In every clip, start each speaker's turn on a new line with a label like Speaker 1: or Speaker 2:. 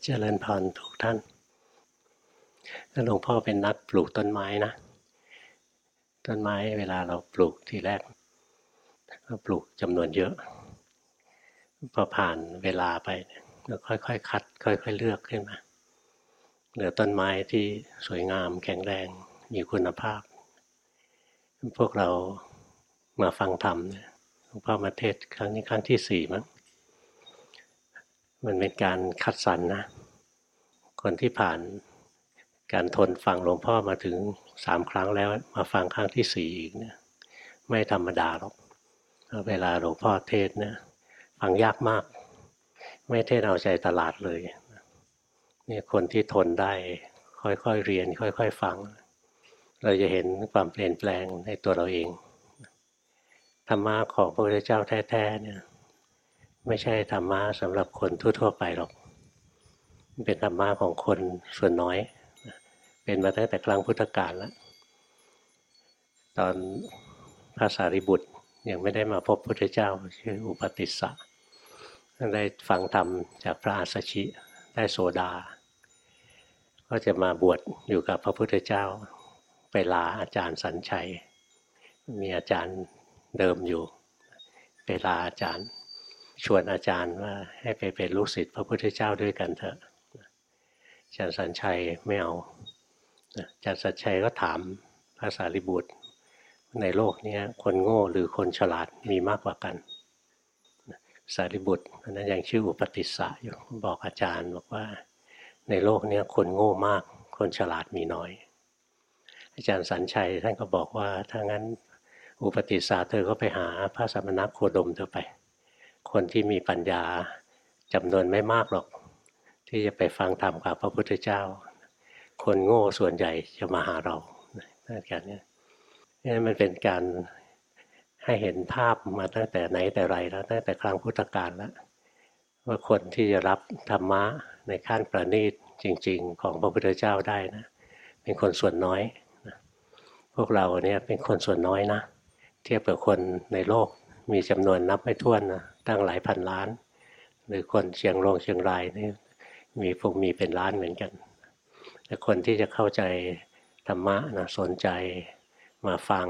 Speaker 1: เจริญพรทุกท่านหลวงพ่อเป็นนักปลูกต้นไม้นะ ต้นไม้เวลาเราปลูกทีแรกก็ปลูกจำนวนเยอะ พอผ่านเวลาไปเราค่อยๆคัด ค่อย ๆ เลือกขึ้นมา เหลือต้นไม้ที่สวยงามแข็งแรงมีคุณภาพ พวกเรามาฟังธรรมหลวงพ่อมาเทศครั้งนี้ครั้งที่สี่มั้ง มันเป็นการคัดสรรนนะ คนที่ผ่านการทนฟังหลวงพ่อมาถึงสามครั้งแล้ว มาฟังครั้งที่สี่อีกเนี่ยไม่ธรรมดาหรอกเวลาหลวงพ่อเทศเนี่ยฟังยากมาก ไม่เทศเอาใจตลาดเลยนี่คนที่ทนได้ค่อยๆเรียน ค่อย ๆ ฟัง เราจะเห็นความเปลี่ยนแปลงในตัวเราเองธรรมะของพระพุทธเจ้าแท้ๆเนี่ย ไม่ใช่ธรรมะสำหรับคนทั่ว ๆ ไปหรอก เป็นธรรมะของคนส่วนน้อย เป็นมาตั้งแต่ครั้งพุทธกาลแล้ว ตอนพระสารีบุตรยังไม่ได้มาพบพุทธเจ้าชื่ออุปติสสะได้ฟังธรรมจากพระอาสชิได้โสดา ก็จะมาบวชอยู่กับพระพุทธเจ้า ไปลาอาจารย์สัญชัย มีอาจารย์เดิมอยู่ ไปลาอาจารย์ ชวนอาจารย์ว่าให้ไปเป็นลูกศิษย์พระพุทธเจ้าด้วยกันเถอะอาจารย์สัญชัยไม่เอาอาจารย์สัญชัยก็ถามพระสารีบุตร ในโลกนี้คนโง่หรือคนฉลาดมีมากกว่ากัน สารีบุตรนั้นยังชื่ออุปติสสะอยู่บอกอาจารย์บอกว่าในโลกนี้คนโง่มาก คนฉลาดมีน้อย อาจารย์สัญชัยท่านก็บอกว่าถ้างั้นอุปติสสะเธอก็ไปหาพระสมณโคดมเธอไป คนที่มีปัญญาจำนวนไม่มากหรอก ที่จะไปฟังธรรมกับพระพุทธเจ้า คนโง่ส่วนใหญ่จะมาหาเรานั่นกันเนี่ยนี่มันเป็นการให้เห็นภาพมาตั้งแต่ไหนแต่ไรแล้วตั้งแต่ครั้งพุทธกาลแล้วว่าคนที่จะรับธรรมะในขั้นประณีตจริง ๆ ของพระพุทธเจ้าได้นะ เป็นคนส่วนน้อยนะพวกเราเนี่ยเป็นคนส่วนน้อยนะ เทียบกับคนในโลกมีจำนวนนับไม่ถ้วนนะ ตั้งหลายพันล้าน หรือคนเชียงรงเชียงรายนี่มีพวกมีเป็นล้านเหมือนกัน แต่คนที่จะเข้าใจธรรมะนะสนใจมาฟัง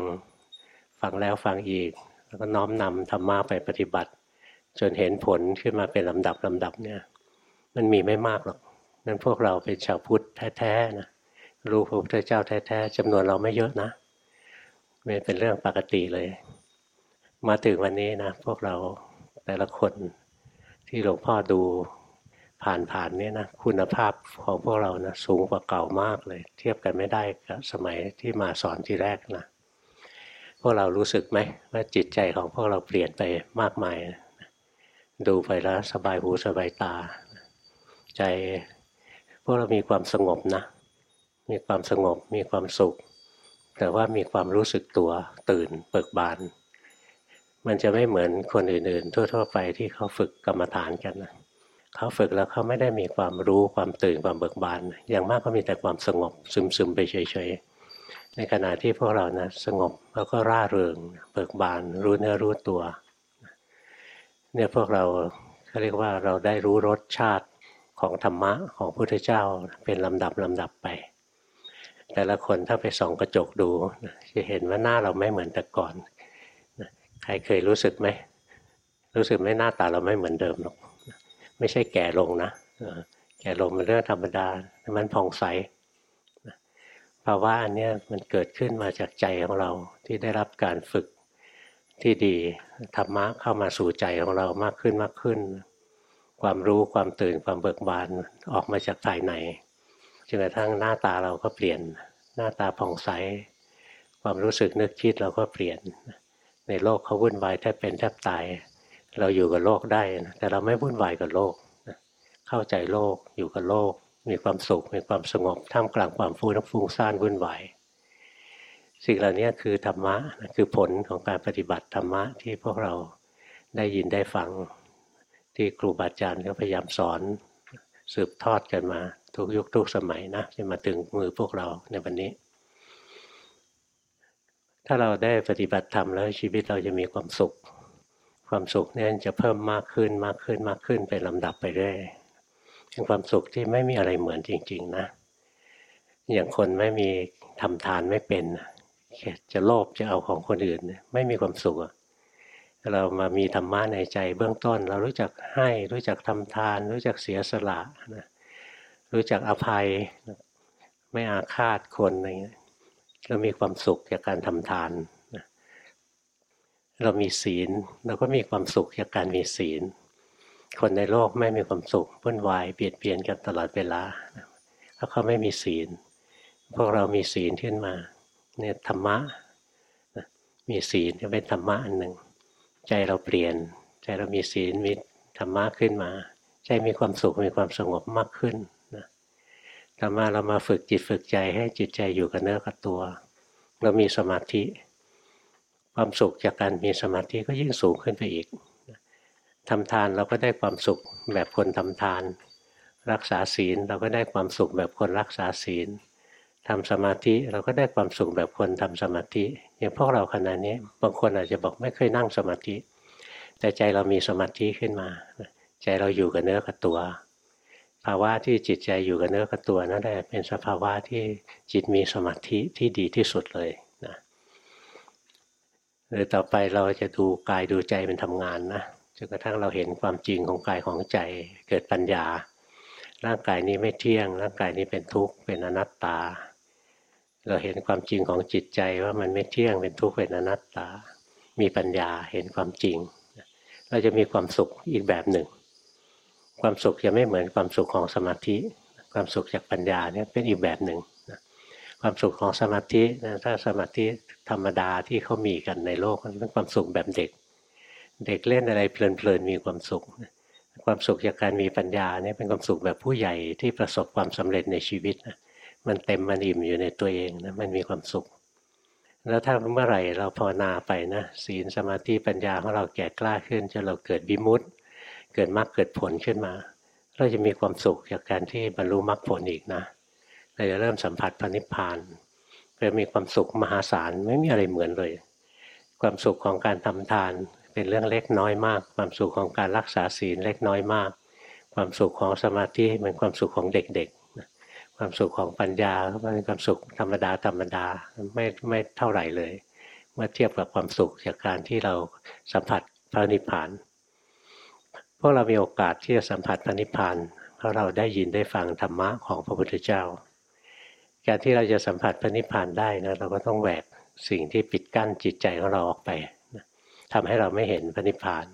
Speaker 1: ฟังแล้วฟังอีก แล้วก็น้อมนำธรรมะไปปฏิบัติ จนเห็นผลขึ้นมาเป็นลำดับลำดับเนี่ย มันมีไม่มากหรอกนั้นพวกเราเป็นชาวพุทธแท้ๆนะรู้พระพุทธเจ้าแท้ๆจำนวนเราไม่เยอะนะไม่เป็นเรื่องปกติเลย มาถึงวันนี้นะพวกเรา แต่ละคนที่หลวงพ่อดูผ่านๆนี่นะคุณภาพของพวกเรานะสูงกว่าเก่ามากเลย เทียบกันไม่ได้กับสมัยที่มาสอนที่แรกนะพวกเรารู้สึกไหมว่าจิตใจของพวกเราเปลี่ยนไปมากมาย ดูไปแล้วสบายหูสบายตา ใจพวกเรามีความสงบนะ มีความสงบมีความสุข แต่ว่ามีความรู้สึกตัวตื่นเบิกบาน มันจะไม่เหมือนคนอื่นๆ ทั่ว ๆ ไปที่เขาฝึกกรรมฐานกันนะเขาฝึกแล้วเขาไม่ได้มีความรู้ความตื่นความเบิกบาน อย่างมากก็มีแต่ความสงบซึมๆไปเฉยๆ ในขณะที่พวกเรานะสงบแล้วก็ร่าเริงเบิกบาน รู้เนื้อรู้ตัวเนี่ยพวกเราเขาเรียกว่าเราได้รู้รสชาติของธรรมะของพุทธเจ้าเป็นลำดับลำดับไป แต่ละคนถ้าไปส่องกระจกดูจะเห็นว่าหน้าเราไม่เหมือนแต่ก่อน ใครเคยรู้สึกไหม รู้สึกไหมหน้าตาเราไม่เหมือนเดิมหรอก ไม่ใช่แก่ลงนะ แก่ลงเป็นเรื่องธรรมดา มันผ่องใสภาวะอันนี้มันเกิดขึ้นมาจากใจของเราที่ได้รับการฝึกที่ดีธรรมะเข้ามาสู่ใจของเรามากขึ้นมากขึ้น ความรู้ความตื่นความเบิกบานออกมาจากภายในจนกระทั่งหน้าตาเราก็เปลี่ยน หน้าตาผ่องใส ความรู้สึกนึกคิดเราก็เปลี่ยน ในโลกเขาวุ่นวายแทบเป็นแทบตาย เราอยู่กับโลกได้นะแต่เราไม่วุ่นวายกับโลกนะเข้าใจโลกอยู่กับโลก มีความสุขมีความสงบท่ามกลางความฟุ้งฟุ้งซ่านวุ่นวายสิ่งเหล่านี้คือธรรมะคือผลของการปฏิบัติธรรมะที่พวกเราได้ยินได้ฟังที่ครูบาอาจารย์ก็พยายามสอนสืบทอดกันมาทุกยุคทุกสมัยนะจะมาถึงมือพวกเราในวันนี้ ถ้าเราได้ปฏิบัติธรรมแล้วชีวิตเราจะมีความสุข ความสุขเนี่ยจะเพิ่มมากขึ้นมากขึ้นมากขึ้นเป็นลำดับไปเรื่อยเป็นความสุขที่ไม่มีอะไรเหมือนจริง ๆ นะ อย่างคนไม่มีทำทานไม่เป็นจะโลภจะเอาของคนอื่นไม่มีความสุขเรามามีธรรมะในใจเบื้องต้น เรารู้จักให้รู้จักทำทาน รู้จักเสียสละนะรู้จักอภัย ไม่อาฆาตคนอะไรเงี้ย เรามีความสุขจากการทำทานนะเรามีศีลเราก็มีความสุขจากการมีศีล คนในโลกไม่มีความสุขวุ่นวายเบียดเบียนกันตลอดเวลาเพราะเขาไม่มีศีล พวกเรามีศีลขึ้นมาเนี่ยธรรมะมีศีลก็เป็นธรรมะอันหนึ่งใจเราเปลี่ยน ใจเรามีศีลมีธรรมะขึ้นมา ใจมีความสุขมีความสงบมากขึ้น นะธรรมะเรามาฝึกจิตฝึกใจให้จิตใจอยู่กับเนื้อกับตัว เรามีสมาธิ ความสุขจากการมีสมาธิก็ยิ่งสูงขึ้นไปอีกทำทานเราก็ได้ความสุขแบบคนทำทาน รักษาศีลเราก็ได้ความสุขแบบคนรักษาศีลทำสมาธิเราก็ได้ความสุขแบบคนทำสมาธิ อย่างพวกเราขณะนี้บางคนอาจจะบอกไม่เคยนั่งสมาธิ แต่ใจเรามีสมาธิขึ้นมา ใจเราอยู่กับเนื้อกับตัว ภาวะที่จิตใจอยู่กับเนื้อกับตัวนั่นแหละเป็นสภาวะที่จิตมีสมาธิที่ดีที่สุดเลยนะหรือต่อไปเราจะดูกายดูใจเป็นทำงานนะจนกระทั่งเราเห็นความจริงของกายของใจเกิดปัญญา ร่างกายนี้ไม่เที่ยง ร่างกายนี้เป็นทุกข์เป็นอนัตตา เราเห็นความจริงของจิตใจว่ามันไม่เที่ยงเป็นทุกข์เป็นอนัตตา มีปัญญาเห็นความจริง เราจะมีความสุขอีกแบบหนึ่ง ความสุขจะไม่เหมือนความสุขของสมาธิ ความสุขจากปัญญาเนี่ยเป็นอีกแบบหนึ่งความสุขของสมาธินะถ้าสมาธิธรรมดาที่เขามีกันในโลกมันเป็นความสุขแบบเด็ก เด็กเล่นอะไรเพลินๆมีความสุข ความสุขจากการมีปัญญาเนี่ยเป็นความสุขแบบผู้ใหญ่ที่ประสบความสำเร็จในชีวิตนะมันเต็มมันอิ่มอยู่ในตัวเองนะมันมีความสุข แล้วถ้าเมื่อไหร่เราภาวนาไปนะศีลสมาธิปัญญาของเราแก่กล้าขึ้นจนเราเกิดวิมุตต์ เกิดมรรคเกิดผลขึ้นมา เราจะมีความสุขจากการที่บรรลุมรรคผลอีกนะเราจะเริ่มสัมผัสพระนิพพานจะมีความสุขมหาศาลไม่มีอะไรเหมือนเลย ความสุขของการทำทานเป็นเรื่องเล็กน้อยมาก ความสุขของการรักษาศีลเล็กน้อยมาก ความสุขของสมาธิเป็นความสุขของเด็กๆ ความสุขของปัญญาก็เป็นความสุขธรรมดาธรรมดาไม่ไม่เท่าไหร่เลย เมื่อเทียบกับความสุขจากการที่เราสัมผัสพระนิพพาน พวกเรามีโอกาสที่จะสัมผัสพระนิพพานเพราะเราได้ยินได้ฟังธรรมะของพระพุทธเจ้า การที่เราจะสัมผัสพระนิพพานได้นะเราก็ต้องแหวกสิ่งที่ปิดกั้นจิตใจของเราออกไปทำให้เราไม่เห็นพระนิพพาน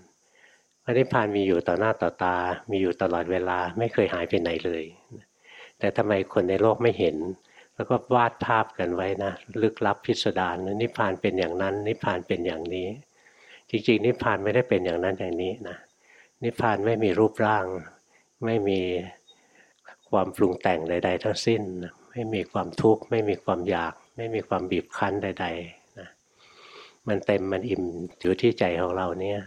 Speaker 1: พระนิพพานมีอยู่ต่อหน้าต่อตา มีอยู่ตลอดเวลาไม่เคยหายไปไหนเลย แต่ทำไมคนในโลกไม่เห็น แล้วก็วาดภาพกันไว้นะ ลึกลับพิสดารนิพพานเป็นอย่างนั้น นิพพานเป็นอย่างนี้ จริงๆ นิพพานไม่ได้เป็นอย่างนั้นอย่างนี้นะ นิพพานไม่มีรูปร่าง ไม่มีความปรุงแต่งใด ๆ ทั้งสิ้น ไม่มีความทุกข์ ไม่มีความอยาก ไม่มีความบีบคั้นใดๆนะมันเต็มมันอิ่มอยู่ที่ใจของเราเนี่ย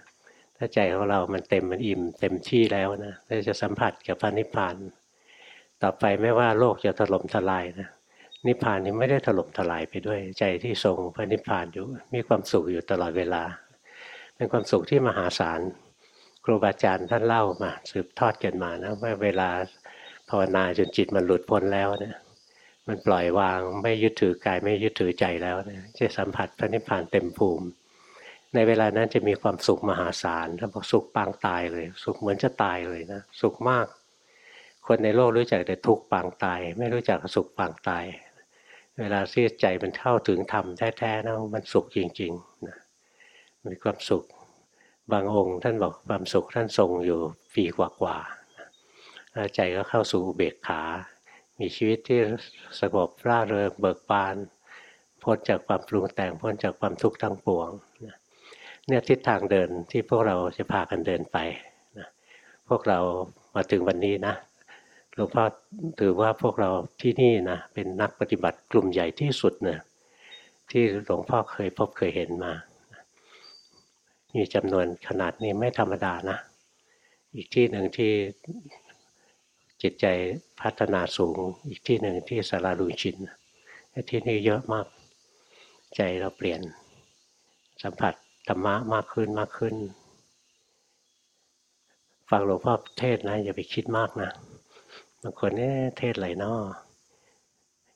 Speaker 1: ถ้าใจของเรามันเต็มมันอิ่ม เต็มที่แล้วนะเราจะสัมผัสกับพระนิพพาน ต่อไปไม่ว่าโลกจะถล่มทลายนะนิพพานนี้ไม่ได้ถล่มทลายไปด้วย ใจที่ทรงพระนิพพานอยู่มีความสุขอยู่ตลอดเวลา เป็นความสุขที่มหาศาล ครูบาอาจารย์ท่านเล่ามา สืบทอดกันมานะว่าเวลาภาวนาจนจิตมันหลุดพ้นแล้วเนะมันปล่อยวางไม่ยึดถือกายไม่ยึดถือใจแล้วนะจะสัมผัสพระนิพพานเต็มภูมิ ในเวลานั้นจะมีความสุขมหาศาลท่านบอกสุขปางตายเลย สุขเหมือนจะตายเลยนะสุขมาก คนในโลกรู้จักแต่ทุกปางตาย ไม่รู้จักสุขปางตาย เวลาที่ใจมันเข้าถึงธรรมแท้ๆนะมันสุขจริงๆนะมีความสุข บางองค์ท่านบอกความสุขท่านทรงอยู่ปีกว่าๆใจก็เข้าสู่เบกขา มีชีวิตที่สงบร่าเริงเบิกบาน พ้นจากความปรุงแต่งพ้นจากความทุกข์ทั้งปวงเนี่ยทิศทางเดินที่พวกเราจะพากันเดินไปนะพวกเรามาถึงวันนี้นะหลวงพ่อถือว่าพวกเราที่นี่นะเป็นนักปฏิบัติกลุ่มใหญ่ที่สุดเนะที่หลวงพ่อเคยพบเคยเห็นมา มีจำนวนขนาดนี้ไม่ธรรมดานะ อีกที่หนึ่งที่จิตใจพัฒนาสูง อีกที่หนึ่งที่สาราลุชินที่นี่เยอะมาก ใจเราเปลี่ยน สัมผัสธรรมะมากขึ้นมากขึ้น ฟังหลวงพ่อเทศนะ อย่าไปคิดมากนะบางคนเนี่ยเทศไรนอ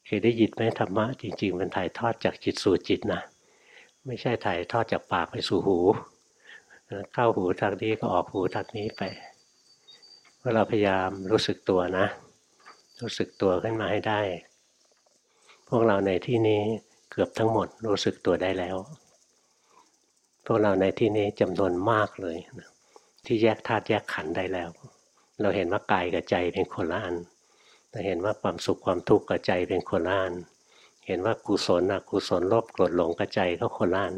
Speaker 1: เคยได้ยินไหมธรรมะจริง ๆ มันถ่ายทอดจากจิตสู่จิตนะ ไม่ใช่ถ่ายทอดจากปากไปสู่หู เข้าหูทางนี้ก็ออกหูทางนี้ไปเมื่อเราพยายามรู้สึกตัวนะ รู้สึกตัวขึ้นมาให้ได้ พวกเราในที่นี้เกือบทั้งหมดรู้สึกตัวได้แล้ว พวกเราในที่นี้จำนวนมากเลยที่แยกธาตุแยกขันได้แล้ว เราเห็นว่ากายกับใจเป็นคนละอันเราเห็นว่าความสุขความทุกข์กับใจเป็นคนละอันเห็นว่ากุศลอกุศลลภโกรธหลงกับใจก็คนละอัน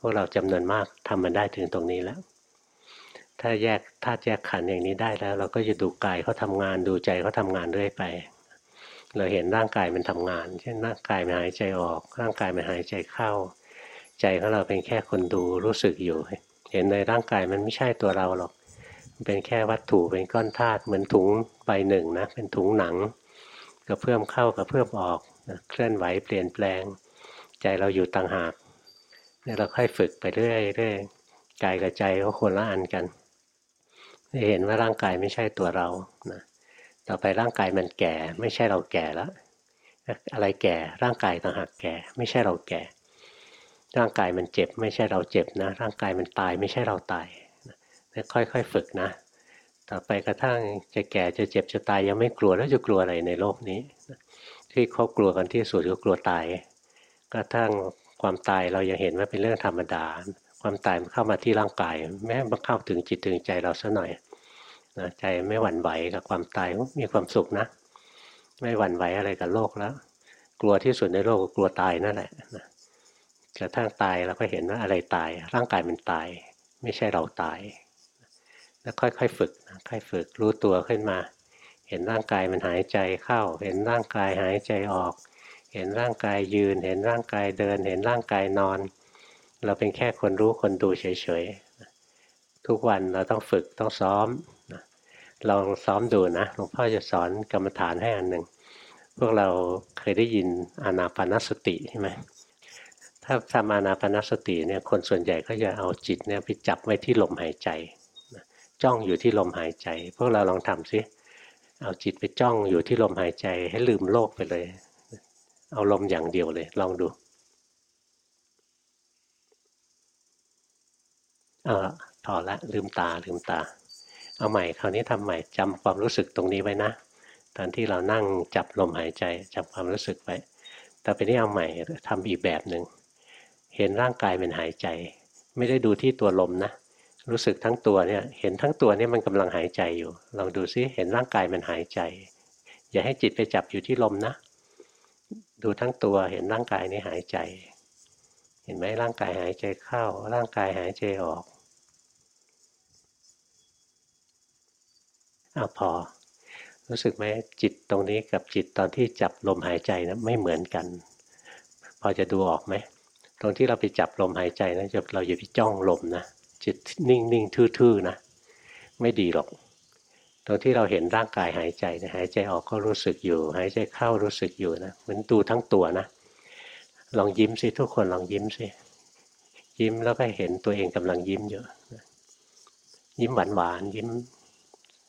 Speaker 1: พวกเราจำนวนมากทำมันได้ถึงตรงนี้แล้ว ถ้าแยกธาตุแยกขันธ์อย่างนี้ได้แล้ว เราก็จะดูกายเขาทางานดูใจเขาทางานเรื่อยไป เราเห็นร่างกายมันทำงาน เช่นร่างกายมันหายใจออก ร่างกายมันหายใจเข้า ใจของเราเป็นแค่คนดูรู้สึกอยู่ เห็นในร่างกายมันไม่ใช่ตัวเราหรอกเป็นแค่วัตถุเป็นก้อนธาตุเหมือนถุงใบหนึ่งนะเป็นถุงหนังกระเพื่อมเข้ากระเพื่อมออกนะเคลื่อนไหวเปลี่ยนแปลง ใจเราอยู่ต่างหาก เนี่ยเราค่อยฝึกไปเรื่อยๆกายกับใจก็คนละอันกันเห็นว่าร่างกายไม่ใช่ตัวเรานะต่อไปร่างกายมันแก่ ไม่ใช่เราแก่แล้วอะไรแก่ร่างกายต่างหากแก่ ไม่ใช่เราแก่ ร่างกายมันเจ็บ ไม่ใช่เราเจ็บนะ ร่างกายมันตาย ไม่ใช่เราตายค่อยๆฝึกนะ ต่อไปกระทั่งจะแก่จะเจ็บจะตายยังไม่กลัวแล้วจะกลัวอะไรในโลกนี้ ที่เขากลัวกันที่สุดก็กลัวตาย กระทั่ง ความตายเรายังเห็นว่าเป็นเรื่องธรรมดา ความตายมันเข้ามาที่ร่างกาย แม้มันเข้าถึงจิตถึงใจเราซะหน่อยนะใจไม่หวั่นไหวกับความตายมีความสุขนะ ไม่หวั่นไหวอะไรกับโลกแล้ว กลัวที่สุดในโลกก็กลัวตายนั่นแหละนะกระทั่งตายเราก็เห็นว่าอะไรตาย ร่างกายมันตาย ไม่ใช่เราตาย แล้วค่อยๆฝึกค่อยฝึกรู้ตัวขึ้นมา เห็นร่างกายมันหายใจเข้า เห็นร่างกายหายใจออก เห็นร่างกายยืน เห็นร่างกายเดิน เห็นร่างกายนอน เราเป็นแค่คนรู้คนดูเฉยๆ ทุกวันเราต้องฝึกต้องซ้อมลองซ้อมดูนะหลวงพ่อจะสอนกรรมฐานให้อันหนึ่ง พวกเราเคยได้ยินอานาปานสติใช่ไหมถ้าทำอานาปานสติเนี่ยคนส่วนใหญ่ก็จะเอาจิตเนี่ยไปจับไว้ที่ลมหายใจจ้องอยู่ที่ลมหายใจ พวกเราลองทำซิเอาจิตไปจ้องอยู่ที่ลมหายใจให้ลืมโลกไปเลย เอาลมอย่างเดียวเลย ลองดูเออพอละลืมตาลืมตา เอาใหม่คราวนี้ทำใหม่จำความรู้สึกตรงนี้ไว้นะตอนที่เรานั่งจับลมหายใจจำความรู้สึกไว้ต่ไปนี้เอาใหม่ทำอีกแบบหนึ่งเห็นร่างกายเป็นหายใจ ไม่ได้ดูที่ตัวลมนะรู้สึกทั้งตัวเนี่ยเห็นทั้งตัวเนี่ยมันกำลังหายใจอยู่ลองดูซิเห็นร่างกายมันหายใจ อย่าให้จิตไปจับอยู่ที่ลมนะ ดูทั้งตัวเห็นร่างกายนี้หายใจ เห็นไหมร่างกายหายใจเข้า ร่างกายหายใจออกอาพอ รู้สึกไหมจิตตรงนี้กับจิตตอนที่จับลมหายใจนะไม่เหมือนกัน พอจะดูออกไหมตรงที่เราไปจับลมหายใจนะเราอย่าไปจ้องลมนะจิตนิ่งๆทื่อๆนะไม่ดีหรอก ตรงที่เราเห็นร่างกายหายใจนะหายใจออกก็รู้สึกอยู่ หายใจเข้ารู้สึกอยู่นะเหมือนดูทั้งตัวนะ ลองยิ้มสิทุกคนลองยิ้มสิยิ้มแล้วก็เห็นตัวเองกำลังยิ้มอยู่ยิ้มหวานๆยิ้ม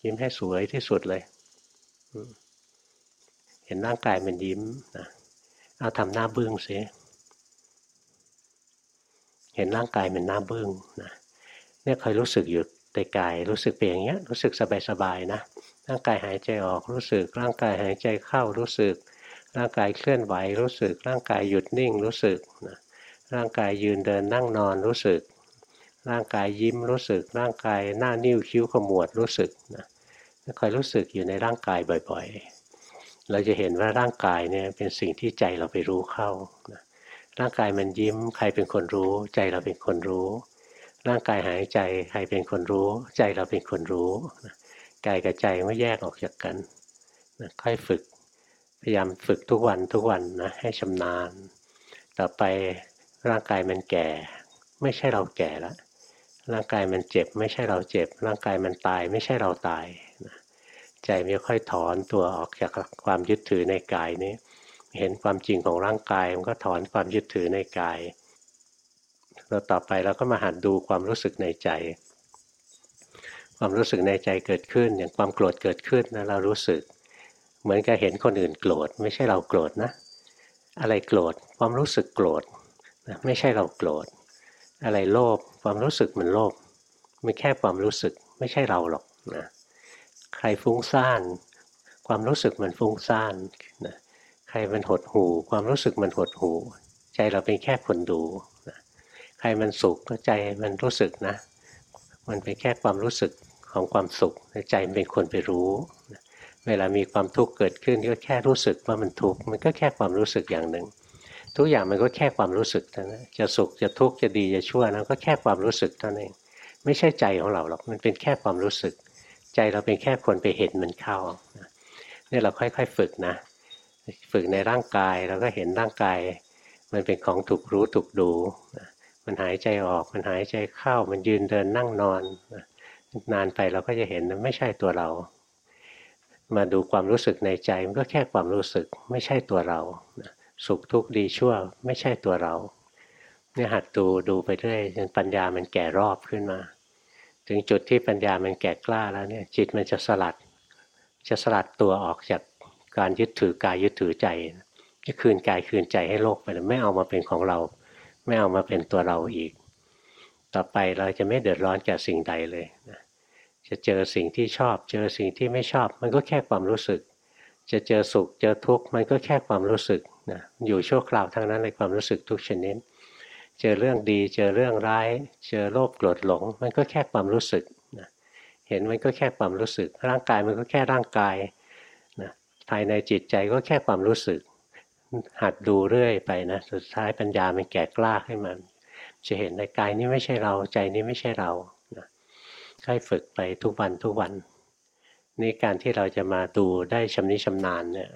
Speaker 1: ยิ้มให้สวยที่สุดเลยเห็นร่างกายมันยิ้มนะเอาทำหน้าบึ้งสิเห็นร่างกายมันหน้าบึ้งนะเนี่ยคอยรู้สึกอยู่ ในกายรู้สึกเป็นอย่างเงี้ยรู้สึกสบายๆนะร่างกายหายใจออกรู้สึก ร่างกายหายใจเข้ารู้สึก ร่างกายเคลื่อนไหวรู้สึก ร่างกายหยุดนิ่งรู้สึกนะร่างกายยืนเดินนั่งนอนรู้สึก ร่างกายยิ้มรู้สึก ร่างกายหน้านิ้วคิ้วขมวดรู้สึกนะคอยรู้สึกอยู่ในร่างกายบ่อยๆ เราจะเห็นว่าร่างกายเนี่ยเป็นสิ่งที่ใจเราไปรู้เข้านะร่างกายมันยิ้มใครเป็นคนรู้ ใจเราเป็นคนรู้ ร่างกายหายใจใครเป็นคนรู้ ใจเราเป็นคนรู้กายกับใจไม่แยกออกจากกันนะค่อยฝึก พยายามฝึกทุกวันทุกวันนะให้ชำนาญ ต่อไปร่างกายมันแก่ ไม่ใช่เราแก่แล้วร่างกายมันเจ็บ ไม่ใช่เราเจ็บ ร่างกายมันตาย ไม่ใช่เราตายนะใจไม่ค่อยถอนตัวออกจากความยึดถือในกายนี้ เห็นความจริงของร่างกายมันก็ถอนความยึดถือในกาย เราต่อไปเราก็มาหัดดูความรู้สึกในใจ ความรู้สึกในใจเกิดขึ้น อย่างความโกรธเกิดขึ้นนะเรารู้สึก เหมือนกับเห็นคนอื่นโกรธไม่ใช่เราโกรธนะ อะไรโกรธความรู้สึกโกรธนะไม่ใช่เราโกรธ อะไรโลภความรู้สึกมันโลภไม่แค่ความรู้สึกไม่ใช่เราหรอกนะใครฟุ้งซ่านความรู้สึกมันฟุ้งซ่านนะใครมันหดหูความรู้สึกมันหดหู ใจเราเป็นแค่คนดู ใครมันสุขก็ใจมันรู้สึกนะ มันเป็นแค่ความรู้สึกของความสุขใจมันเป็นคนไปรู้ เวลามีความทุกข์เกิดขึ้นก็แค่รู้สึกว่ามันทุกข์มันก็แค่ความรู้สึกอย่างหนึ่ง ทุกอย่างมันก็แค่ความรู้สึกเท่านั้นจะสุขจะทุกข์จะดีจะชั่วนะก็แค่ความรู้สึกเท่านั้นเองไม่ใช่ใจของเราหรอกมันเป็นแค่ความรู้สึก ใจเราเป็นแค่คนไปเห็นมันเข้าเนี่ยเราค่อยๆฝึกนะฝึกในร่างกายเราก็เห็นร่างกาย มันเป็นของถูกรู้ถูกดู มันหายใจออกมันหายใจเข้ามันยืนเดินนั่งนอนนานไปเราก็จะเห็นมันไม่ใช่ตัวเรา มาดูความรู้สึกในใจมันก็แค่ความรู้สึกไม่ใช่ตัวเราสุขทุกข์ดีชั่วไม่ใช่ตัวเราเนี่ยหัดดูดูไปเรื่อยจนปัญญามันแก่รอบขึ้นมา ถึงจุดที่ปัญญามันแก่กล้าแล้วเนี่ยจิตมันจะสลัด จะสลัดตัวออกจากการยึดถือกายยึดถือใจจะคืนกายคืนใจให้โลกไปไม่เอามาเป็นของเรา ไม่เอามาเป็นตัวเราอีก ต่อไปเราจะไม่เดือดร้อนกับสิ่งใดเลยนะจะเจอสิ่งที่ชอบ เจอสิ่งที่ไม่ชอบ มันก็แค่ความรู้สึก จะเจอสุขเจอทุกข์มันก็แค่ความรู้สึกนะอยู่ชั่วคราวทั้งนั้นในความรู้สึกทุกชนิดเจอเรื่องดี เจอเรื่องร้าย เจอโลภโกรธหลง มันก็แค่ความรู้สึกนะเห็นมันก็แค่ความรู้สึก ร่างกายมันก็แค่ร่างกายนะภายในจิตใจก็แค่ความรู้สึก หัดดูเรื่อยไปนะสุดท้ายปัญญามันแก่กล้าให้นมันจะเห็นในกายนี้ไม่ใช่เราใจนี้ไม่ใช่เรานะค่อยฝึกไปทุกวันทุกวันนี่การที่เราจะมาดูได้ชำนิชำนาญเนี่ย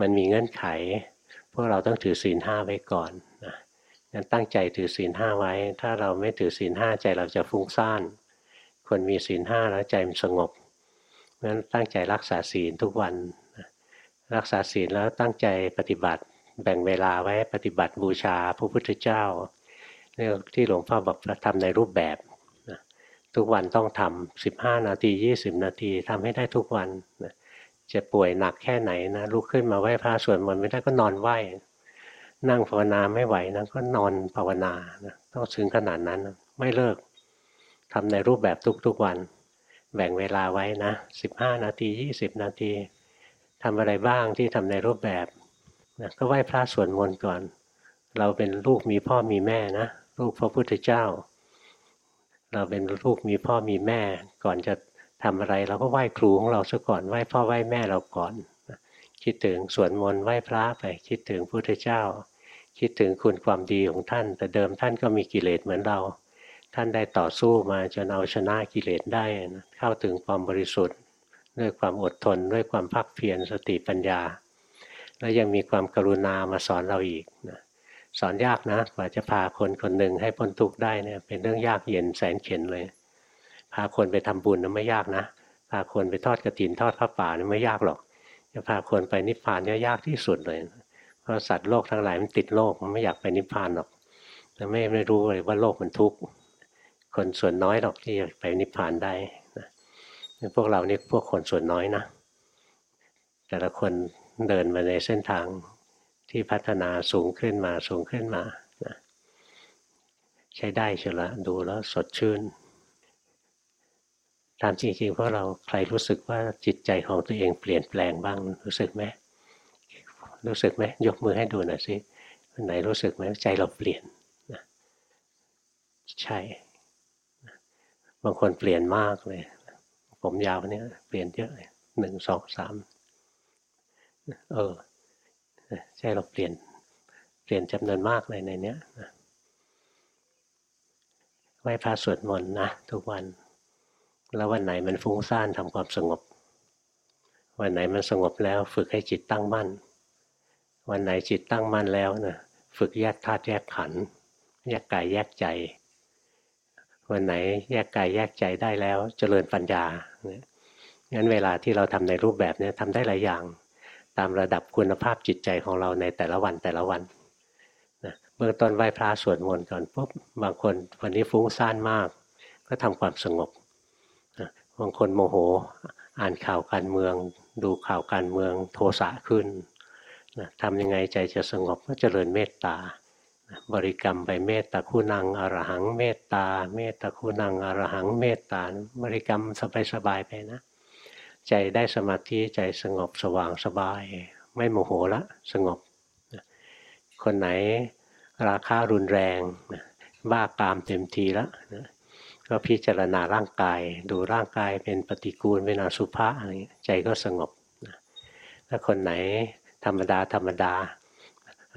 Speaker 1: มันมีเงื่อนไข พวกเราต้องถือศีลห้าไว้ก่อนนะงั้นตั้งใจถือศีลห้าไว้ ถ้าเราไม่ถือศีลห้าใจเราจะฟุ้งซ่านคนมีศีลห้าแล้วใจมันสงบงั้นตั้งใจรักษาศีลทุกวัน รักษาศีลแล้วตั้งใจปฏิบัติ แบ่งเวลาไว้ปฏิบัติบูชาพระพุทธเจ้านี่ที่หลวงพ่อบอกทำในรูปแบบทุกวันต้องทำสิบห้านาทียี่สิบนาทีทำให้ได้ทุกวันจะป่วยหนักแค่ไหนนะลุกขึ้นมาไหว้พระสวดมนต์ไม่ได้ก็นอนไหว้นั่งภาวนาไม่ไหวนะก็นอนภาวนานะต้องถึงขนาดนั้นไม่เลิกทำในรูปแบบทุกๆวัน แบ่งเวลาไว้นะสิบห้านาทียี่สิบนาที ทำอะไรบ้างที่ทำในรูปแบบนะก็ไหว้พระสวดมนต์ก่อน เราเป็นลูกมีพ่อมีแม่นะลูกพระพุทธเจ้า เราเป็นลูกมีพ่อมีแม่ ก่อนจะทำอะไรเราก็ไหว้ครูของเราซะก่อนไหว้พ่อไหว้แม่เราก่อนคิดถึงสวดมนต์ไหว้พระไปคิดถึงพุทธเจ้า คิดถึงคุณความดีของท่าน แต่เดิมท่านก็มีกิเลสเหมือนเรา ท่านได้ต่อสู้มาจนเอาชนะกิเลสได้นะเข้าถึงความบริสุทธิ์ ด้วยความอดทน ด้วยความพักเพียรสติปัญญา แล้วยังมีความกรุณามาสอนเราอีกนะสอนยากนะกว่าจะพาคนคนหนึ่งให้พ้นทุกข์ได้เนี่ยเป็นเรื่องยากเย็นแสนเข็นเลย พาคนไปทำบุญนั้นไม่ยากนะ พาคนไปทอดกระถินทอดพระป่านี่ไม่ยากหรอกจะพาคนไปนิพพานเนี่ยยากที่สุดเลย เพราะสัตว์โลกทั้งหลายมันติดโลกมันไม่อยากไปนิพพานหรอกแต่ไม่ไม่รู้เลยว่าโลกมันทุกข์คนส่วนน้อยหรอกที่จะไปนิพพานได้ พวกเรานี่พวกคนส่วนน้อยนะ แต่ละคนเดินมาในเส้นทางที่พัฒนาสูงขึ้นมาสูงขึ้นมานะใช้ได้เชียวละดูแล้วสดชื่นตามจริงๆเพราะเราใครรู้สึกว่าจิตใจของตัวเองเปลี่ยนแปลงบ้างรู้สึกไหมรู้สึกไหมยกมือให้ดูหน่อยสิไหนรู้สึกไหมใจเราเปลี่ยนนะใช่ บางคนเปลี่ยนมากเลย ผมยาวเนี่ยเปลี่ยนเยอะเลยหนึ่งสองสามเออใจเราเปลี่ยน เปลี่ยนจำนวนมากเลยในเนี้ยไหว้พระสวดมนต์นะทุกวัน แล้ววันไหนมันฟุ้งซ่านทำความสงบ วันไหนมันสงบแล้วฝึกให้จิตตั้งมั่น วันไหนจิตตั้งมั่นแล้วนะฝึกแยกธาตุแยกขันธ์แยกกายแยกใจ วันไหนแยกกายแยกใจได้แล้วเจริญปัญญาเนี่ยงั้นเวลาที่เราทำในรูปแบบนี้ทำได้หลายอย่าง ตามระดับคุณภาพจิตใจของเราในแต่ละวันแต่ละวันนะเบื้องต้นไหว้พระสวดมนต์ก่อนปุ๊บบางคนวันนี้ฟุ้งซ่านมาก ก็ทำความสงบบางคนโมโหอ่านข่าวการเมือง ดูข่าวการเมืองโทสะขึ้นนะทำยังไงใจจะสงบก็เจริญเมตตา บริกรรมไปเมตตาคุณังอรหัง เมตตา เมตตาคุณังอรหัง เมตตา บริกรรมสบายๆไปนะ ใจได้สมาธิใจสงบสว่างสบาย ไม่โมโหละ สงบ คนไหนราคารุนแรงบ้ากามเต็มทีแล้วก็พิจารณาร่างกาย ดูร่างกายเป็นปฏิกูลเป็นอสุภะอะไรใจก็สงบถ้าคนไหนธรรมดาธรรมดา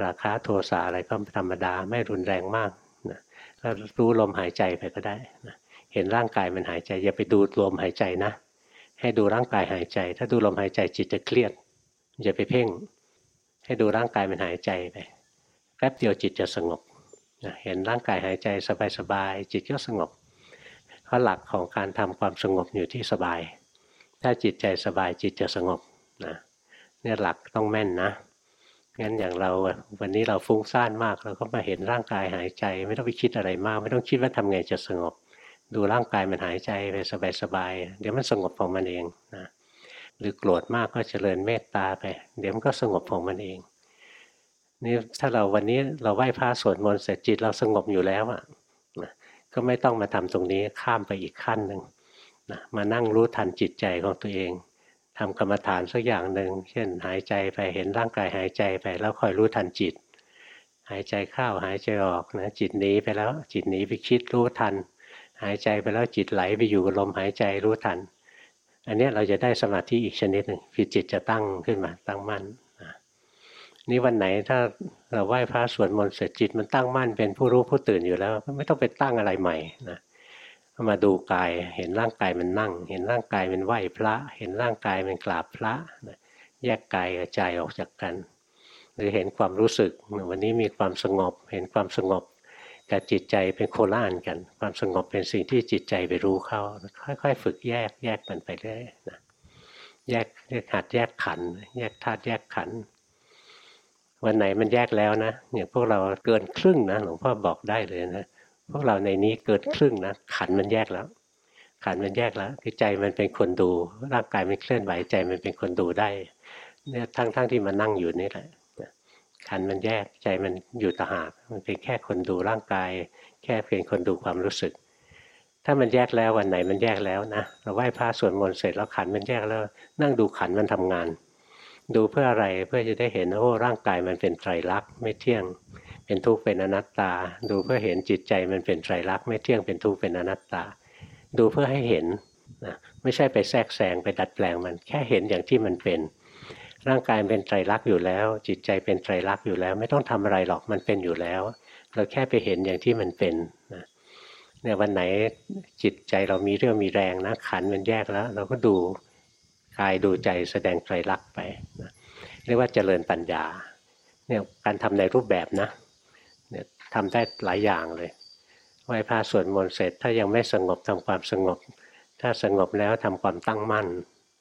Speaker 1: ราคาโทสะอะไรก็ธรรมดาไม่รุนแรงมากนะก็รู้ลมหายใจไปก็ได้นะเห็นร่างกายมันหายใจ อย่าไปดูลมหายใจนะ ให้ดูร่างกายหายใจ ถ้าดูลมหายใจจิตจะเครียดอย่าไปเพ่ง ให้ดูร่างกายมันหายใจไปแป๊บเดียวจิตจะสงบนะเห็นร่างกายหายใจสบายๆจิตก็สงบเพราะหลักของการทำความสงบอยู่ที่สบาย ถ้าจิตใจสบายจิตจะสงบนะเนี่ยหลักต้องแม่นนะ งั้นอย่างเราวันนี้เราฟุ้งซ่านมากเราก็มาเห็นร่างกายหายใจ ไม่ต้องไปคิดอะไรมาก ไม่ต้องคิดว่าทำไงจะสงบ ดูร่างกายมันหายใจไปสบายๆเดี๋ยวมันสงบของมันเองนะหรือโกรธมากก็เจริญเมตตาไป เดี๋ยวมันก็สงบของมันเองนี่ถ้าเราวันนี้เราไหว้พระสวดมนต์เสร็จจิตเราสงบอยู่แล้วอะนะก็ไม่ต้องมาทำตรงนี้ข้ามไปอีกขั้นหนึ่งนะมานั่งรู้ทันจิตใจของตัวเอง ทำกรรมฐานสักอย่างหนึ่งเช่นหายใจไปเห็นร่างกายหายใจไปแล้วคอยรู้ทันจิต หายใจเข้าหายใจออกนะจิตหนีไปแล้วจิตหนีไปคิดรู้ทัน หายใจไปแล้วจิตไหลไปอยู่กับลมหายใจรู้ทัน อันนี้เราจะได้สมาธิอีกชนิดหนึ่งคือจิตจะตั้งขึ้นมาตั้งมั่นนี่วันไหนถ้าเราไหว้พระสวดมนต์เสร็จจิตมันตั้งมั่นเป็นผู้รู้ผู้ตื่นอยู่แล้ว ไม่ต้องไปตั้งอะไรใหม่นะ มาดูกาย เห็นร่างกายมันนั่ง เห็นร่างกายมันไหวพระ เห็นร่างกายมันกราบพระแยกกายกับใจออกจากกัน หรือเห็นความรู้สึกวันนี้มีความสงบ เห็นความสงบกับจิตใจเป็นโคล่านกัน ความสงบเป็นสิ่งที่จิตใจไปรู้เข้า ค่อย ๆ ฝึกแยกแยกมันไปเรื่อยนะแยกแยกหัดแยกขัน แยกธาตุแยกขัน วันไหนมันแยกแล้วนะอย่างพวกเราเกินครึ่งนะหลวงพ่อบอกได้เลยนะ พวกเราในนี้เกิดครึ่งนะขันมันแยกแล้ว ขันมันแยกแล้ว คือใจมันเป็นคนดู ร่างกายมันเคลื่อนไหวใจมันเป็นคนดูได้ เนี่ยทั้งๆทที่มันนั่งอยู่นี่แหละขันมันแยกใจมันอยู่ต่างหากมันเป็นแค่คนดูร่างกาย แค่เป็นคนดูความรู้สึก ถ้ามันแยกแล้ววันไหนมันแยกแล้วนะเราไหว้พระสวดมนต์เสร็จแล้วขันมันแยกแล้ว นั่งดูขันมันทำงาน ดูเพื่ออะไรเพื่อจะได้เห็นโอ้ร่างกายมันเป็นไตรลักษณ์ไม่เที่ยง เป็นทุกข์เป็นอนัตตา ดูเพื่อเห็นจิตใจมันเป็นไตรลักษณ์ไม่เที่ยงเป็นทุกข์เป็นอนัตตา ดูเพื่อให้เห็นนะไม่ใช่ไปแทรกแซงไปดัดแปลงมันแค่เห็นอย่างที่มันเป็น ร่างกายเป็นไตรลักษณ์อยู่แล้ว จิตใจเป็นไตรลักษณ์อยู่แล้ว ไม่ต้องทำอะไรหรอกมันเป็นอยู่แล้ว เราแค่ไปเห็นอย่างที่มันเป็นนะเนี่ยวันไหนจิตใจเรามีเรื่องมีแรงนะขันมันแยกแล้ว เราก็ดูกายดูใจแสดงไตรลักษณ์ไปนะเรียกว่าเจริญปัญญาเนี่ยการทำในรูปแบบนะ ทำได้หลายอย่างเลยไหว้พระสวดมนต์เสร็จ ถ้ายังไม่สงบทำความสงบ ถ้าสงบแล้วทำความตั้งมั่น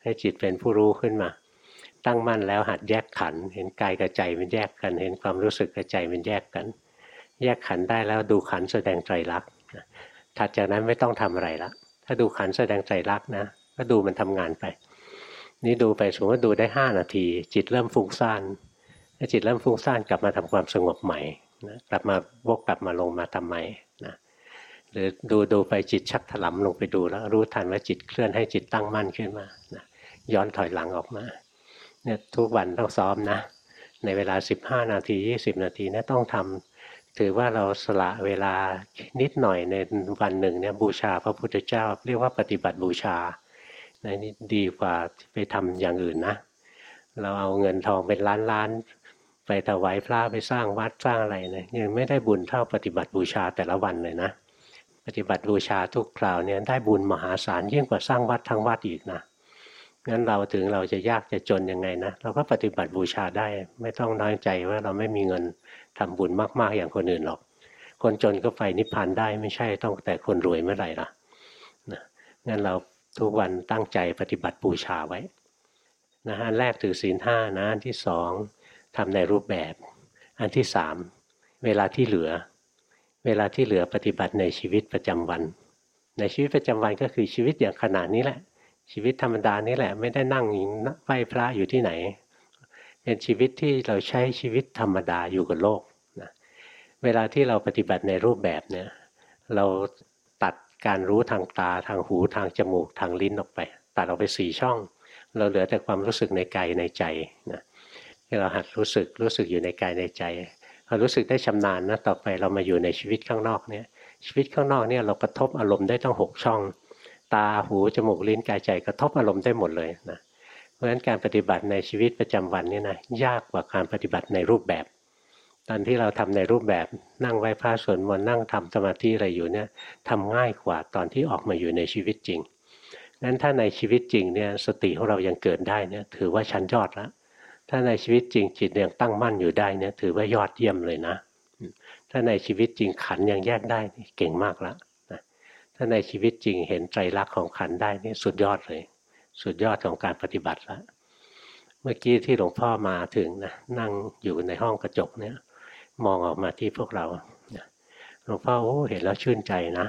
Speaker 1: ให้จิตเป็นผู้รู้ขึ้นมา ตั้งมั่นแล้วหัดแยกขัน เห็นกายกับใจมันแยกกัน เห็นความรู้สึกกับใจมันแยกกัน แยกขันได้แล้วดูขันแสดงไตรลักษณ์ถัดจากนั้นไม่ต้องทำอะไรละถ้าดูขันแสดงไตรลักษณ์นะก็ดูมันทำงานไป นี่ดูไปสมมติดูได้ 5 นาที จิตเริ่มฟุ้งซ่านถ้าจิตเริ่มฟุ้งซ่านกลับมาทำความสงบใหม่ นะกลับมาวกกลับมาลงมาทำไมนะหรือดูดูไปจิตชักถลำลงไปดูแล้วรู้ทันว่าจิตเคลื่อนให้จิตตั้งมั่นขึ้นมานะย้อนถอยหลังออกมาเนี่ยทุกวันต้องซ้อมนะ ในเวลา 15 นาที 20 นาทีนะต้องทำถือว่าเราสละเวลานิดหน่อยในวันหนึ่งเนี่ยบูชาพระพุทธเจ้า เรียกว่าปฏิบัติบูชาในนี้ดีกว่าไปทำอย่างอื่นนะ เราเอาเงินทองเป็นล้านล้าน ไปถวายพระไปสร้างวัดสร้างอะไรเนี่ยยังไม่ได้บุญเท่าปฏิบัติบูชาแต่ละวันเลยนะ ปฏิบัติบูชาทุกคราวเนี่ยได้บุญมหาศาลยิ่งกว่าสร้างวัดทั้งวัดอีกนะงั้นเราถึงเราจะยากจะจนยังไงนะเราก็ปฏิบัติบูชาได้ไม่ต้องน้อยใจว่าเราไม่มีเงินทำบุญมากๆอย่างคนอื่นหรอก คนจนก็ไปนิพพานได้ไม่ใช่ต้องแต่คนรวยเมื่อไหร่ล่ะนะงั้นเราทุกวันตั้งใจปฏิบัติบูชาไว้นะอันแรกถือศีลห้านะที่สอง ทำในรูปแบบ อันที่สามเวลาที่เหลือ เวลาที่เหลือปฏิบัติในชีวิตประจำวัน ในชีวิตประจำวันก็คือชีวิตอย่างขนาดนี้แหละ ชีวิตธรรมดานี่แหละไม่ได้นั่งไหว้พระอยู่ที่ไหน เป็นชีวิตที่เราใช้ชีวิตธรรมดาอยู่กับโลกนะเวลาที่เราปฏิบัติในรูปแบบเนี่ยเราตัดการรู้ทางตาทางหูทางจมูกทางลิ้นออกไป ตัดออกไปสี่ช่อง เราเหลือแต่ความรู้สึกในกายในใจนะ เราหัดรู้สึกรู้สึกอยู่ในกายในใจพอรู้สึกได้ชำนาญนะต่อไปเรามาอยู่ในชีวิตข้างนอกเนี่ยชีวิตข้างนอกเนี่ยเรากระทบอารมณ์ได้ตั้งหกช่อง ตาหูจมูกลิ้นกายใจกระทบอารมณ์ได้หมดเลยนะเพราะฉะนั้นการปฏิบัติในชีวิตประจำวันนี่นะยากกว่าการปฏิบัติในรูปแบบ ตอนที่เราทำในรูปแบบนั่งไหว้พระสวดมนต์นั่งทำสมาธิอะไรอยู่เนี่ยทำง่ายกว่าตอนที่ออกมาอยู่ในชีวิตจริงนั้นถ้าในชีวิตจริงเนี่ยสติของเรายังเกิดได้เนี่ยถือว่าชั้นยอดแล้ว ถ้าในชีวิตจริงจิตยังตั้งมั่นอยู่ได้เนี่ยถือว่ายอดเยี่ยมเลยนะ ถ้าในชีวิตจริงขันยังแยกได้เก่งมากแล้วนะถ้าในชีวิตจริงเห็นไตรลักษณ์ของขันได้นี่สุดยอดเลย สุดยอดของการปฏิบัติแล้วเมื่อกี้ที่หลวงพ่อมาถึงนะนั่งอยู่ในห้องกระจกเนี่ย มองออกมาที่พวกเราหลวงพ่อโอ้เห็นแล้วชื่นใจนะ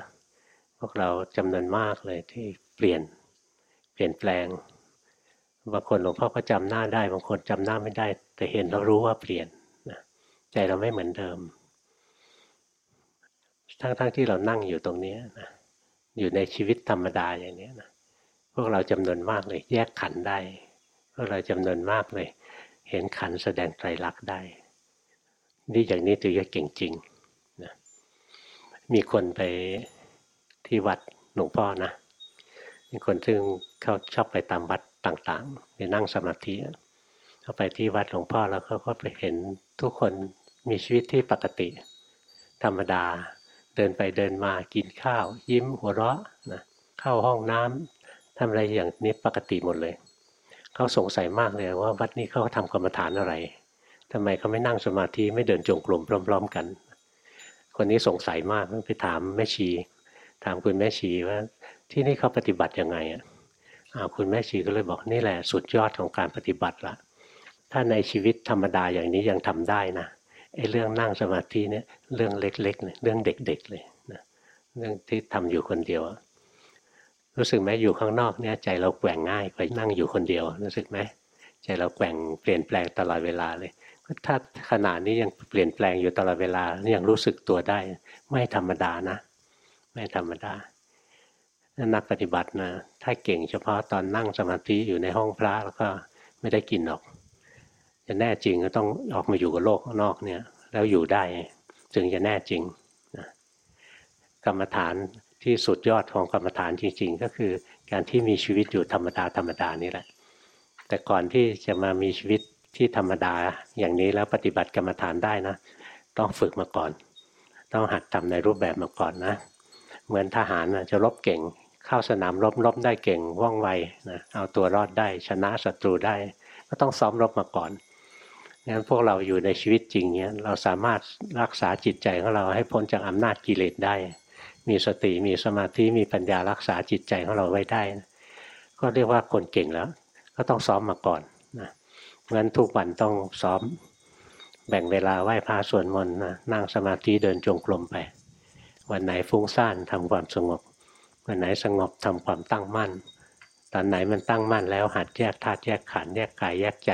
Speaker 1: พวกเราจำนวนมากเลยที่เปลี่ยนเปลี่ยนแปลง บางคนหลวงพ่อก็จำหน้าได้ บางคนจำหน้าไม่ได้ แต่เห็นแล้วรู้ว่าเปลี่ยนนะใจเราไม่เหมือนเดิม ทั้งๆทที่เรานั่งอยู่ตรงนี้นะอยู่ในชีวิตธรรมดาอย่างนี้นะพวกเราจำนวนมากเลย แยกขันได้ พวกเราจำนวนมากเลย เห็นขันแสดงไตรลักษณ์ได้นี่อย่างนี้ถือว่าเก่งจริงนะมีคนไปที่วัดหลวงพ่อนะมีคนซึ่งเขาชอบไปตามวัด ต่างๆ ไปนั่งสมาธิเข้าไปที่วัดหลวงพ่อแล้วเขาก็ไปเห็นทุกคนมีชีวิตที่ปกติ ธรรมดา เดินไปเดินมากินข้าว ยิ้มหัวเราะนะเข้าห้องน้ำทำอะไรอย่างนี้ปกติหมดเลย เขาสงสัยมากเลยว่าวัดนี้เขาทำกรรมฐานอะไรทำไมเขาไม่นั่งสมาธิไม่เดินจงกรมพร้อม ๆ กัน คนนี้สงสัยมากไปถามแม่ชี ถามคุณแม่ชีว่าที่นี่เขาปฏิบัติยังไงอะ คุณแม่ชีก็เลยบอกนี่แหละสุดยอดของการปฏิบัติละถ้าในชีวิตธรรมดาอย่างนี้ยังทำได้นะไอ้เรื่องนั่งสมาธิเนี่ยเรื่องเล็กๆเลยเรื่องเด็ก ๆ เลยนะเรื่องที่ทำอยู่คนเดียว รู้สึกไหมอยู่ข้างนอกเนี่ยใจเราแกว่งง่ายกว่านั่งอยู่คนเดียวรู้สึกไหมใจเราแกว่งเปลี่ยนแปลงตลอดเวลาเลยถ้าขนาดนี้ยังเปลี่ยนแปลงอยู่ตลอดเวลายังรู้สึกตัวได้ ไม่ธรรมดานะ ไม่ธรรมดา นักปฏิบัตินะถ้าเก่งเฉพาะตอนนั่งสมาธิอยู่ในห้องพระแล้วก็ไม่ได้กินหรอก จะแน่จริงก็ต้องออกมาอยู่กับโลกข้างนอกเนี่ย แล้วอยู่ได้จึงจะแน่จริงนะกรรมฐานที่สุดยอดของกรรมฐานจริง ๆ ก็คือการที่มีชีวิตอยู่ธรรมดาธรรมดานี่แหละ แต่ก่อนที่จะมามีชีวิตที่ธรรมดาอย่างนี้แล้วปฏิบัติกรรมฐานได้นะ ต้องฝึกมาก่อน ต้องหัดทำในรูปแบบมาก่อนนะ เหมือนทหารนะจะรบเก่ง เข้าสนามรบรบได้เก่งว่องไวนะเอาตัวรอดได้ชนะศัตรูได้ ก็ต้องซ้อมรบมาก่อนงั้นพวกเราอยู่ในชีวิตจริงเนี้ยเราสามารถรักษาจิตใจของเราให้พ้นจากอำนาจกิเลสได้ มีสติมีสมาธิมีปัญญารักษาจิตใจของเราไว้ได้ ก็เรียกว่าคนเก่งแล้ว ก็ต้องซ้อมมาก่อนนะงั้นทุกวันต้องซ้อม แบ่งเวลาไหว้พระสวดมนต์นะนั่งสมาธิเดินจงกรมไป วันไหนฟุ้งซ่านทำความสงบ วันไหนสงบทำความตั้งมั่น ตอนไหนมันตั้งมั่นแล้วหัดแยกธาตุแยกขันธ์แยกกายแยกใจ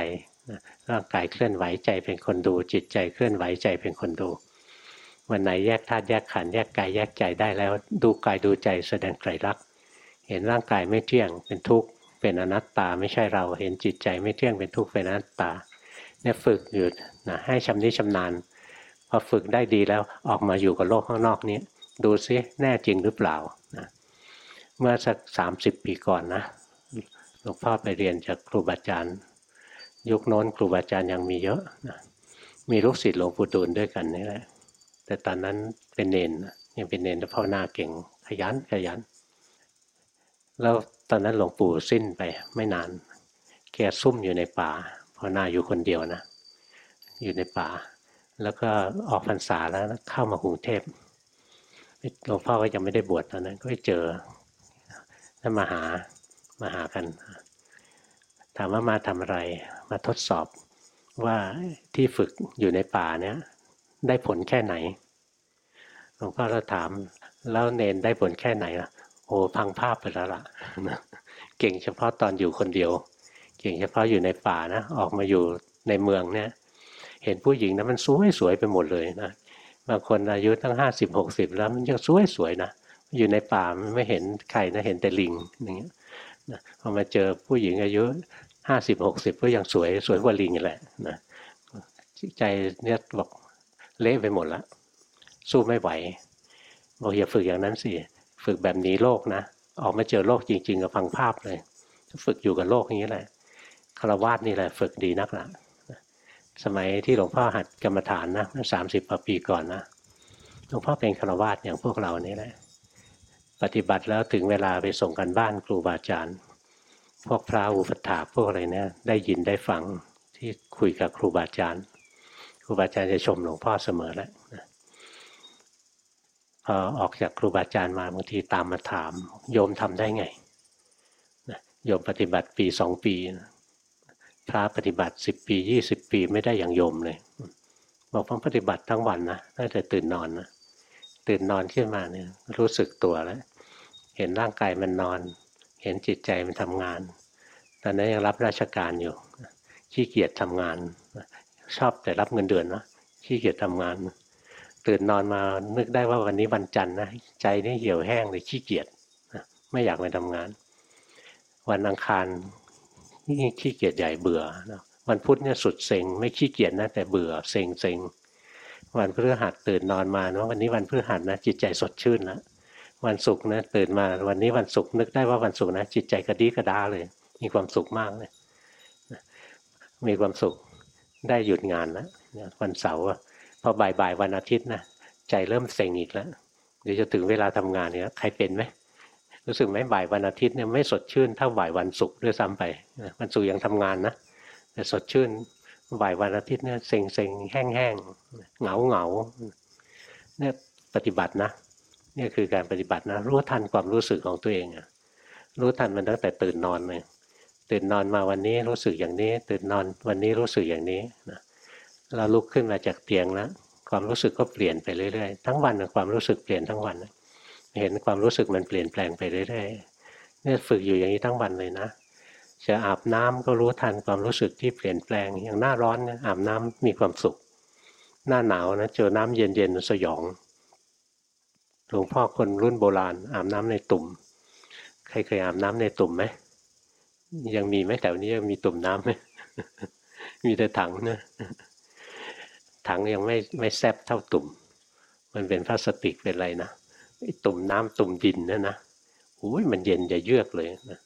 Speaker 1: ร่างกายเคลื่อนไหวใจเป็นคนดู จิตใจเคลื่อนไหวใจเป็นคนดู วันไหนแยกธาตุแยกขันธ์แยกกายแยกใจได้แล้ว ดูกายดูใจแสดงไตรลักษณ์เห็นร่างกายไม่เที่ยงเป็นทุกข์เป็นอนัตตาไม่ใช่เราเห็นจิตใจไม่เที่ยงเป็นทุกข์เป็นอนัตตาเนี่ยฝึกอยู่นะให้ชำนิชำนาญพอฝึกได้ดีแล้วออกมาอยู่กับโลกข้างนอกนี้ ดูซิแน่จริงหรือเปล่า เมื่อสักสามสิบปีก่อนนะหลวงพ่อไปเรียนจากครูบาอาจารย์ ยุคโน้นครูบาอาจารย์ยังมีเยอะนะมีลูกศิษย์หลวงปู่ดูลด้วยกันนี่แหละแต่ตอนนั้นเป็นเนนยังเป็นเนนแล้วภาวนาเก่งขยันขยัน แล้วตอนนั้นหลวงปู่สิ้นไปไม่นานแกซุ่มอยู่ในป่าภาวนาอยู่คนเดียวนะ อยู่ในป่า แล้วก็ออกพรรษาแล้วเข้ามากรุงเทพหลวงพ่อก็ยังไม่ได้บวชตอนนั้นก็ไปเจอ ท่านมาหามาหากัน ถามว่ามาทำอะไร มาทดสอบว่าที่ฝึกอยู่ในป่าเนี้ยได้ผลแค่ไหนหลวงพ่อเราถามแล้วเนนได้ผลแค่ไหนล่ะ โอ้พังภาพไปแล้วล่ะเก่งเฉพาะตอนอยู่คนเดียว เก่งเฉพาะอยู่ในป่านะออกมาอยู่ในเมืองเนี่ย เห็นผู้หญิงนะมันสวยสวยไปหมดเลยนะบางคนอายุตั้งห้าสิบหกสิบแล้วมันยังสวยสวยนะ อยู่ในป่าไม่เห็นใครนะเห็นแต่ลิงอย่างเงี้ยนะพอมาเจอผู้หญิงอายุห้าสิบหกสิบก็ยังสวยสวยกว่าลิงแหละนะใจเนี่ยบอกเละไปหมดแล้วสู้ไม่ไหวบอกอย่าฝึกอย่างนั้นสิฝึกแบบนี้โลกนะออกมาเจอโลกจริง ๆ กับฟังภาพเลย ฝึกอยู่กับโลกอย่างนี้แหละคารวาสนี่แหละฝึกดีนักละสมัยที่หลวงพ่อหัดกรรมฐานนะเมื่อสามสิบปีก่อนนะหลวงพ่อเป็นคารวาสอย่างพวกเรานี่แหละ ปฏิบัติแล้วถึงเวลาไปส่งกันบ้านครูบาอาจารย์ พวกพระอุปถาพวกอะไรเนี่ยได้ยินได้ฟังที่คุยกับครูบาอาจารย์ ครูบาอาจารย์จะชมหลวงพ่อเสมอแหละพอออกจากครูบาอาจารย์มาบางทีตามมาถาม โยมทำได้ไงโยมปฏิบัติปีสองปี พระปฏิบัติสิบปียี่สิบปีไม่ได้อย่างโยมเลย บอกผมปฏิบัติทั้งวันนะตั้งแต่ตื่นนอนนะ ตื่นนอนขึ้นมาเนี่ยรู้สึกตัวแล้ว เห็นร่างกายมันนอน เห็นจิตใจมันทำงาน ตอนนั้นยังรับราชการอยู่ ขี้เกียจทำงาน ชอบแต่รับเงินเดือนนะขี้เกียจทำงาน ตื่นนอนมานึกได้ว่าวันนี้วันจันทร์นะใจนี่เหี่ยวแห้งเลยขี้เกียจไม่อยากไปทำงาน วันอังคารนี่ขี้เกียจใหญ่เบื่อนะวันพุธเนี่ยสุดเซ็งไม่ขี้เกียจนะแต่เบื่อเซ็งเซ็ง วันพฤหัสตื่นนอนมาเนาะวันนี้วันพฤหัสนะจิตใจสดชื่นแล้ววันศุกร์นะตื่นมาวันนี้วันศุกร์นึกได้ว่าวันศุกร์นะจิตใจกระดีกระดาเลย มีความสุขมากเลยมีความสุขได้หยุดงานแล้ววันเสาร์พอบ่ายๆวันอาทิตย์นะใจเริ่มเซ็งอีกแล้วเดี๋ยวจะถึงเวลาทำงานเนี่ยใครเป็นไหมรู้สึกไหมบ่ายวันอาทิตย์เนี่ยไม่สดชื่นเท่าบ่ายวันศุกร์ด้วยซ้ำไปวันศุกร์ยังทำงานนะแต่สดชื่น บ่ายวันอาทิตย์เนี่ยเซ็งเซ็งแห้งแห้งเหงาเหงาเนี่ยปฏิบัตินะนี่คือการปฏิบัตินะรู้ทันความรู้สึกของตัวเองอะรู้ทันมันตั้งแต่ตื่นนอนเลยตื่นนอนมาวันนี้รู้สึกอย่างนี้ ตื่นนอนวันนี้รู้สึกอย่างนี้นะเราลุกขึ้นมาจากเตียงแล้วความรู้สึกก็เปลี่ยนไปเรื่อยๆทั้งวันความรู้สึกเปลี่ยนทั้งวันเห็นความรู้สึกมันเปลี่ยนแปลงไปเรื่อยๆเนี่ยฝึกอยู่อย่างนี้ทั้งวันเลยนะ จะอาบน้ำก็รู้ทันความรู้สึกที่เปลี่ยนแปลง อย่างหน้าร้อนเนี่ยอาบน้ำมีความสุข หน้าหนาวนะเจอน้ำเย็นๆสยองหลวงพ่อคนรุ่นโบราณ อาบน้ำในตุ่ม ใครเคยอาบน้ำในตุ่มไหมยังมีไหมแถวนี้ยังมีตุ่มน้ำไหมมีแต่ถังนะถังยังไม่ไม่แซบเท่าตุ่ม มันเป็นพลาสติกเป็นอะไรนะตุ่มน้ำตุ่มดินนะนะโอ้ยมันเย็นจะเยือกเลยนะ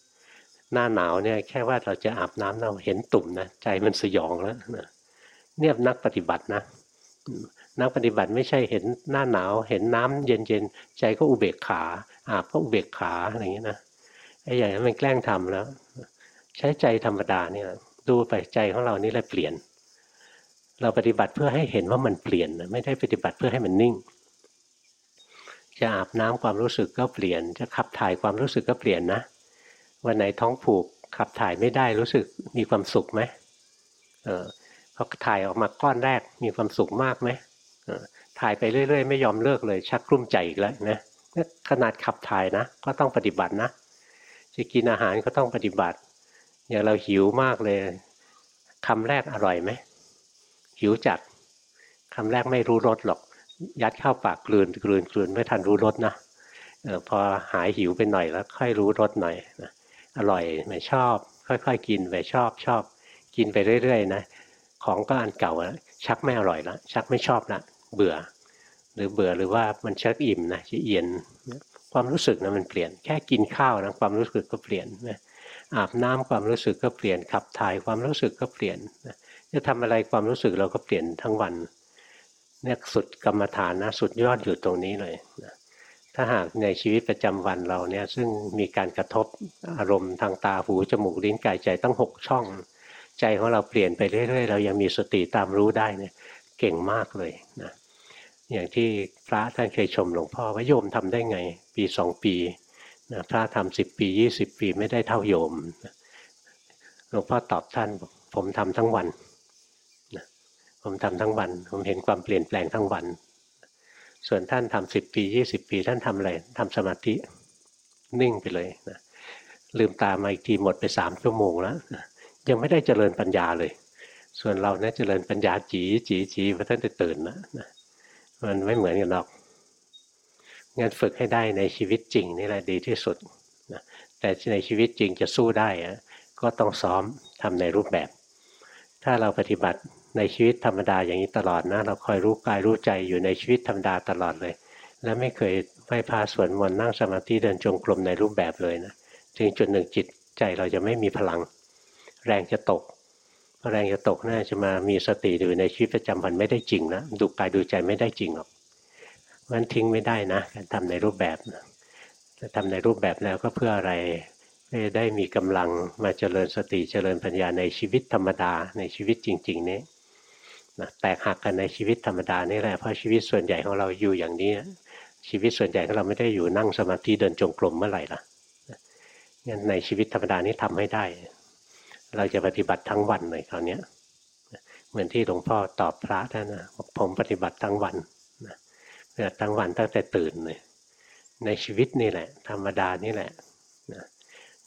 Speaker 1: หน้าหนาวเนี่ยแค่ว่าเราจะอาบน้ำเราเห็นตุ่มนะใจมันสยองแล้วนะเนี่ยนักปฏิบัตินะนักปฏิบัติไม่ใช่เห็นหน้าหนาว เห็นน้ำเย็นๆใจก็อุเบกขาอาบก็อุเบกขาอะไรอย่างนี้นะไอ้อย่างนั้นมันแกล้งทำแล้ว ใช้ใจธรรมดาเนี่ย ดูไปใจของเรานี่แหละเปลี่ยน เราปฏิบัติเพื่อให้เห็นว่ามันเปลี่ยนไม่ได้ปฏิบัติเพื่อให้มันนิ่ง จะอาบน้ำความรู้สึกก็เปลี่ยน จะขับถ่ายความรู้สึกก็เปลี่ยนนะ วันไหนท้องผูกขับถ่ายไม่ได้รู้สึกมีความสุขไหมเออพอถ่ายออกมาก้อนแรกมีความสุขมากไหมถ่ายไปเรื่อย ๆ ไม่ยอมเลิกเลย ชักกลุ้มใจอีกแล้วนะขนาดขับถ่ายนะ ก็ต้องปฏิบัตินะจะกินอาหารก็ต้องปฏิบัติ อย่างเราหิวมากเลยคำแรกอร่อยไหมหิวจัดคำแรกไม่รู้รสหรอก ยัดเข้าปากกลืนกลืนกลืนไม่ทันรู้รสนะออพอหายหิวไปหน่อยแล้ว ค่อยรู้รสหน่อยนะ อร่อยไม่ชอบ ค่อยๆ กินไปชอบชอบ กินไปเรื่อยๆนะของก็อันเก่าแล้วชักไม่อร่อยแล้วชักไม่ชอบละเบื่อ หรือเบื่อหรือว่ามันชักอิ่มนะจะเอียนความรู้สึกนะมันเปลี่ยนแค่กินข้าวนะความรู้สึกก็เปลี่ยนนะอาบน้ำความรู้สึกก็เปลี่ยนขับถ่ายความรู้สึกก็เปลี่ยนนะจะทำอะไรความรู้สึกเราก็เปลี่ยนทั้งวันเนี่ยสุดกรรมฐานนะสุดยอดอยู่ตรงนี้เลยนะ ถ้าหากในชีวิตประจำวันเราเนี่ยซึ่งมีการกระทบอารมณ์ทางตาหูจมูกลิ้นกายใจตั้งหกช่อง ใจของเราเปลี่ยนไปเรื่อยๆ เรายังมีสติตามรู้ได้เนี่ยเก่งมากเลยนะอย่างที่พระท่านเคยชมหลวงพ่อว่าโยมทำได้ไง ปีสองปีนะพระทำสิบปียี่สิบปีไม่ได้เท่าโยมหลวงพ่อตอบท่านผมทำทั้งวันนะผมทำทั้งวัน ผมเห็นความเปลี่ยนแปลงทั้งวัน ส่วนท่านทำสิบปียี่สิบปี ท่านทำอะไรทำสมาธินิ่งไปเลยนะลืมตามาอีกทีหมดไปสามชั่วโมงแล้วยังไม่ได้เจริญปัญญาเลย ส่วนเราเนี่ยเจริญปัญญาจีจีจีพอท่านจะตื่นนะมันไม่เหมือนกันหรอกงั้นฝึกให้ได้ในชีวิตจริงนี่แหละดีที่สุดนะแต่ในชีวิตจริงจะสู้ได้ก็ต้องซ้อมทำในรูปแบบ ถ้าเราปฏิบัติ ในชีวิตธรรมดาอย่างนี้ตลอดนะ เราคอยรู้กายรู้ใจอยู่ในชีวิตธรรมดาตลอดเลย และไม่เคยไม่พาสวดมนต์นั่งสมาธิเดินจงกรมในรูปแบบเลยนะถึงจุดหนึ่งจิตใจเราจะไม่มีพลัง แรงจะตกแรงจะตกน่าจะมามีสติอยู่ในชีวิตประจำวันไม่ได้จริงนะดูกายดูใจไม่ได้จริงหรอกมันทิ้งไม่ได้นะการทำในรูปแบบนะจะทำในรูปแบบแล้วก็เพื่ออะไรได้มีกำลังมาเจริญสติเจริญปัญญาในชีวิตธรรมดาในชีวิตจริง ๆ นี้ นะแตกหักกันในชีวิตธรรมดานี่แหละเพราะชีวิตส่วนใหญ่ของเราอยู่อย่างนี้ ชีวิตส่วนใหญ่ของเราไม่ได้อยู่นั่งสมาธิเดินจงกรมเมื่อไหร่ล่ะงั้นในชีวิตธรรมดานี้ทำให้ได้ เราจะปฏิบัติทั้งวันเลยคราวนี้เหมือนที่หลวงพ่อตอบพระท่านนะผมปฏิบัติทั้งวันนะทั้งวันตั้งแต่ตื่นเลยในชีวิตนี่แหละ ธรรมดานี่แหละนะ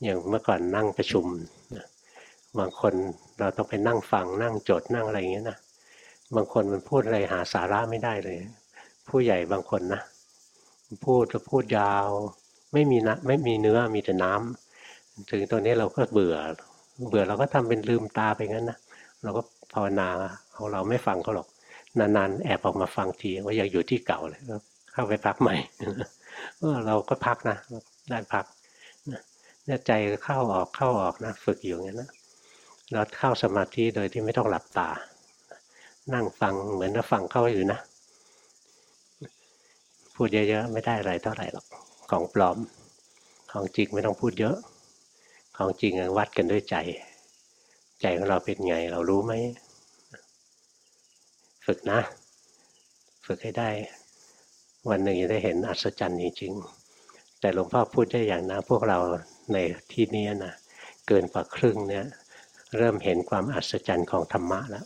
Speaker 1: อย่างเมื่อก่อนนั่งประชุมนะบางคนเราต้องไปนั่งฟังนั่งจดนั่งอะไรอย่างเงี้ยนะ บางคนมันพูดอะไรหาสาระไม่ได้เลย ผู้ใหญ่บางคนนะพูดจะพูดยาว ไม่มีนะไม่มีเนื้อมีแต่น้ำถึงตัวนี้เราก็เบื่อ เบื่อเราก็ทำเป็นลืมตาไปงั้นนะเราก็ภาวนาของเราไม่ฟังเขาหรอกนานๆแอบออกมาฟังทีว่าอยากอยู่ที่เก่าเลยเข้าไปพักใหม่เราก็พักนะได้พักเนี่ยใจเข้าออกเข้าออกนะ ฝึกอยู่อย่างนั้นนะเราเข้าสมาธิโดยที่ไม่ต้องหลับตา นั่งฟังเหมือนเราฟังเข้าอยู่นะพูดเยอะๆไม่ได้อะไรเท่าไหร่หรอกของปลอม ของจริงไม่ต้องพูดเยอะ ของจริงวัดกันด้วยใจ ใจของเราเป็นไง เรารู้ไหมฝึกนะ ฝึกให้ได้ วันหนึ่งจะได้เห็นอัศจรรย์จริงๆแต่หลวงพ่อพูดได้อย่างนะพวกเราในที่นี้นะเกินกว่าครึ่งเนี่ย เริ่มเห็นความอัศจรรย์ของธรรมะแล้ว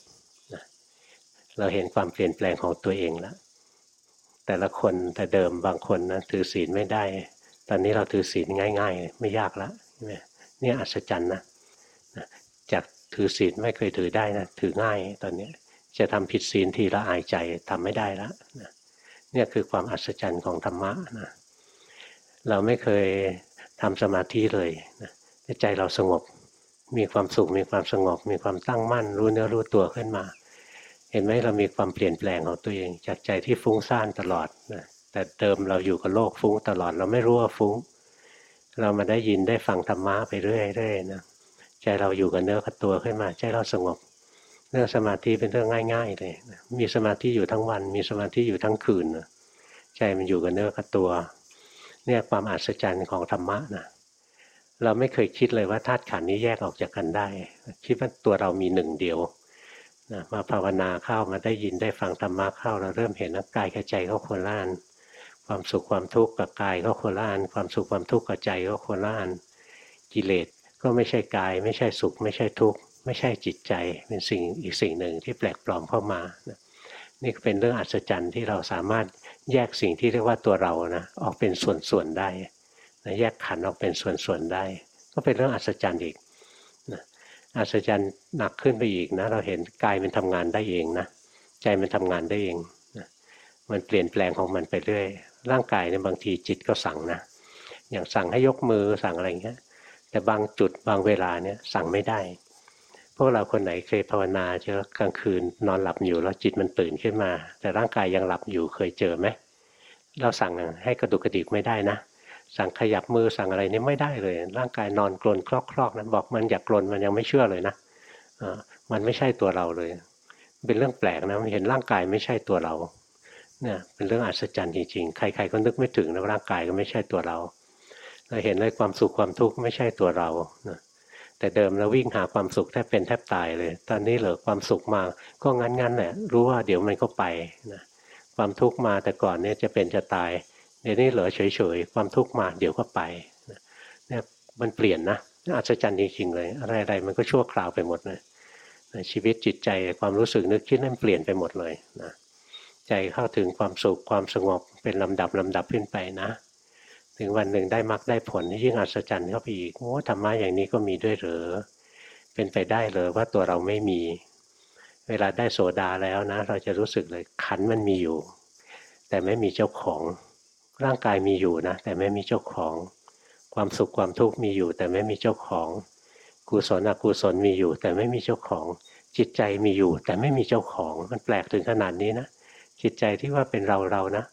Speaker 1: เราเห็นความเปลี่ยนแปลงของตัวเองแล้วแต่ละคนแต่เดิมบางคนนะถือศีลไม่ได้ ตอนนี้เราถือศีลง่าย ๆ ไม่ยากแล้วนี่ยอัศจรรย์นะจากถือศีลไม่เคยถือได้นะถือง่ายตอนนี้จะทำผิดศีลทีละอายใจทำไม่ได้แล้วเนี่ยคือความอัศจรรย์ของธรรมะนะเราไม่เคยทำสมาธิเลยนะใจเราสงบ มีความสุขมีความสงบ มีความตั้งมั่น รู้เนื้อรู้ตัวขึ้นมา เห็นไหมเรามีความเปลี่ยนแปลงของตัวเอง จากใจที่ฟุ้งซ่านตลอดนะแต่เดิมเราอยู่กับโลกฟุ้งตลอด เราไม่รู้ว่าฟุ้ง เรามาได้ยินได้ฟังธรรมะไปเรื่อยๆนะใจเราอยู่กับเนื้อกับตัวขึ้นมา ใจเราสงบ เรื่องสมาธิเป็นเรื่องง่าย ๆ เลยนะมีสมาธิอยู่ทั้งวัน มีสมาธิอยู่ทั้งคืนนะใจมันอยู่กับเนื้อกับตัว เนี่ยความอัศจรรย์ของธรรมะนะเราไม่เคยคิดเลยว่าธาตุขันนี้แยกออกจากกันได้ คิดว่าตัวเรามีหนึ่งเดียว นะมาภาวนาเข้ามาได้ยินได้ฟังธรรมะเข้าเราเริ่มเห็นว่ากายกับใจเขาคนละอันความสุขความทุกข์กับกายก็คนละอันความสุขความทุกข์กับใจก็คนละอันกิเลสก็ไม่ใช่กาย ไม่ใช่สุข ไม่ใช่ทุกข์ไม่ใช่จิตใจเป็นสิ่งอีกสิ่งหนึ่งที่แปลกปลอมเข้ามานี่เป็นเรื่องอัศจรรย์ที่เราสามารถแยกสิ่งที่เรียกว่าตัวเรานะออกเป็นส่วนๆได้นะแยกขันออกเป็นส่วนๆได้ ก็เป็นเรื่องอัศจรรย์อีก อัศจรรย์หนักขึ้นไปอีกนะ เราเห็นกายมันทำงานได้เองนะใจมันทำงานได้เองนะมันเปลี่ยนแปลงของมันไปเรื่อยร่างกายเนี่ยบางทีจิตก็สั่งนะอย่างสั่งให้ยกมือสั่งอะไรเงี้ยแต่บางจุดบางเวลาเนี่ยสั่งไม่ได้ พวกเราคนไหนเคยภาวนาเจอกลางคืนนอนหลับอยู่แล้วจิตมันตื่นขึ้นมา แต่ร่างกายยังหลับอยู่เคยเจอไหมเราสั่งให้กระดุกกระดิกไม่ได้นะ สั่งขยับมือสั่งอะไรนี่ไม่ได้เลย ร่างกายนอนกลนคลอกๆนะบอกมันอยากกลนมันยังไม่เชื่อเลยนะมันไม่ใช่ตัวเราเลย เป็นเรื่องแปลกนะมันเห็นร่างกายไม่ใช่ตัวเราเนี่ยเป็นเรื่องอัศจรรย์จริงๆ ใครๆก็นึกไม่ถึงนะร่างกายก็ไม่ใช่ตัวเรา เราเห็นเลยความสุขความทุกข์ไม่ใช่ตัวเราแต่เดิมเราวิ่งหาความสุขแทบเป็นแทบตายเลย ตอนนี้เหลือความสุขมาก็งั้นๆแหละรู้ว่าเดี๋ยวมันก็ไปนะความทุกข์มาแต่ก่อนเนี่ยจะเป็นจะตาย เดี๋ยวนี้เหลือเฉยๆความทุกข์มาเดี๋ยวก็ไปเนี่ยมันเปลี่ยนนะอัศจรรย์จริงๆเลย อะไรๆมันก็ชั่วคราวไปหมดเลยชีวิตจิตใจความรู้สึกนึกคิดนั่นเปลี่ยนไปหมดเลยนะใจเข้าถึงความสุขความสงบเป็นลำดับลำดับขึ้นไปนะ ถึงวันหนึ่งได้มรรคได้ผลยิ่งอัศจรรย์เข้าไปอีกโอ้ธรรมะอย่างนี้ก็มีด้วยเหรอเป็นไปได้เลยว่าตัวเราไม่มี เวลาได้โสดาแล้วนะ เราจะรู้สึกเลยขันมันมีอยู่ แต่ไม่มีเจ้าของ ร่างกายมีอยู่นะแต่ไม่มีเจ้าของ ความสุขความทุกข์มีอยู่ แต่ไม่มีเจ้าของ กุศลอกุศลมีอยู่ แต่ไม่มีเจ้าของ จิตใจมีอยู่ แต่ไม่มีเจ้าของ มันแปลกถึงขนาดนี้นะจิตใจที่ว่าเป็นเราเรานะ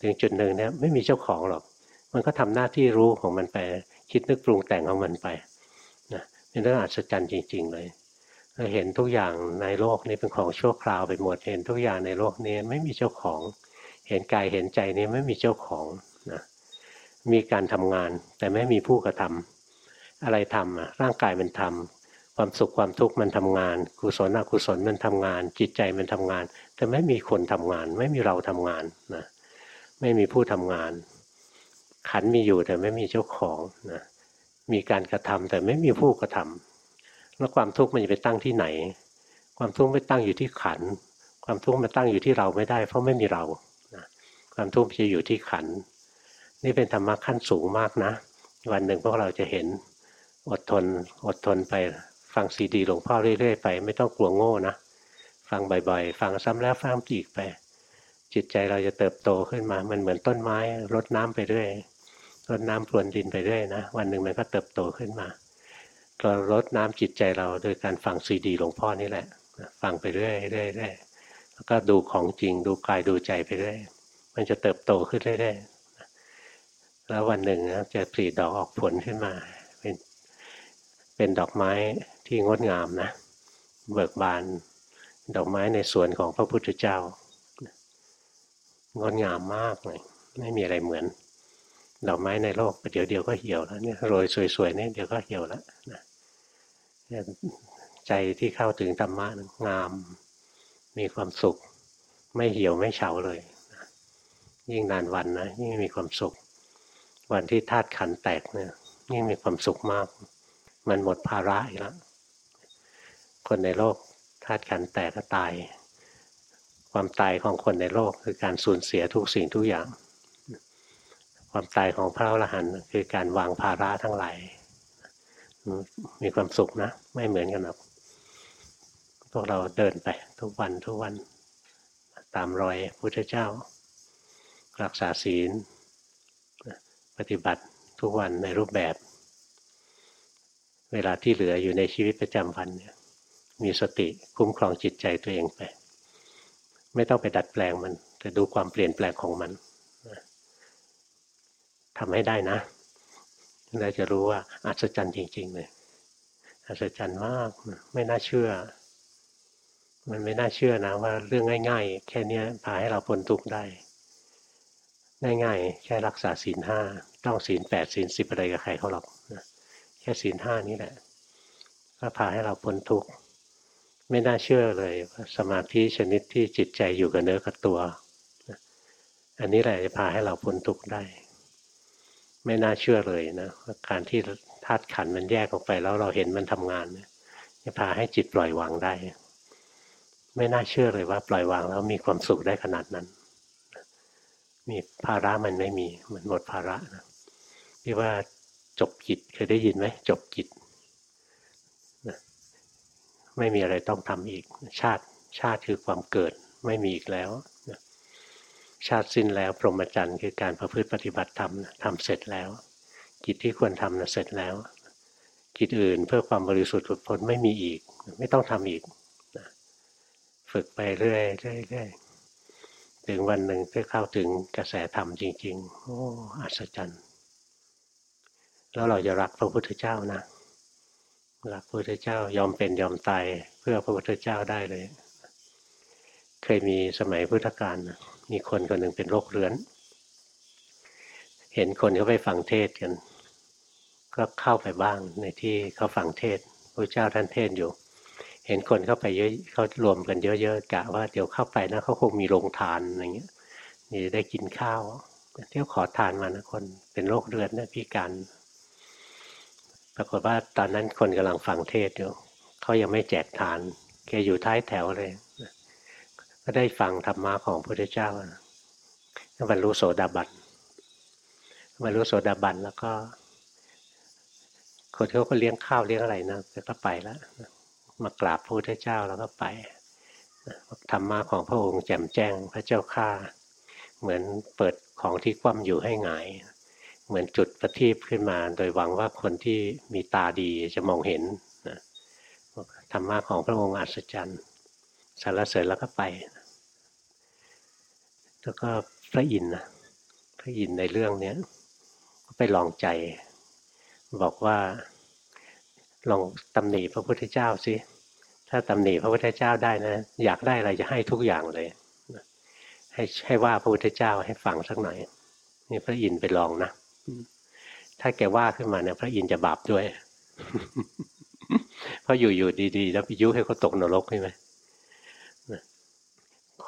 Speaker 1: ถึงจุดหนึ่งเนี่ยไม่มีเจ้าของหรอก มันก็ทำหน้าที่รู้ของมันไปคิดนึกปรุงแต่งของมันไปนะเป็นเรื่องอัศจรรย์จริง ๆ เลยเราเห็นทุกอย่างในโลกนี้เป็นของชั่วคราวไปหมดเห็นทุกอย่างในโลกนี้ไม่มีเจ้าของ เห็นกายเห็นใจนี้ไม่มีเจ้าของนะมีการทำงานแต่ไม่มีผู้กระทำอะไรทำอะร่างกายมันทำความสุขความทุกข์มันทำงาน กุศลอกุศลมันทำงาน จิตใจมันทำงาน แต่ไม่มีคนทำงาน ไม่มีเราทำงานนะไม่มีผู้ทำงาน ขันมีอยู่แต่ไม่มีเจ้าของนะมีการกระทำแต่ไม่มีผู้กระทำแล้วความทุกข์มันจะไปตั้งที่ไหน ความทุกข์ไม่ตั้งอยู่ที่ขัน ความทุกข์มันตั้งอยู่ที่เราไม่ได้ เพราะไม่มีเรา ความทุกข์จะอยู่ที่ขัน นี่เป็นธรรมะขั้นสูงมากนะ วันหนึ่งพวกเราจะเห็นอดทนอดทนไปฟังซีดีหลวงพ่อเรื่อยๆไป ไม่ต้องกลัวโง่นะ ฟังบ่อยๆ ฟังซ้ำแล้วฟังอีกไป จิตใจเราจะเติบโตขึ้นมา มันเหมือนต้นไม้รดน้ำไปเรื่อยรดน้ำพรวนดินไปเรื่อยนะวันหนึ่งมันก็เติบโตขึ้นมาเรารดน้ำจิตใจเราโดยการฟังซีดีหลวงพ่อนี่แหละ ฟังไปเรื่อยๆแล้วก็ดูของจริงดูกายดูใจไปเรื่อย มันจะเติบโตขึ้นเรื่อยๆแล้ววันหนึ่งนะจะผลิดอกออกผลขึ้นมา เป็นเป็นดอกไม้ที่งดงามนะ เบิกบานดอกไม้ในสวนของพระพุทธเจ้างดงามมากเลยไม่มีอะไรเหมือนดอกไม้ในโลกเดี๋ยวเดียวก็เหี่ยวแล้วเนี่ยโรยสวยๆเนี่ยเดี๋ยวก็เหี่ยวแล้วนะใจที่เข้าถึงธรรมะงาม มีความสุข ไม่เหี่ยวไม่เฉาเลย ยิ่งนานวันนะยิ่งมีความสุข วันที่ธาตุขันแตกเนี่ยยิ่งมีความสุขมาก มันหมดภาระอีกแล้วคนในโลกธาตุขันแตกก็ตาย ความตายของคนในโลกคือการสูญเสียทุกสิ่งทุกอย่าง ความตายของพระอรหันต์คือการวางภาระทั้งหลายมีความสุขนะ ไม่เหมือนกันหรอกพวกเราเดินไปทุกวันทุกวันตามรอยพุทธเจ้า รักษาศีล ปฏิบัติทุกวันในรูปแบบ เวลาที่เหลืออยู่ในชีวิตประจำวันเนี่ยมีสติคุ้มครองจิตใจตัวเองไป ไม่ต้องไปดัดแปลงมัน แต่ดูความเปลี่ยนแปลงของมันทำให้ได้นะเราจะรู้ว่าอัศจรรย์จริง ๆ เลยอัศจรรย์มากไม่น่าเชื่อ มันไม่น่าเชื่อนะว่าเรื่องง่าย ๆ แค่นี้พาให้เราพ้นทุกข์ได้ ง่ายๆ แค่รักษาศีลห้าต้องศีลแปดศีลสิบอะไรกับใครเขาหรอกแค่ศีลห้านี้แหละ ก็พาให้เราพ้นทุกข์ไม่น่าเชื่อเลยว่าสมาธิชนิดที่จิตใจอยู่กับเนื้อกับตัว อันนี้แหละจะพาให้เราพ้นทุกข์ได้ ไม่น่าเชื่อเลยนะว่าการที่ธาตุขันมันแยกออกไปแล้วเราเห็นมันทำงานเนี่ยจะพาให้จิตปล่อยวางได้ ไม่น่าเชื่อเลยว่าปล่อยวางแล้วมีความสุขได้ขนาดนั้น มีภาระมันไม่มีมันหมดภาระนะที่ว่าจบจิตเคยได้ยินไหมจบจิตไม่มีอะไรต้องทำอีก ชาติชาติคือความเกิดไม่มีอีกแล้วชาติสิ้นแล้ว พรหมจรรย์คือการประพฤติปฏิบัติธรรมทำเสร็จแล้ว กิจที่ควรทำนะเสร็จแล้ว กิจอื่นเพื่อความบริสุทธิ์หลุดพ้นไม่มีอีก ไม่ต้องทำอีกนะฝึกไปเรื่อยเรื่อย ถึงวันหนึ่งเพื่อเข้าถึงกระแสธรรมจริง ๆ โอ้อัศจรรย์ แล้วเราจะรักพระพุทธเจ้านะ รักพระพุทธเจ้ายอมเป็นยอมตายเพื่อพระพุทธเจ้าได้เลย เคยมีสมัยพุทธกาลมีคนคนหนึ่งเป็นโรคเรื้อน เห็นคนเขาไปฟังเทศกัน ก็เข้าไปบ้างในที่เขาฟังเทศพระเจ้าท่านเทศอยู่ เห็นคนเข้าไปเยอะเขารวมกันเยอะๆกะว่าเดี๋ยวเข้าไปนะเขาคงมีโรงทานอะไรเงี้ยนี่ได้กินข้าว เที่ยวขอทานมานะคนเป็นโรคเรื้อนนะพิการปรากฏว่าตอนนั้นคนกำลังฟังเทศอยู่เขายังไม่แจกทานแกอยู่ท้ายแถวเลยก็ได้ฟังธรรมะของพระพุทธเจ้าบรรลุโสดาบันบรรลุโสดาบันแล้วก็คนเขาก็เลี้ยงข้าวเลี้ยงอะไรนะก็ไปแล้ว มากราบพระพุทธเจ้าแล้วก็ไปธรรมะของพระองค์แจ่มแจ้งพระเจ้าข้าเหมือนเปิดของที่คว่ำอยู่ให้หงาย เหมือนจุดประทีปขึ้นมา โดยหวังว่าคนที่มีตาดีจะมองเห็นนะธรรมะของพระองค์อัศจรรย์สารเสริญแล้วก็ไป แล้วก็พระอินทร์นะพระอินทร์ในเรื่องนี้ก็ไปลองใจ บอกว่าลองตำหนิพระพุทธเจ้าสิ ถ้าตำหนิพระพุทธเจ้าได้นะ อยากได้อะไรจะให้ทุกอย่างเลย ให้ให้ว่าพระพุทธเจ้าให้ฟังสักหน่อยนี่พระอินทร์ไปลองนะถ้าแกว่าขึ้นมาเนี่ย พระอินทร์จะบาปด้วย เพราะอยู่ๆดีๆ แล้วไปยุให้เขาตกนรกใช่ไหม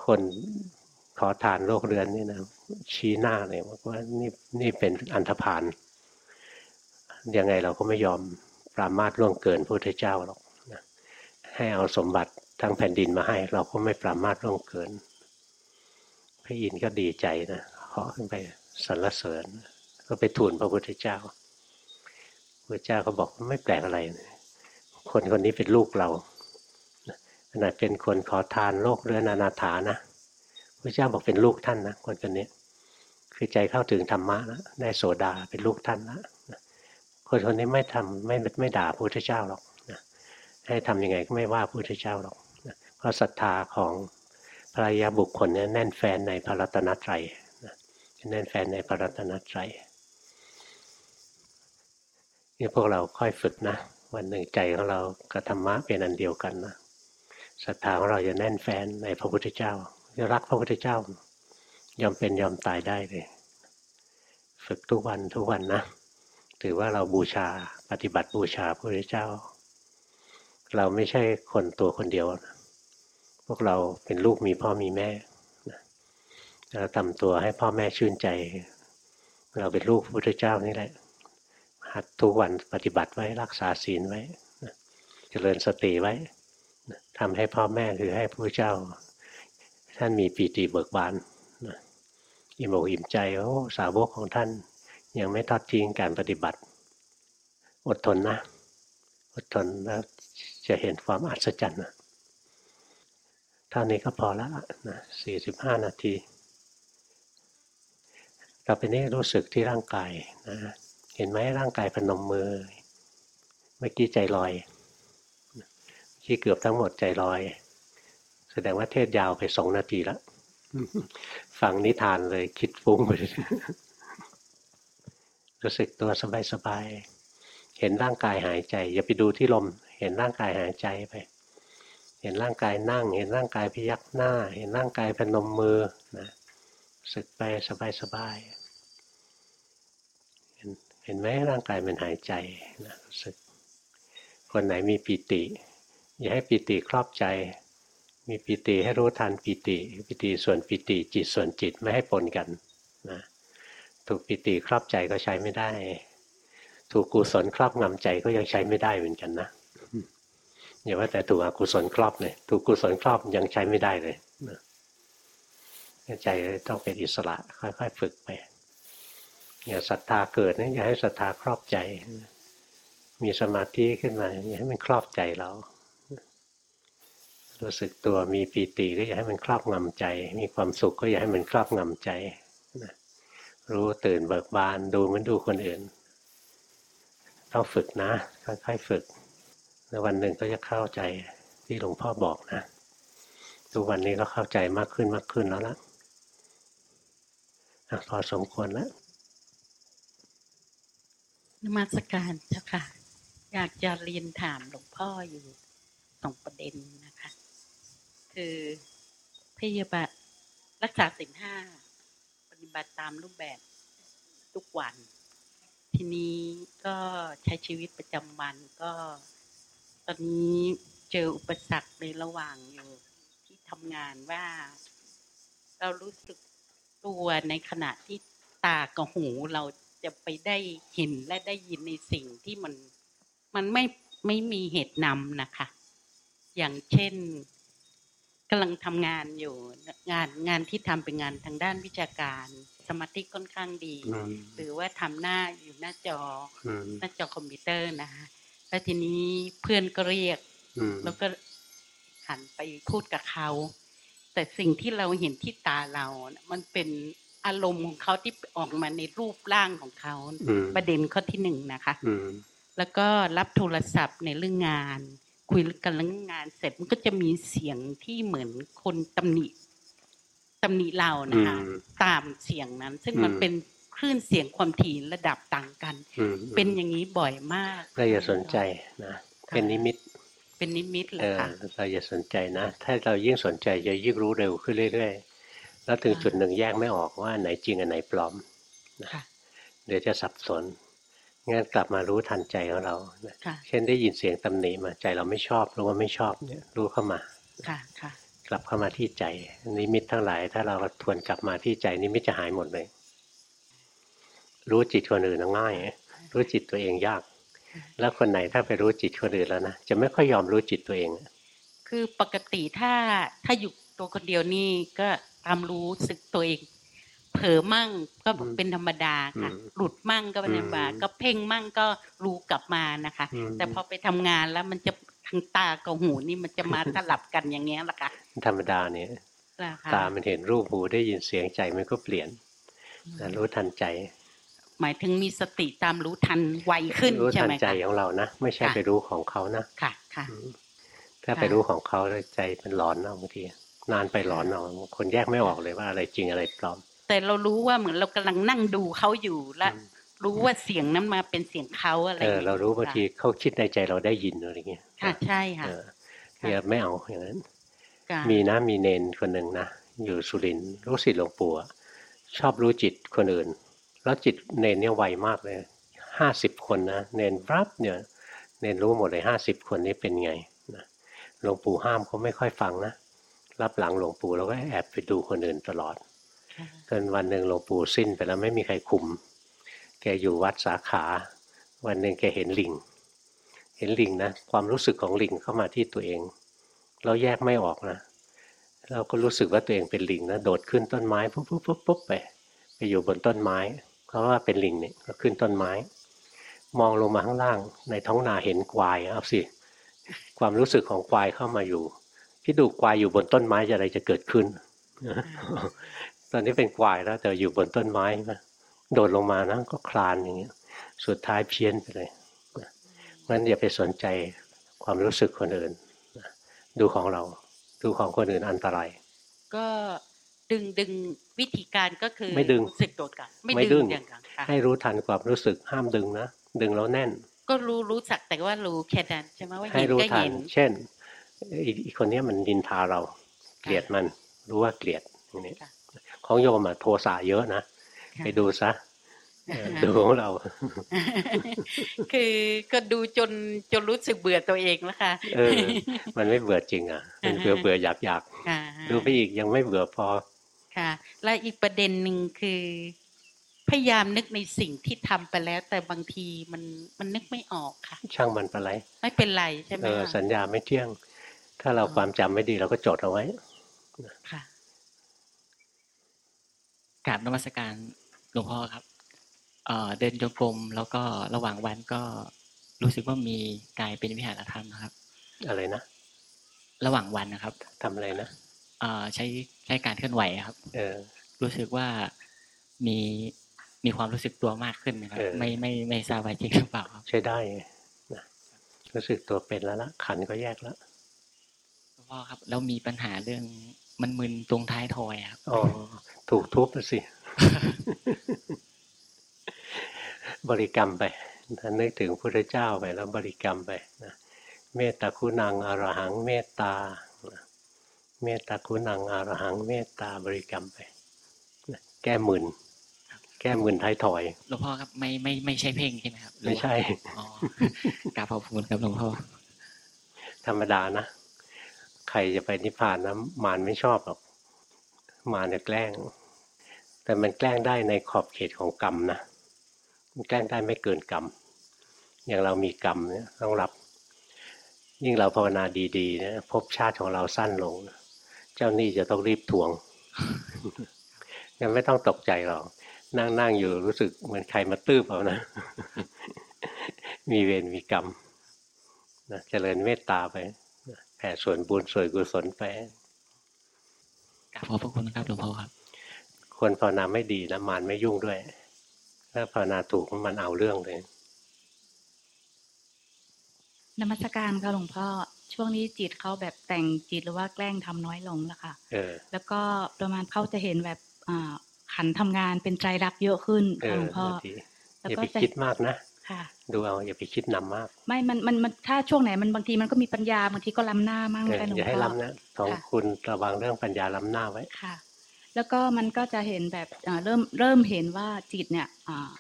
Speaker 1: คนขอทานโลกเรือนนี่นะชี้หน้าเลยว่านี่นี่เป็นอันธพาลยังไงเราก็ไม่ยอมปรามาทล่วงเกินพระพุทธเจ้าหรอก ให้เอาสมบัติทั้งแผ่นดินมาให้ เราก็ไม่ปรามาทล่วงเกิน พระอินทร์ก็ดีใจนะขอขึ้นไปสรรเสริญ ก็ไปทูลพระพุทธเจ้าพระเจ้าก็บอกไม่แปลกอะไรนะคนคนนี้เป็นลูกเราขนาดเป็นคนขอทานโลกเรือนอนาถานะพระเจ้าบอกเป็นลูกท่านนะคนคนนี้คือใจเข้าถึงธรรมะนะได้โสดาเป็นลูกท่านนะคนคนนี้ไม่ทำไม่ไม่ด่าพระพุทธเจ้าหรอก ให้ทํำยังไงก็ไม่ว่าพระพุทธเจ้าหรอกเพราะศรัทธาของภรรยาบุคคลเนี่ยแน่นแฟนในพระรัตนตรัยแน่นแฟนในพระรัตนตรัยนี่พวกเราค่อยฝึกนะ วันหนึ่งใจของเรากับธรรมะเป็นอันเดียวกันนะศรัทธาของเราจะแน่นแฟนในพระพุทธเจ้าจะรักพระพุทธเจ้ายอมเป็นยอมตายได้เลย ฝึกทุกวันทุกวันนะ ถือว่าเราบูชาปฏิบัติบูชาพระพุทธเจ้า เราไม่ใช่คนตัวคนเดียวนะพวกเราเป็นลูกมีพ่อมีแม่เราทำตัวให้พ่อแม่ชื่นใจ เราเป็นลูกพระพุทธเจ้านี่แหละ หัดทุกวันปฏิบัติไว้รักษาศีลไว้เจริญสติไว้ทำให้พ่อแม่คือให้พระเจ้า ท่านมีปีติเบิกบานอิ่มอกอิ่มใจโอ้สาวกของท่าน ยังไม่ทอดทิ้งการปฏิบัติ อดทนนะ อดทนแล้ว จะเห็นความอัศจรรย์นะเท่านี้ก็พอแล้วนะสี่สิบห้านาทีต่อไปนี้รู้สึกที่ร่างกายนะเห็นไหมร่างกายพนมมือ เมื่อกี้ใจลอยที่เกือบทั้งหมดใจลอย แสดงว่าเทศยาวไปสองนาทีแล้วฟังนิทานเลยคิดฟุ้งไปรู้สึกตัวสบายๆเห็นร่างกายหายใจ อย่าไปดูที่ลม เห็นร่างกายหายใจไป เห็นร่างกายนั่ง เห็นร่างกายพยักหน้า เห็นร่างกายพนมมือนะสึกไปสบายๆเห็นเห็นไหมร่างกายมันหายใจนะสึก คนไหนมีปิติ อย่าให้ปิติครอบใจ มีปิติให้รู้ทันปิติ ปิติส่วนปิติจิตส่วนจิตไม่ให้ปนกันนะถูกปิติครอบใจก็ใช้ไม่ได้ ถูกกุศลครอบงำใจก็ยังใช้ไม่ได้เหมือนกันนะ อย่าว่าแต่ถูกอกุศลครอบเลยถูกกุศลครอบยังใช้ไม่ได้เลยใจต้องเป็นอิสระ ค่อยๆฝึกไป อย่าศรัทธาเกิดนะอย่าให้ศรัทธาครอบใจ มีสมาธิขึ้นมาอย่าให้มันครอบใจเรา รู้สึกตัวมีปีติก็อย่าให้มันครอบงำใจ มีความสุขก็อย่าให้มันครอบงำใจนะรู้ตื่นเบิกบานดูเหมือนดูคนอื่น ต้องฝึกนะ ค่อยๆฝึก แล้ววันหนึ่งก็จะเข้าใจที่หลวงพ่อบอกนะทุกวันนี้ก็เข้าใจมากขึ้นมากขึ้นแล้วละพอสมควรแล้ว
Speaker 2: นมัสการเจ้าค่ะ อยากจะเรียนถามหลวงพ่ออยู่สองประเด็นนะคะ คือพยาบาลรักษาสินห้าปฏิบัติตามรูปแบบทุกวัน ทีนี้ก็ใช้ชีวิตประจำวันก็ ตอนนี้เจออุปสรรคในระหว่างอยู่ที่ทำงานว่า เรารู้สึกตัวในขณะที่ตากับหูเราจะไปได้เห็นและได้ยินในสิ่งที่มันมันไม่ไม่มีเหตุนำนะคะ อย่างเช่นกำลังทำงานอยู่งานงานที่ทำเป็นงานทางด้านวิชาการ สมาธิค่อนข้างดี
Speaker 1: อืม
Speaker 2: หรือว่าทำหน้าอยู่หน้าจอ
Speaker 1: อืม
Speaker 2: หน้าจอคอมพิวเตอร์นะคะ แล้วทีนี้เพื่อนก็เรียก
Speaker 1: อืม
Speaker 2: แล้วก็หันไปพูดกับเขา แต่สิ่งที่เราเห็นที่ตาเราน่ะมันเป็นอารมณ์ของเขาที่ออกมาในรูปร่างของเขา
Speaker 1: อืม
Speaker 2: ประเด็นข้อที่หนึ่งนะคะ
Speaker 1: อืม
Speaker 2: แล้วก็รับโทรศัพท์ในเรื่องงาน คุยกันเรื่องงานเสร็จมันก็จะมีเสียงที่เหมือนคนตำหนิตำหนิเรานะคะ
Speaker 1: อืม
Speaker 2: ตามเสียงนั้น ซึ่งมัน
Speaker 1: อืม
Speaker 2: เป็น คลื่นเสียงความถี่ระดับต่างกัน
Speaker 1: อืม
Speaker 2: เป็นอย่างนี้บ่อยมาก
Speaker 1: เราอย่าสนใจนะเป็นนิมิต
Speaker 2: เป็นนิมิตเล
Speaker 1: เอยอ
Speaker 2: ค่ะ
Speaker 1: เราอย่าสนใจนะ ถ้าเรายิ่งสนใจจะยิ่งรู้เร็วขึ้นเรื่อยๆแล้วถึงจุดหนึ่งแยกไม่ออกว่าอันไหนจริงอันไหนปลอม
Speaker 2: ค่ะ
Speaker 1: เดี๋ยวจะสับสนงั้นกลับมารู้ทันใจของเรานะ
Speaker 2: ค่ะ
Speaker 1: เช่นได้ยินเสียงตำหนิมาใจเราไม่ชอบรู้ว่าไม่ชอบเนี่ยรู้เข้ามา
Speaker 2: ค่ะค่ะ
Speaker 1: กลับเข้ามาที่ใจ นิมิตทั้งหลาย ถ้าเราทวนกลับมาที่ใจนิมิตจะหายหมดเลย รู้จิตคนอื่นน่ะง่าย รู้จิตตัวเองยาก แล้วคนไหนถ้าไปรู้จิตคนอื่นแล้วนะจะไม่ค่อยยอมรู้จิตตัวเอง
Speaker 2: คือปกติถ้าถ้าอยู่ตัวคนเดียวนี่ก็ตามรู้สึกตัวเอง เผลอมั่งก็
Speaker 1: อืม
Speaker 2: เป็นธรรมดาค่ะ
Speaker 1: อืม
Speaker 2: หลุดมั่งก็เป็นธรรมดา
Speaker 1: อืม
Speaker 2: ก็เพ่งมั่งก็รู้กลับมานะคะ
Speaker 1: อืม
Speaker 2: แต่พอไปทำงานแล้วมันจะทางตากับหูนี่มันจะมาสลับกันอย่างเงี้ยแหละค่ะ
Speaker 1: ธรรมดาเนี่ย
Speaker 2: นะคะ
Speaker 1: ตามันเห็นรูปหูได้ยินเสียงใจมันก็เปลี่ยนนะรู้ทันใจ
Speaker 2: หมายถึงมีสติตามรู้ทันไวขึ้น
Speaker 1: รู้
Speaker 2: ใช่
Speaker 1: ทั
Speaker 2: ไหม
Speaker 1: ใจ
Speaker 2: คะ
Speaker 1: ของเรานะไม่ใช่
Speaker 2: ค่ะ
Speaker 1: ไปรู้ของเขานะ
Speaker 2: ค่ะค่ะ
Speaker 1: อืมถ้า
Speaker 2: ค่ะ
Speaker 1: ไปรู้ของเขาแล้วใจมันหลอนเอาบางทีนานไปหลอนเอาคนแยกไม่ออกเลยว่าอะไรจริงอะไรปลอม
Speaker 2: แต่เรารู้ว่าเหมือนเรากำลังนั่งดูเขาอยู่และ
Speaker 1: อืม
Speaker 2: รู้ว่าเสียงนั้นมาเป็นเสียงเขาอะไร
Speaker 1: เออ
Speaker 2: ย่ง
Speaker 1: เรา
Speaker 2: งี้ย
Speaker 1: รู้บางทีเขาคิดในใจเราได้ยินอะไรเงี้ย
Speaker 2: ค่ะใช่ค่ะ
Speaker 1: เออเนี่ยไม่เอาอย่างนั้น
Speaker 2: ค่ะ
Speaker 1: มีนะมีเนนคนหนึ่งนะอยู่สุรินทร์รู้สิทธิ์หลวงปู่อะชอบรู้จิตคนอื่น แล้วจิตเนนเนี่ยไวมากเลยห้าสิบคนนะเนนรับเนี่ยเนนรู้หมดเลยห้าสิบคนนี้เป็นไงนะหลวงปู่ห้ามเขาไม่ค่อยฟังนะรับหลังหลวงปู่เราก็แอบไปดูคนอื่นตลอด
Speaker 2: ค่ะ
Speaker 1: จนวันหนึ่งหลวงปู่สิ้นไปแล้วไม่มีใครคุม แกอยู่วัดสาขา วันหนึ่งแกเห็นลิง เห็นลิงนะความรู้สึกของลิงเข้ามาที่ตัวเอง เราแยกไม่ออกนะเราก็รู้สึกว่าตัวเองเป็นลิงนะโดดขึ้นต้นไม้ปุ๊บปุ๊บปุ๊บปุ๊บไป ไปอยู่บนต้นไม้ เพราะว่าเป็นลิงเนี่ยก็ขึ้นต้นไม้ มองลงมาข้างล่าง ในท้องนาเห็นควายเอาสิความรู้สึกของควายเข้ามาอยู่พี่ดูควายอยู่บนต้นไม้จะอะไรจะเกิดขึ้น ตอนนี้เป็นควายแล้วแต่อยู่บนต้นไม้นะโดดลงมานะก็คลานอย่างเงี้ย สุดท้ายเพี้ยนไปเลยนะงั้นอย่าไปสนใจความรู้สึกคนอื่น ดูของเรา ดูของคนอื่นอันตราย
Speaker 2: ก็ ดึงดึงวิธีการก็คือ
Speaker 1: ไม่ดึง
Speaker 2: รู้สึกตัวกันไม่
Speaker 1: ไม่ดึ
Speaker 2: ดึ
Speaker 1: ง
Speaker 2: งอย่างกันค่ะ
Speaker 1: ให้รู้ทันความรู้สึกห้ามดึงนะดึงแล้วแน่น
Speaker 2: ก็รู้รู้จักแต่ว่ารู้แค่นั้นใช่ไหมว่า
Speaker 1: ให้
Speaker 2: เห็น
Speaker 1: รู้
Speaker 2: ก็
Speaker 1: ทัน
Speaker 2: เห็น
Speaker 1: เช่นอีอีคนเนี้ยมันดินทาเรา เกลียดมันรู้ว่าเกลียดอย่างนี้
Speaker 2: ค่ะ
Speaker 1: ของโยมอะโทสะเยอะนะ
Speaker 2: ค่ะ
Speaker 1: ไปดูซะเออดูของเรา
Speaker 2: คือก็ดูจนจนรู้สึกเบื่อตัวเองแล้วค่ะ
Speaker 1: เออ มันไม่เบื่อจริงอะมันเบื่อเบื่ออยากอยาก
Speaker 2: ค่ะ
Speaker 1: ดูไปอีกยังไม่เบื่อพอ
Speaker 2: ค่ะ และอีกประเด็นหนึ่งคือ พยายามนึกในสิ่งที่ทำไปแล้ว แต่บางทีมันมันนึกไม่ออกค่ะ
Speaker 1: ช่างมันไปไร
Speaker 2: ไม่เป็นไรใช่ไหม
Speaker 1: เออ
Speaker 2: คะ
Speaker 1: สัญญาไม่เที่ยง ถ้าเรา
Speaker 2: อ๋อ
Speaker 1: ความจำไม่ดีเราก็จดเอาไว้
Speaker 2: ค่ะ
Speaker 3: กราบนมัสการหลวงพ่อครับเอ่อเดินจงกรมแล้วก็ระหว่างวันก็รู้สึกว่ามีกายเป็นวิหารธรรมนะครับ
Speaker 1: อะไรนะ
Speaker 3: ระหว่างวันนะครับ
Speaker 1: ทำอะไรนะ
Speaker 3: เอ่อ ใช้ใช้การเคลื่อนไหวครับ
Speaker 1: เออ
Speaker 3: รู้สึกว่ามีมีความรู้สึกตัวมากขึ้นนะครับ
Speaker 1: เออ
Speaker 3: ไม่ไม่ไม่ทราบว่าจริงหรือเปล่าครับ
Speaker 1: ใช้ได้นะรู้สึกตัวเป็นแล้วละขันก็แยกแล้ว
Speaker 3: หลวงพ่อครับแล้วมีปัญหาเรื่องมันมึนตรงท้ายทอยครับ
Speaker 1: อ๋อถูกทุบแล้วสิ บริกรรมไปถ้านึกถึงพระเจ้าไปแล้วบริกรรมไปนะเมตตาคุณังอรหังเมตตานะ เมตตาคุณังอรหังเมตตาบริกรรมไปนะแก้มึนแก้มึนท้ายถอย
Speaker 3: หลวงพ่อครับไม่ไม่ไม่ใช่เพ่งใช่ไหมครับหรือ
Speaker 1: ไม่
Speaker 3: ว่า
Speaker 1: ใช่
Speaker 3: อ๋อกราบขอบคุณครับหลวงพ่อ
Speaker 1: ธรรมดานะใครจะไปนิพพานนะมารไม่ชอบหรอกมารจะแกล้ง แต่มันแกล้งได้ในขอบเขตของกรรมนะมันแกล้งได้ไม่เกินกรรม อย่างเรามีกรรมเนี่ยต้องรับ ยิ่งเราภาวนาดีๆนะภพชาติของเราสั้นลงนะ เจ้าหนี้จะต้องรีบทวงยังไม่ต้องตกใจหรอกนั่งนั่งอยู่รู้สึกเหมือนใครมาตื้บเอานะ มีเวรมีกรรมนะเจริญเมตตาไปนะแผ่ส่วนบุญส่วนกุศลไป
Speaker 3: กราบขอบพระคุณครับหลวงพ่อครับ
Speaker 1: คนภาวนาไม่ดีนะมารไม่ยุ่งด้วย ถ้าภาวนาถูกมันเอาเรื่องเลย
Speaker 4: นมัสการค่ะหลวงพ่อ ช่วงนี้จิตเขาแบบแต่งจิตหรือว่าแกล้งทำน้อยลงแล้วค่ะ
Speaker 1: เออ
Speaker 4: แล้วก็ประมาณเขาจะเห็นแบบอ่าขันทำงานเป็นใจรักษณ์เยอะขึ้น
Speaker 1: เอ
Speaker 4: ค่ะ
Speaker 1: อ
Speaker 4: หลวงพ่อ
Speaker 1: นาที
Speaker 4: แล้ว
Speaker 1: อย่า
Speaker 4: ก็
Speaker 1: ไป
Speaker 4: จะ
Speaker 1: คิดมากนะ
Speaker 4: ค่ะ
Speaker 1: ดูเอาอย่าไปคิดนำมาก
Speaker 4: ไม่ มัน มันมันถ้าช่วงไหนมันบางทีมันก็มีปัญญาบางทีก็ล้ำหน้ามั่ง
Speaker 1: เออ
Speaker 4: ค่ะหลวง
Speaker 1: อย่าให้
Speaker 4: พ่อ
Speaker 1: ล้ำนะของ
Speaker 4: ค่ะ
Speaker 1: คุณระวังเรื่องปัญญาล้ำหน้าไว้
Speaker 4: ค่ะ แล้วก็มันก็จะเห็นแบบอ่าเริ่มเริ่มเห็นว่าจิตเนี่ยอ่า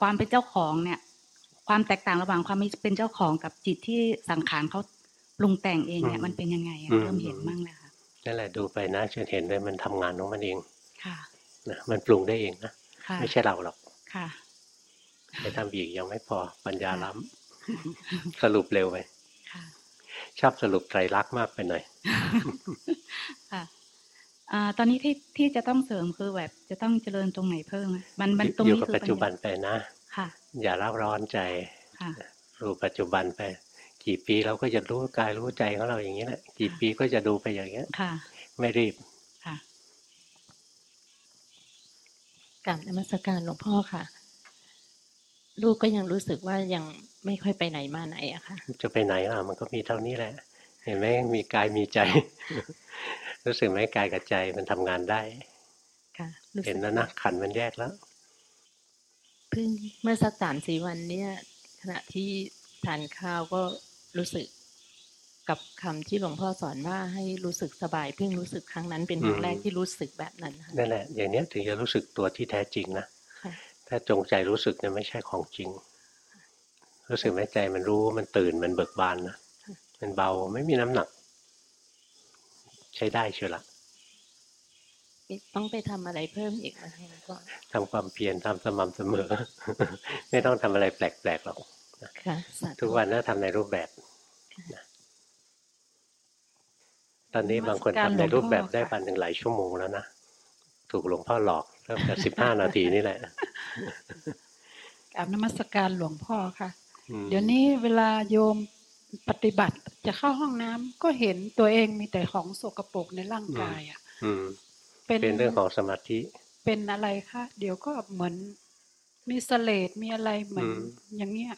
Speaker 4: ความเป็นเจ้าของเนี่ย ความแตกต่างระหว่างความเป็นเจ้าของกับจิตที่สังขารเขา ปรุงแต่งเองเนี่ย
Speaker 1: อืม
Speaker 4: มันเป็นยังไงอะ
Speaker 1: อืม
Speaker 4: เริ่มเห็นมั่งแล้วค่ะ
Speaker 1: นั่นแหละดูไปนะจนเห็นเลยมันทำงานของมันเอง
Speaker 4: ค่ะ
Speaker 1: นะมันปรุงได้เองนะ
Speaker 4: ค่ะ
Speaker 1: ไม่ใช่เราหรอก
Speaker 4: ค่ะ
Speaker 1: ไปทำอีกยังไม่พอปัญญาล้ำสรุปเร็วไป
Speaker 4: ค่ะ
Speaker 1: ชอบสรุปไตรลักษณ์มากไปหน่อย
Speaker 4: ค่ะอ่าตอนนี้ที่ที่จะต้องเสริมคือแบบจะต้องเจริญตรงไหนเพิ่มไหมมันมันตรง
Speaker 1: อยู่
Speaker 4: นี้
Speaker 1: กับ
Speaker 4: คือ
Speaker 1: ปัจจุบันไปนะ
Speaker 4: ค่ะ
Speaker 1: อย่าร้าวร้อนใจ
Speaker 4: ค่ะ
Speaker 1: รู้ปัจจุบันไป กี่ปีเราก็จะรู้กายรู้ใจของเราอย่างนี้แหละกี่ปีก็จะดูไปอย่างเงี้ย
Speaker 4: ค่ะ
Speaker 1: ไม่รีบ
Speaker 4: ค่ะ
Speaker 5: กราบนมัสการหลวงพ่อค่ะ ลูกก็ยังรู้สึกว่ายังไม่ค่อยไปไหนมาไหนอะค่ะ
Speaker 1: จะไปไหนล่ะ มันก็มีเท่านี้แหละ เห็นไหมมีกายมีใจ รู้สึกไหมกายกับใจมันทำงานได้
Speaker 5: ค่ะรู้สึก
Speaker 1: เห็นแล้วนะขันธ์มันแยกแล้ว
Speaker 5: เพิ่งเมื่อสักสามสี่วันเนี่ยขณะที่ทานข้าวก็ รู้สึก กับคำที่หลวงพ่อสอนว่าให้รู้สึกสบายเพิ่งรู้สึกครั้งนั้นเป็นครั้
Speaker 1: อื
Speaker 5: ง
Speaker 1: ม
Speaker 5: แรกที่รู้สึกแบบนั้นค่ะ
Speaker 1: นั่นแหละ อย่างเนี้ยถึงจะรู้สึกตัวที่แท้จริงนะ
Speaker 5: ค่ะ
Speaker 1: ถ้าจงใจรู้สึกเนี่ยไม่ใช่ของจริง รู้สึกไหมใจมันรู้มันตื่นมันเบิกบานนะมันเบาไม่มีน้ำหนัก ใช้ได้เชียวละ
Speaker 5: มีต้องไปทำอะไรเพิ่มอีกไหมคะหลวงพ่อ
Speaker 1: ทำความเพียรทำสม่ำเสมอ ไม่ต้องทำอะไรแปลกๆหรอก
Speaker 5: ค่ะสาธุ
Speaker 1: ทุกวันน่าทำในรูปแบบนะ ตอนนี้บางคนทำในรูปแบบได้วันหนึ่งหลายชั่วโมงแล้วนะ ถูกหลวงพ่อหลอกเริ่มจากสิบห้านาทีนี่แหละ
Speaker 6: กราบนมัสการหลวงพ่อค่ะ
Speaker 1: อืม
Speaker 6: เดี๋ยวนี้เวลาโยมปฏิบัติจะเข้าห้องน้ำก็เห็นตัวเองมีแต่ของสกปรกในร่างกายอะ
Speaker 1: อืม
Speaker 6: เป็น
Speaker 1: เป็นเรื่องของสมาธิ
Speaker 6: เป็นอะไรคะเดี๋ยวก็เหมือนมีเสลดมีอะไรเหมือน
Speaker 1: อืม
Speaker 6: อย่างเงี้ย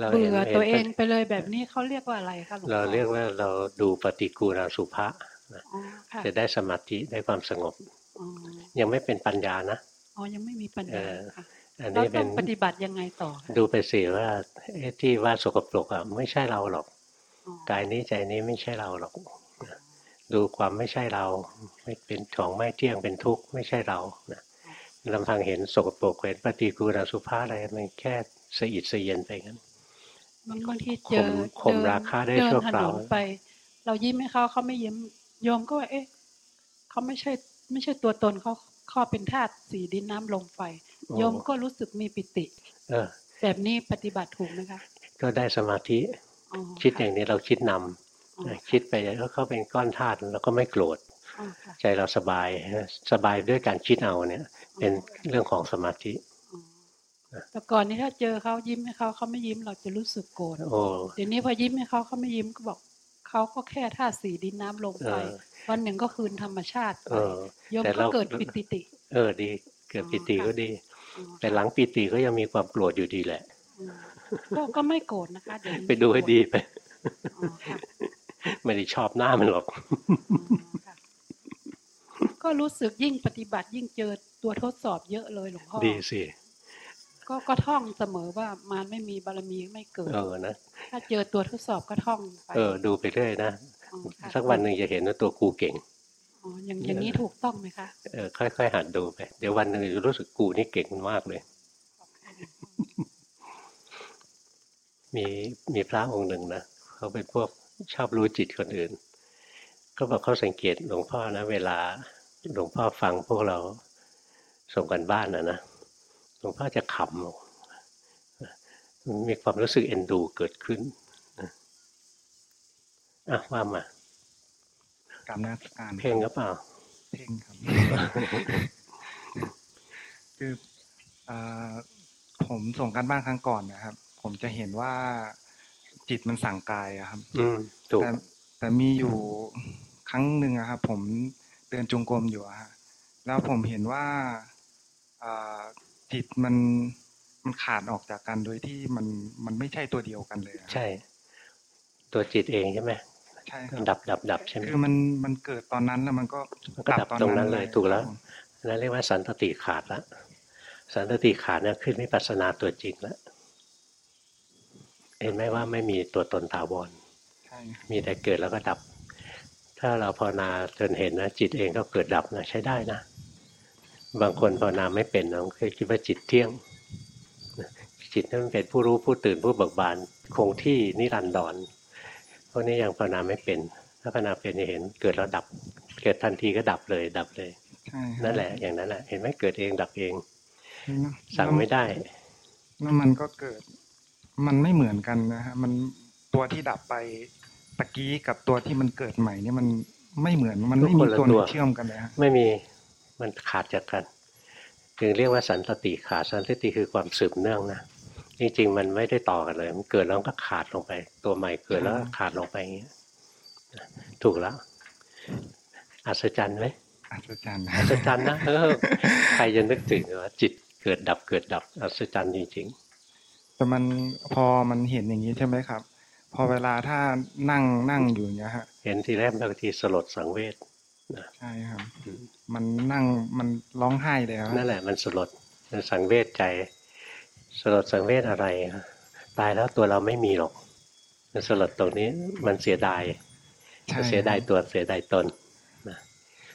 Speaker 1: เราเห็น
Speaker 6: เบื่อ
Speaker 1: ห็น
Speaker 6: ตัวเองไปเลยแบบนี้เขาเรียกว่าอะไรคะหลวงพ่อ
Speaker 1: เราเรียกว่าเราดูปฏิกูลสุภะนะ
Speaker 6: อ๋อค่ะ
Speaker 1: จะได้สมาธิได้ความสงบ
Speaker 6: อ๋อ
Speaker 1: ยังไม่เป็นปัญญานะ
Speaker 6: อ๋อยังไม่มีปัญ
Speaker 1: เอ
Speaker 6: ญา
Speaker 1: อ
Speaker 6: ค่ะ
Speaker 1: อัน
Speaker 6: เรา
Speaker 1: นี้
Speaker 6: ต้
Speaker 1: เป็
Speaker 6: อนงปฏิบัติยังไงต่อคะ
Speaker 1: ดูไปสิว่าเอ๊ะที่ว่าสกปรกอะไม่ใช่เราหรอก
Speaker 6: อ๋อกา
Speaker 1: ยนี้ใจนี้ไม่ใช่เราหรอกนะดูความไม่ใช่เราไม่เป็นของไม่เที่ยงเป็นทุกข์ไม่ใช่เรานะลำพังเห็นสกปรกเห็นปฏิกูลสุภาอะไรมันแค่สะอิดสะเย็นไปงั้น
Speaker 6: บางบางทีเจอ
Speaker 1: ข่มข่ม
Speaker 6: เดิน
Speaker 1: ราคาได้
Speaker 6: เดิน
Speaker 1: ชั่ว
Speaker 6: ถ
Speaker 1: ครานวน
Speaker 6: ไป เรายิ้มให้เขาเขาไม่ยิ้มโยมก็ว่าเอ๊ะเขาไม่ใช่ไม่ใช่ตัวตนเขาเขาเป็นธาตุสีดินน้ำลมไฟโยมก็รู้สึกมีปิติ
Speaker 1: เออ
Speaker 6: แบบนี้ปฏิบัติถูกไหมคะ
Speaker 1: ก็ได้สมาธิ
Speaker 6: อ๋อ
Speaker 1: คิดอ
Speaker 6: ค่ะ
Speaker 1: ย่างนี้เราคิดนำ
Speaker 6: อ๋อ
Speaker 1: นะคิดไปแล้วเขาเป็นก้อนธาตุแล้วก็ไม่โกรธ
Speaker 6: อ๋อค่ะ
Speaker 1: ใจเราสบายนะสบายด้วยการคิดเอาเนี่ย เป็นเรื่องของสมาธิ
Speaker 6: อ๋อ แต่ก่อนนี้ถ้าเจอเขายิ้มให้เขาเขาไม่ยิ้มเราจะรู้สึกโกรธ
Speaker 1: โอ้
Speaker 6: เดี๋ยวนี้พอยิ้มให้เขาเขาไม่ยิ้มก็บอกเขาก็แค่ธาตุสีดินน้ำลมไฟ
Speaker 1: เออ
Speaker 6: วันหนึ่งก็คืนธรรมชาติไป
Speaker 1: เออ
Speaker 6: โยม
Speaker 1: แต่
Speaker 6: ก็
Speaker 1: เรา
Speaker 6: เกิดปิติติ
Speaker 1: เออดี เกิดปิติ
Speaker 6: อ๋อค่ะ
Speaker 1: ก็ดี
Speaker 6: อ๋อ
Speaker 1: แต่หลังปิติก็ยังมีความโกรธอยู่ดีแหละ
Speaker 6: อืมก็ก็ไม่โกรธนะคะเยวนี้
Speaker 1: ไปดูให้ดีไป
Speaker 6: อ๋อค่ะ
Speaker 1: ไม่ได้ชอบหน้ามันหรอก
Speaker 6: อ๋อค่ะก็รู้สึกยิ่งปฏิบัติยิ่งเจอตัวทดสอบเยอะเลยหลวงพ่อ
Speaker 1: ดีสิ
Speaker 6: ก็ก็ท่องเสมอว่ามารไม่มีบารมีไม่เกิด
Speaker 1: เออนะ
Speaker 6: ถ้าเจอตัวทดสอบก็ท่องไป
Speaker 1: เออดูไปเรื่อยนะ
Speaker 6: อ๋อค่ะ
Speaker 1: สักวันหนึ่งจะเห็นว่าตัวกูเก่ง
Speaker 6: อ๋ออย่างอย่างนี้ถูกต้องไหมคะ
Speaker 1: เออค่อยๆหัดดูไป เดี๋ยววันหนึ่งจะรู้สึกกูนี่เก่งมากเลย มีมีพระองค์หนึ่งนะเขาเป็นพวกชอบรู้จิตคนอื่น ก็บอกเขาสังเกตหลวงพ่อนะ เวลาหลวงพ่อฟังพวกเราส่งกันบ้านนะนะ หลวงพ่อจะขำมีความรู้สึกเอ็นดูเกิดขึ้นอะว่ามา
Speaker 7: กรรมนาฏการ
Speaker 1: เพ่งหรือเปล่า
Speaker 7: เพ่งครับ คืออ่าผมส่งการบ้านครั้งก่อนนะครับ ผมจะเห็นว่าจิตมันสั่งกายอะครับ
Speaker 1: อืมถูก
Speaker 7: แต่แต่มีอยู่ครั้งหนึ่งอะครับผมเดินจงกรมอยู่อะฮะแล้วผมเห็นว่าอ่า จิตมันมันขาดออกจากกันโดยที่มันมันไม่ใช่ตัวเดียวกันเลยอะครับ
Speaker 1: ใช่ ตัวจิตเองใช่ไหม
Speaker 7: ใช่ครับ
Speaker 1: ดับดับดับใช่ไหม
Speaker 7: คือมันมันเกิดตอนนั้นแล้วมันก็
Speaker 1: มันก็ดับตรงนั้นเลยถูกแล้ว
Speaker 7: ครับผม
Speaker 1: นั่นเรียกว่าสันตติขาดละสันตติขาดเนี่ยขึ้นวิปัสสนาตัวจริงแล้วเห็นไหมว่าไม่มีตัวตนถาวร
Speaker 7: ใช่
Speaker 1: มีแต่เกิดแล้วก็ดับ ถ้าเราภาวนาจนเห็นนะจิตเองก็เกิดดับนะใช้ได้นะ บางคนภาวนาไม่เป็นนะเคยคิดว่าจิตเที่ยงนะจิตนั้นเป็นผู้รู้ผู้ตื่นผู้เบิกบานคงที่นิรันดรพวกนี้ยังภาวนาไม่เป็น ถ้าภาวนาเป็นจะเห็นเกิดแล้วดับ เกิดทันทีก็ดับเลยดับเลย
Speaker 7: ใช่ครับ
Speaker 1: นั่นแหละ อย่างนั้นแหละเห็นไหมเกิดเองดับเอง
Speaker 7: แล้ว
Speaker 1: สั่งไม่ได้
Speaker 7: แล้วมันก็เกิด มันไม่เหมือนกันนะฮะมันตัวที่ดับไปตะกี้กับตัวที่มันเกิดใหม่เนี่ยมันไม่เหมือนมันไม่มี
Speaker 1: คนละ
Speaker 7: ตัวไหน
Speaker 1: ตัว
Speaker 7: เชื่อมกันเลยฮะ
Speaker 1: ไม่มี มันขาดจากกันจึงเรียกว่าสันตติขาดสันตติคือความสืบเนื่องนะจริงๆมันไม่ได้ต่อกันเลย มันเกิดแล้วก็ขาดลงไป ตัวใหม่เกิดแล้วก็ขาดลงไปอย่างเงี้ยถูกแล้วอัศจรรย์ไหม
Speaker 7: อัศจรรย์
Speaker 1: อัศจรรย์นะเออใครจะนึกถึงว่าจิตเกิดดับเกิดดับอัศจรรย์จริง
Speaker 7: แต่มันพอมันเห็นอย่างนี้ใช่ไหมครับ พอเวลาถ้านั่งนั่งอยู่อย่างเงี้ยฮะ
Speaker 1: ๆเห็นทีแรกบางทีสลดสังเวช
Speaker 7: ใช่ครับ
Speaker 1: อืม
Speaker 7: มันนั่งมันร้องไห้เลยครับ
Speaker 1: นั่นแหละมันสลดมันสังเวชใจ สลดสังเวชอะไรอะตายแล้วตัวเราไม่มีหรอก มันสลดตรงนี้มันเสียดาย
Speaker 7: ใช่
Speaker 1: เสียดายตัวเสียดายตนนะ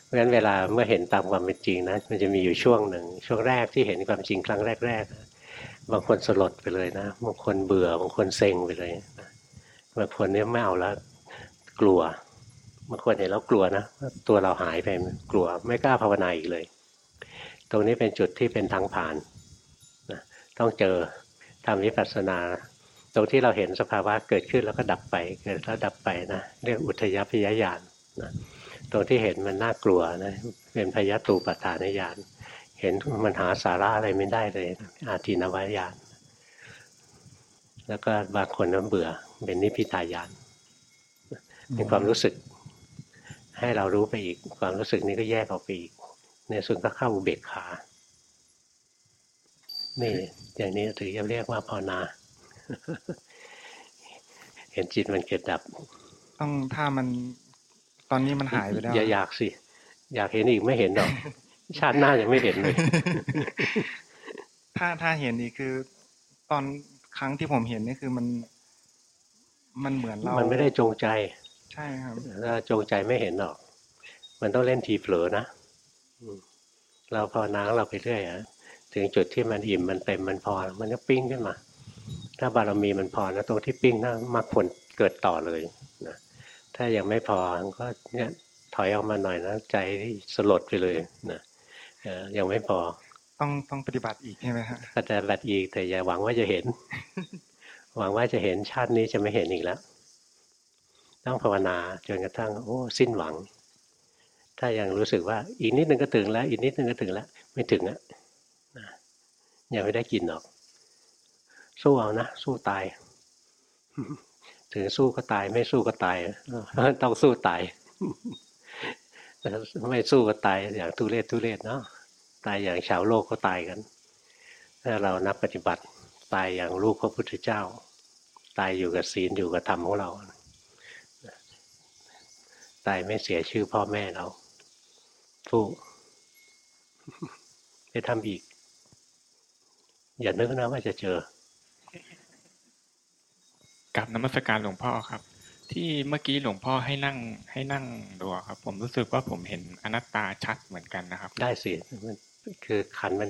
Speaker 1: เพราะฉะนั้นเวลาเมื่อเห็นตามความเป็นจริงนะมันจะมีอยู่ช่วงหนึ่งช่วงแรกที่เห็นความจริงครั้งแรกๆนะบางคนสลดไปเลยนะบางคนเบื่อบางคนเซ็งไปเลยนะบางคนเนี่ยไม่เอาแล้วกลัว บางคนเห็นแล้วกลัวนะตัวเราหายไปกลัวไม่กล้าภาวนาอีกเลย ตรงนี้เป็นจุดที่เป็นทางผ่านนะต้องเจอทำวิปัสสนา ตรงที่เราเห็นสภาวะเกิดขึ้นแล้วก็ดับไปเกิดแล้วดับไปนะเรียกอุทยพยญาณนะตรงที่เห็นมันน่ากลัวนะเป็นพยตูปฐานญาณเห็นมันหาสาระอะไรไม่ได้เลย อาทินวายาน แล้วก็บางคนนั้นเบื่อเป็นนิพพิทายานเป็นความรู้สึก ให้เรารู้ไปอีก ความรู้สึกนี้ก็แยกออกไปอีก ในส่วนก็เข้าอุเบกขานี่อย่างนี้ถือจะเรียกว่าภาวนา เห็นจิตมันเกิดดับ
Speaker 7: ต้องถ้ามันตอนนี้มันหายไปแล้ว
Speaker 1: อย่าอยากสิ อยากเห็นอีกไม่เห็นหรอก ชาติหน้ายังไม่เห็นเลย
Speaker 7: ถ้าถ้าเห็นอีกคือ ตอนครั้งที่ผมเห็นนี่คือมัน มันเหมือนเรา
Speaker 1: มันไม่ได้จงใจ
Speaker 7: ใช่ครับ
Speaker 1: ถ้าจงใจไม่เห็นหรอก มันต้องเล่นทีเผลอนะอืมเราภาวนาของเราไปเรื่อยอะถึงจุดที่มันอิ่มมันเต็มมันพอ มันก็ปิ้งขึ้นมา ถ้าบารมีมันพอนะตรงที่ปิ้งนะมรรคผลเกิดต่อเลยนะถ้ายังไม่พอก็เนี่ยถอยออกมาหน่อยนะใจที่สลดไปเลยนะเออยังไม่พอ
Speaker 7: ต้องต้องปฏิบัติอีกใช่ไหมฮะ
Speaker 1: ก็จะบัดอีกแต่อย่าหวังว่าจะเห็น หวังว่าจะเห็นชาตินี้จะไม่เห็นอีกแล้ว ต้องภาวนาจนกระทั่งโอ้สิ้นหวัง ถ้ายังรู้สึกว่าอีกนิดนึงก็ถึงแล้ว อีกนิดนึงก็ถึงแล้ว ไม่ถึงอะนะยังไม่ได้กินหรอก สู้เอานะ สู้ตาย ถึงสู้ก็ตาย ไม่สู้ก็ตาย ต้องสู้ตายไม่สู้ก็ตายอย่างทุเรศทุเรศเนาะตายอย่างชาวโลกก็ตายกันถ้าเรานักปฏิบัติตายอย่างลูกพระพุทธเจ้า ตายอยู่กับศีลอยู่กับธรรมของเรา ตายไม่เสียชื่อพ่อแม่เราสู้ไปทำอีก อย่านึกนะว่าจะเจอ
Speaker 8: กับนมัสการหลวงพ่อครับ ที่เมื่อกี้หลวงพ่อให้นั่งให้นั่งดูอะครับ ผมรู้สึกว่าผมเห็นอนัตตาชัดเหมือนกันนะครับ
Speaker 1: ได้สิมันคือขันธ์มัน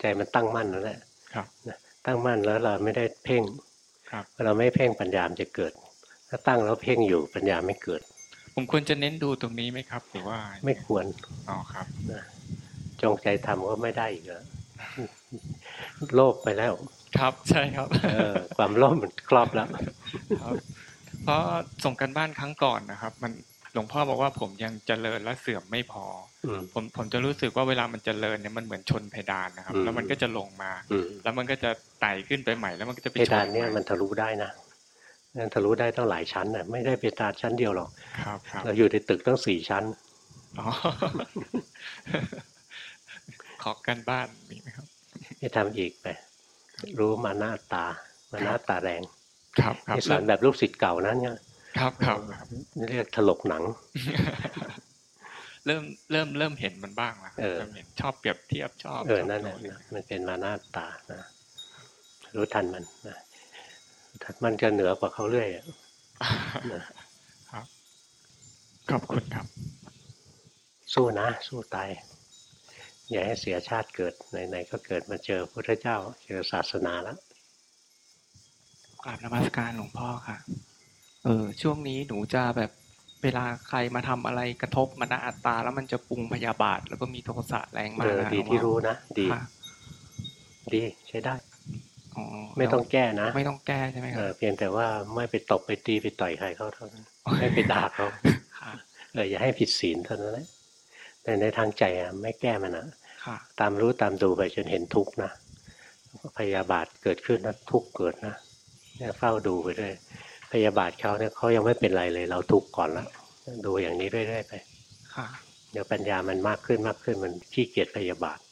Speaker 1: ใจมันตั้งมั่นแล้วแหละ
Speaker 8: ครับ
Speaker 1: นะตั้งมั่นแล้วเราไม่ได้เพ่ง
Speaker 8: ครับ
Speaker 1: พอเราไม่เพ่งปัญญามนจะเกิด ถ้าตั้งแล้วเพ่งอยู่ปัญญาไม่เกิด
Speaker 8: ผมควรจะเน้นดูตรงนี้ไหมครับ หรือว่า
Speaker 1: ไม่ควร
Speaker 8: อ๋อครับ
Speaker 1: นะจงใจทำก็ไม่ได้อีกแล้วโลภไปแล้ว
Speaker 8: ครับใช่ครับ
Speaker 1: เออความโลภมันครอบแล้ว
Speaker 8: ครับเพราะส่งกันบ้านครั้งก่อนนะครับ มันหลวงพ่อบอกว่าผมยังเจริญและเสื่อมไม่พอ
Speaker 1: อืม
Speaker 8: ผมผมจะรู้สึกว่าเวลามันเจริญเนี่ยมันเหมือนชนเพดานนะครับ
Speaker 1: อืม
Speaker 8: แล้วมันก็จะลงมา
Speaker 1: อืม
Speaker 8: แล้วมันก็จะไต่ขึ้นไปใหม่แล้วมันก็จะไป
Speaker 1: เพ
Speaker 8: ชน
Speaker 1: ดานเนี่ย
Speaker 8: ให
Speaker 1: มันทะลุได้นะ มันทะลุได้ตั้งหลายชั้นน่ะไม่ได้เพดานชั้นเดียวหรอก
Speaker 8: ครับครับ
Speaker 1: เราอยู่ในตึกตั้งสี่ชั้น
Speaker 8: อ๋อขอกันบ้านมีไหมครับ
Speaker 1: ให้ทำอีกไป รู้มาหน้าตามาหน้าตาแรง
Speaker 8: ครับครับ
Speaker 1: ที่สอนแบบลูกศิษย์เก่านะเนี่ย
Speaker 8: ครับครับครับ
Speaker 1: นี่เรียกถลกหนัง
Speaker 8: เริ่มเริ่มเริ่มเห็นมันบ้างแล้วครับ
Speaker 1: เออ
Speaker 8: เริ่มเห็นชอบเปรียบเทียบชอบ
Speaker 1: เออ
Speaker 8: ชบ
Speaker 1: นั่นแหละ
Speaker 8: โนะ
Speaker 1: มันเป็นมาหน้าตานะรู้ทันมันนะ มันจะเหนือกว่าเขาเรื่อยอะ
Speaker 8: ครับ ขอบคุณครับ
Speaker 1: สู้นะ สู้ตายอย่าให้เสียชาติเกิดไหนๆก็เกิดมาเจอพระเจ้าเจอศาสนาแล้ว
Speaker 3: กราบนมัสการหลวงพ่อค่ะ เออช่วงนี้หนูจะแบบเวลาใครมาทำอะไรกระทบมานาอัตตา แล้วมันจะปรุงพยาบาท แล้วก็มีโทสะแรงมา
Speaker 1: เอกอ
Speaker 3: นะ
Speaker 1: ดี
Speaker 3: หลวงพ่อ
Speaker 1: ที่รู้นะ ดี
Speaker 3: ค่ะ
Speaker 1: ดีใช้ได้
Speaker 3: อ๋อ
Speaker 1: ไม่ต้องแก้นะ
Speaker 3: ไม่ต้องแก้ใช่ไหมค
Speaker 1: เอ
Speaker 3: รับ
Speaker 1: อเพียงแต่ว่าไม่ไปตบไปตีไปต่อยใครเขาเท่านั้นไม่ไปด่าเขา
Speaker 3: ค่ะ
Speaker 1: เอออย่าให้ผิดศีลเท่านั้นแหละแต่ในทางใจอะไม่แก้มันนะ
Speaker 3: ค่ะ
Speaker 1: ตามรู้ตามดูไปจนเห็นทุกข์นะพยาบาทเกิดขึ้นนะทุกข์เกิดนะเนี่ยเฝ้าดูไปด้วยพยาบาทเขาเนี่ยเขายังไม่เป็นไรเลย เราทุกข์ก่อนละดูอย่างนี้เรื่อยๆไป
Speaker 3: ค่ะ
Speaker 1: เดี๋ยวปัญญามันมากขึ้นมากขึ้นมันขี้เกียจพยาบาทภ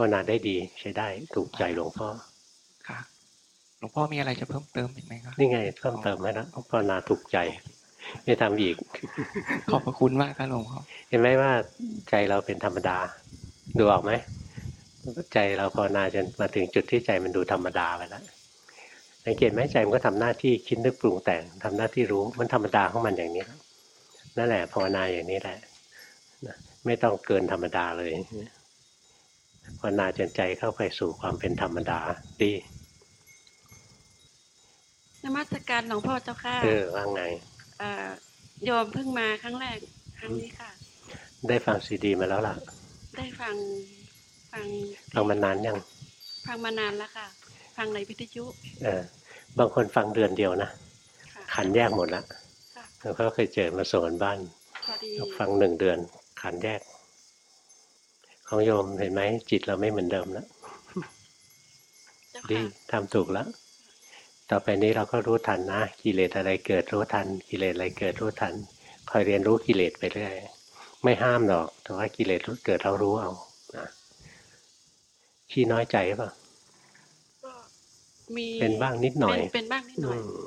Speaker 1: าวนาได้ดีใช้ได้ถูกใจหลวงพ่อ
Speaker 3: ค่ะหลวงพ่อมีอะไรจะเพิ่มเติมอีกไหมครับ
Speaker 1: นี่ไงเพิ่มเติมให้แล้วภาวนาถูกใจไม่ทำอีก
Speaker 3: ขอบพระคุณมากครับหลวงพ่อ
Speaker 1: เห็นไหมว่าใจเราเป็นธรรมดา ดูออกไหมใจเราภาวนาจนมาถึงจุดที่ใจมันดูธรรมดาไปแล้วสังเกตไหมใจมันก็ทำหน้าที่คิดนึกปรุงแต่งทำหน้าที่รู้มันธรรมดาของมันอย่างนี้นั่นแหละภาวนาอย่างนี้แหละนะไม่ต้องเกินธรรมดาเลย ภาวนาจนใจเข้าไปสู่ความเป็นธรรมดาดี
Speaker 9: นมัสการหลวงพ่อเจ้าค่ะ
Speaker 1: เออว่าไง
Speaker 9: เอ่อโยมเพิ่งมาครั้งแรกครั้งนี้ค่ะ
Speaker 1: ได้ฟังซีดีมาแล้วล่ะ
Speaker 9: ได้ฟังฟัง
Speaker 1: ฟังมานานยัง
Speaker 9: ฟังมานานแล้วค่ะ ฟังในวิทยุ
Speaker 1: เออบางคนฟังเดือนเดียวนะ
Speaker 9: ค่ะ
Speaker 1: ขันแยกหมดละ
Speaker 9: ค่ะ
Speaker 1: แล้วก็เคยเจอมาส่งกันบ้าน
Speaker 9: พอดี
Speaker 1: ฟังหนึ่งเดือนขันแยก ของโยมเห็นไหมจิตเราไม่เหมือนเดิมแล้ว
Speaker 9: เจ้า
Speaker 1: ดี
Speaker 9: ค่ะ
Speaker 1: ทำถูกแล้ว ต่อไปนี้เราก็รู้ทันนะกิเลสอะไรเกิดรู้ทัน กิเลสอะไรเกิดรู้ทันคอยเรียนรู้กิเลสไปเรื่อยไม่ห้ามหรอก แต่ว่ากิเลสเกิดเรารู้เอานะขี้น้อยใจหรือเปล่า
Speaker 9: ก็มี
Speaker 1: เป็นบ้างนิดหน่อย
Speaker 9: เป็นเป็นบ้างนิดหน่อย
Speaker 1: อืม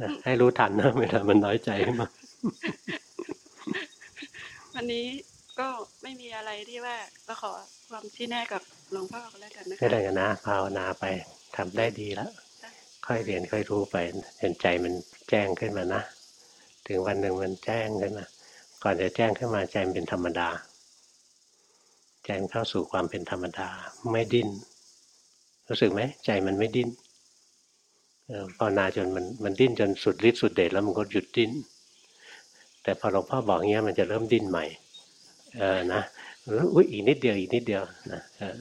Speaker 1: นะให้รู้ทันนะเวลามันน้อยใจขึ้นมา
Speaker 9: วันนี้ ก็ไม่มีอะไรที่ว่าก็ขอความชี้แน่กับหลวงพ่อก็แล้วกันนะ
Speaker 1: ไม่
Speaker 9: คะ
Speaker 1: ได้กันนะภาวนาไปทำได้ดีแล้ว ค่อยเรียนค่อยรู้ไปเห็นใจมันแจ้งขึ้นมานะ ถึงวันหนึ่งมันแจ้งขึ้นมาก่อนจะแจ้งขึ้นมาใจมันเป็นธรรมดาใจมันเข้าสู่ความเป็นธรรมดาไม่ดิ้นรู้สึกไหมใจมันไม่ดิ้นเออภาวนาจนมันมันดิ้นจนสุดฤทธิ์สุดเดชแล้วมันก็หยุดดิ้น แต่พอหลวงพ่อบอกเงี้ยมันจะเริ่มดิ้นใหม่ เออนะแล้วอุ้ยอีกนิดเดียวอีกนิดเดียวนะเออ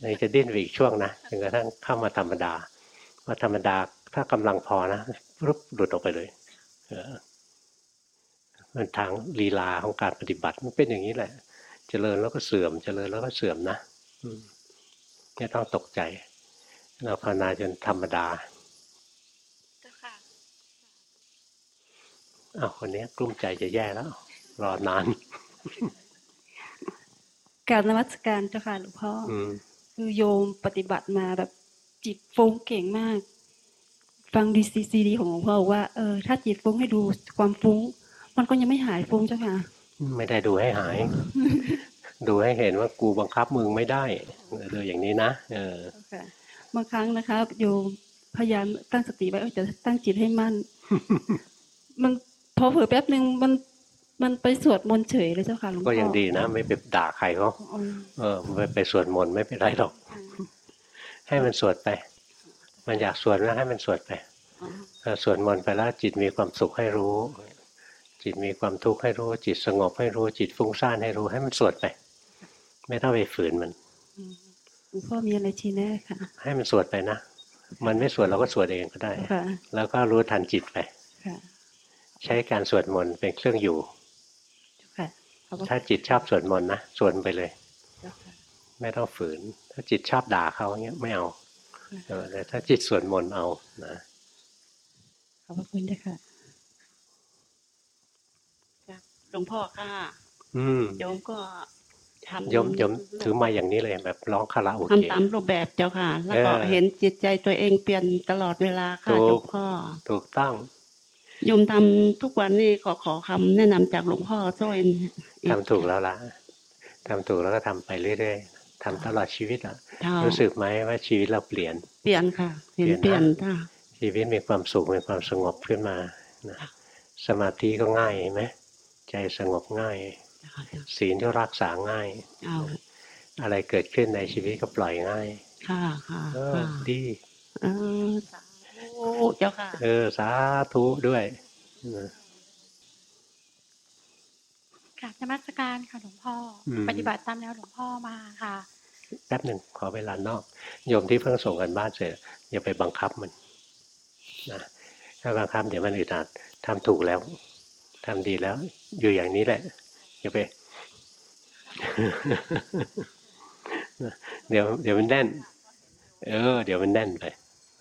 Speaker 1: เลยจะดิ้นไปอีกช่วงนะจนกระทั่งเข้ามาธรรมดาว่าธรรมดาถ้ากำลังพอนะปุ๊บหลุดออกไปเลยเออมันทางลีลาของการปฏิบัติมันเป็นอย่างนี้แหละเจริญแล้วก็เสื่อมเจริญแล้วก็เสื่อมนะอืมไม่ต้องตกใจ เราภาวนาจนธรรมดา
Speaker 9: เจ้าค่ะ
Speaker 1: อ้าวคนนี้กลุ้มใจจะแย่แล้ว รอนาน
Speaker 10: กรารนมัสการเจ้าค่ะหลวงพ่ออ
Speaker 1: อืม
Speaker 10: คือโยมปฏิบัติมาแบบจิตฟุ้งเก่งมาก ฟังซีดีซีดีของหลวงพ่อบอกว่าเออถ้าจิตฟุ้งให้ดูความฟุ้ง มันก็ยังไม่หายฟุ้งเจ้าค่ะ
Speaker 1: ไม่ได้ดูให้หาย ดูให้เห็นว่ากูบังคับมึงไม่ได้ดูอย่างนี้นะเออ
Speaker 10: เจ้าค่ะบางครั้งนะครับโยมพยายามตั้งสติไว้เออจะตั้งจิตให้มั่น มันพอเผลอแป๊บหนึ่งมัน มันไปสวดมนต์เฉยเลยเจ้าค่ะหลวงพ่อก็
Speaker 1: ยังดีนะ ไม่ไปด่าใครเขา
Speaker 10: อืม
Speaker 1: เออไปไปสวดมนต์ไม่เป็นไรหรอก ให้มันสวดไป มันอยากสวดนะให้มันสวดไป
Speaker 10: อ๋อ
Speaker 1: เออสวดมนต์ไปแล้วจิตมีความสุขให้รู้ จิตมีความทุกข์ให้รู้ จิตสงบให้รู้ จิตฟุ้งซ่านให้รู้ ให้มันสวดไป ไม่ต้องไปฝืนมัน
Speaker 10: อืมหลวงพ่อมีอะไรชี้แน่ค่ะ
Speaker 1: ให้มันสวดไปนะ มันไม่สวดเราก็สวดเองก็ได้
Speaker 10: ค่ะ
Speaker 1: แล้วก็รู้ทันจิตไป
Speaker 10: ค่ะ
Speaker 1: ใช้การสวดมนต์เป็นเครื่องอยู่
Speaker 10: ค่ะขอบพระ
Speaker 1: ถ้าจิตชอบสวดมนต์นะสวดไปเลย
Speaker 10: เจ้าค่ะ
Speaker 1: ไม่ต้องฝืน ถ้าจิตชอบด่าเขาอย่างเงี้ยไม่เอาเออแต่ถ้าจิตสวดมนต์เอานะ
Speaker 10: ขอบพระคุณเจ้าค่ะ
Speaker 9: หลวงพ่อค่ะ
Speaker 1: อืม
Speaker 9: โยมก็ทำ
Speaker 1: โยมโยมถือมาอย่างนี้เลยแบบร้องคาราโอ
Speaker 9: ทำ
Speaker 1: เกะ
Speaker 9: ตามรูปแบบเจ้าค่ะ แล้วก็
Speaker 1: เออ
Speaker 9: เห็นจิตใจตัวเองเปลี่ยนตลอดเวลาค่ะ
Speaker 1: ถูก
Speaker 9: หลวงพ่อ
Speaker 1: ถูกต้อง
Speaker 9: โยมทำทุกวันนี้ขอขอคำแนะนำจากหลวงพ่อช่วยอีก
Speaker 1: ทำถูกแล้วล่ะทำถูกแล้วก็ทำไปเรื่อยๆทำตลอดชีวิตอะ
Speaker 9: ค่ะ
Speaker 1: รู้สึกไหมว่าชีวิตเราเปลี่ยน
Speaker 9: เปลี่ยนค่ะเห็น
Speaker 1: เป
Speaker 9: เป
Speaker 1: ลี่
Speaker 9: ลี่
Speaker 1: ย
Speaker 9: ย
Speaker 1: น
Speaker 9: น
Speaker 1: นะ
Speaker 9: ค่ะ
Speaker 1: ชีวิตมีความสุขมีความสงบขึ้นมานะสมาธิก็ง่ายเห็นไหมใจสงบง่าย ศีลก็รักษาง่าย
Speaker 9: เอา
Speaker 1: อะไรเกิดขึ้นในชีวิตก็ปล่อยง่าย
Speaker 9: ค่ะค่ะ
Speaker 1: เออ
Speaker 9: ค่ะ
Speaker 1: ดี
Speaker 9: เออสาธุ เจ้าค่ะ
Speaker 1: เออ สาธุด้วยนะ
Speaker 11: กราบนมัสการค่ะหลวงพ่ออ
Speaker 1: ม
Speaker 11: ปฏิบัติตามแนวหลวงพ่อมาค่ะ
Speaker 1: แป๊บหนึ่งขอเวลานอก โยมที่เพิ่งส่งกันบ้านเสร็จอย่าไปบังคับมันนะถ้าบังคับเดี๋ยวมันอึดอัดทำถูกแล้วทำดีแล้ว อยู่อย่างนี้แหละ อย่าไป เดี๋ยว เดี๋ยวมันแน่น เออ เดี๋ยวมันแน่นไป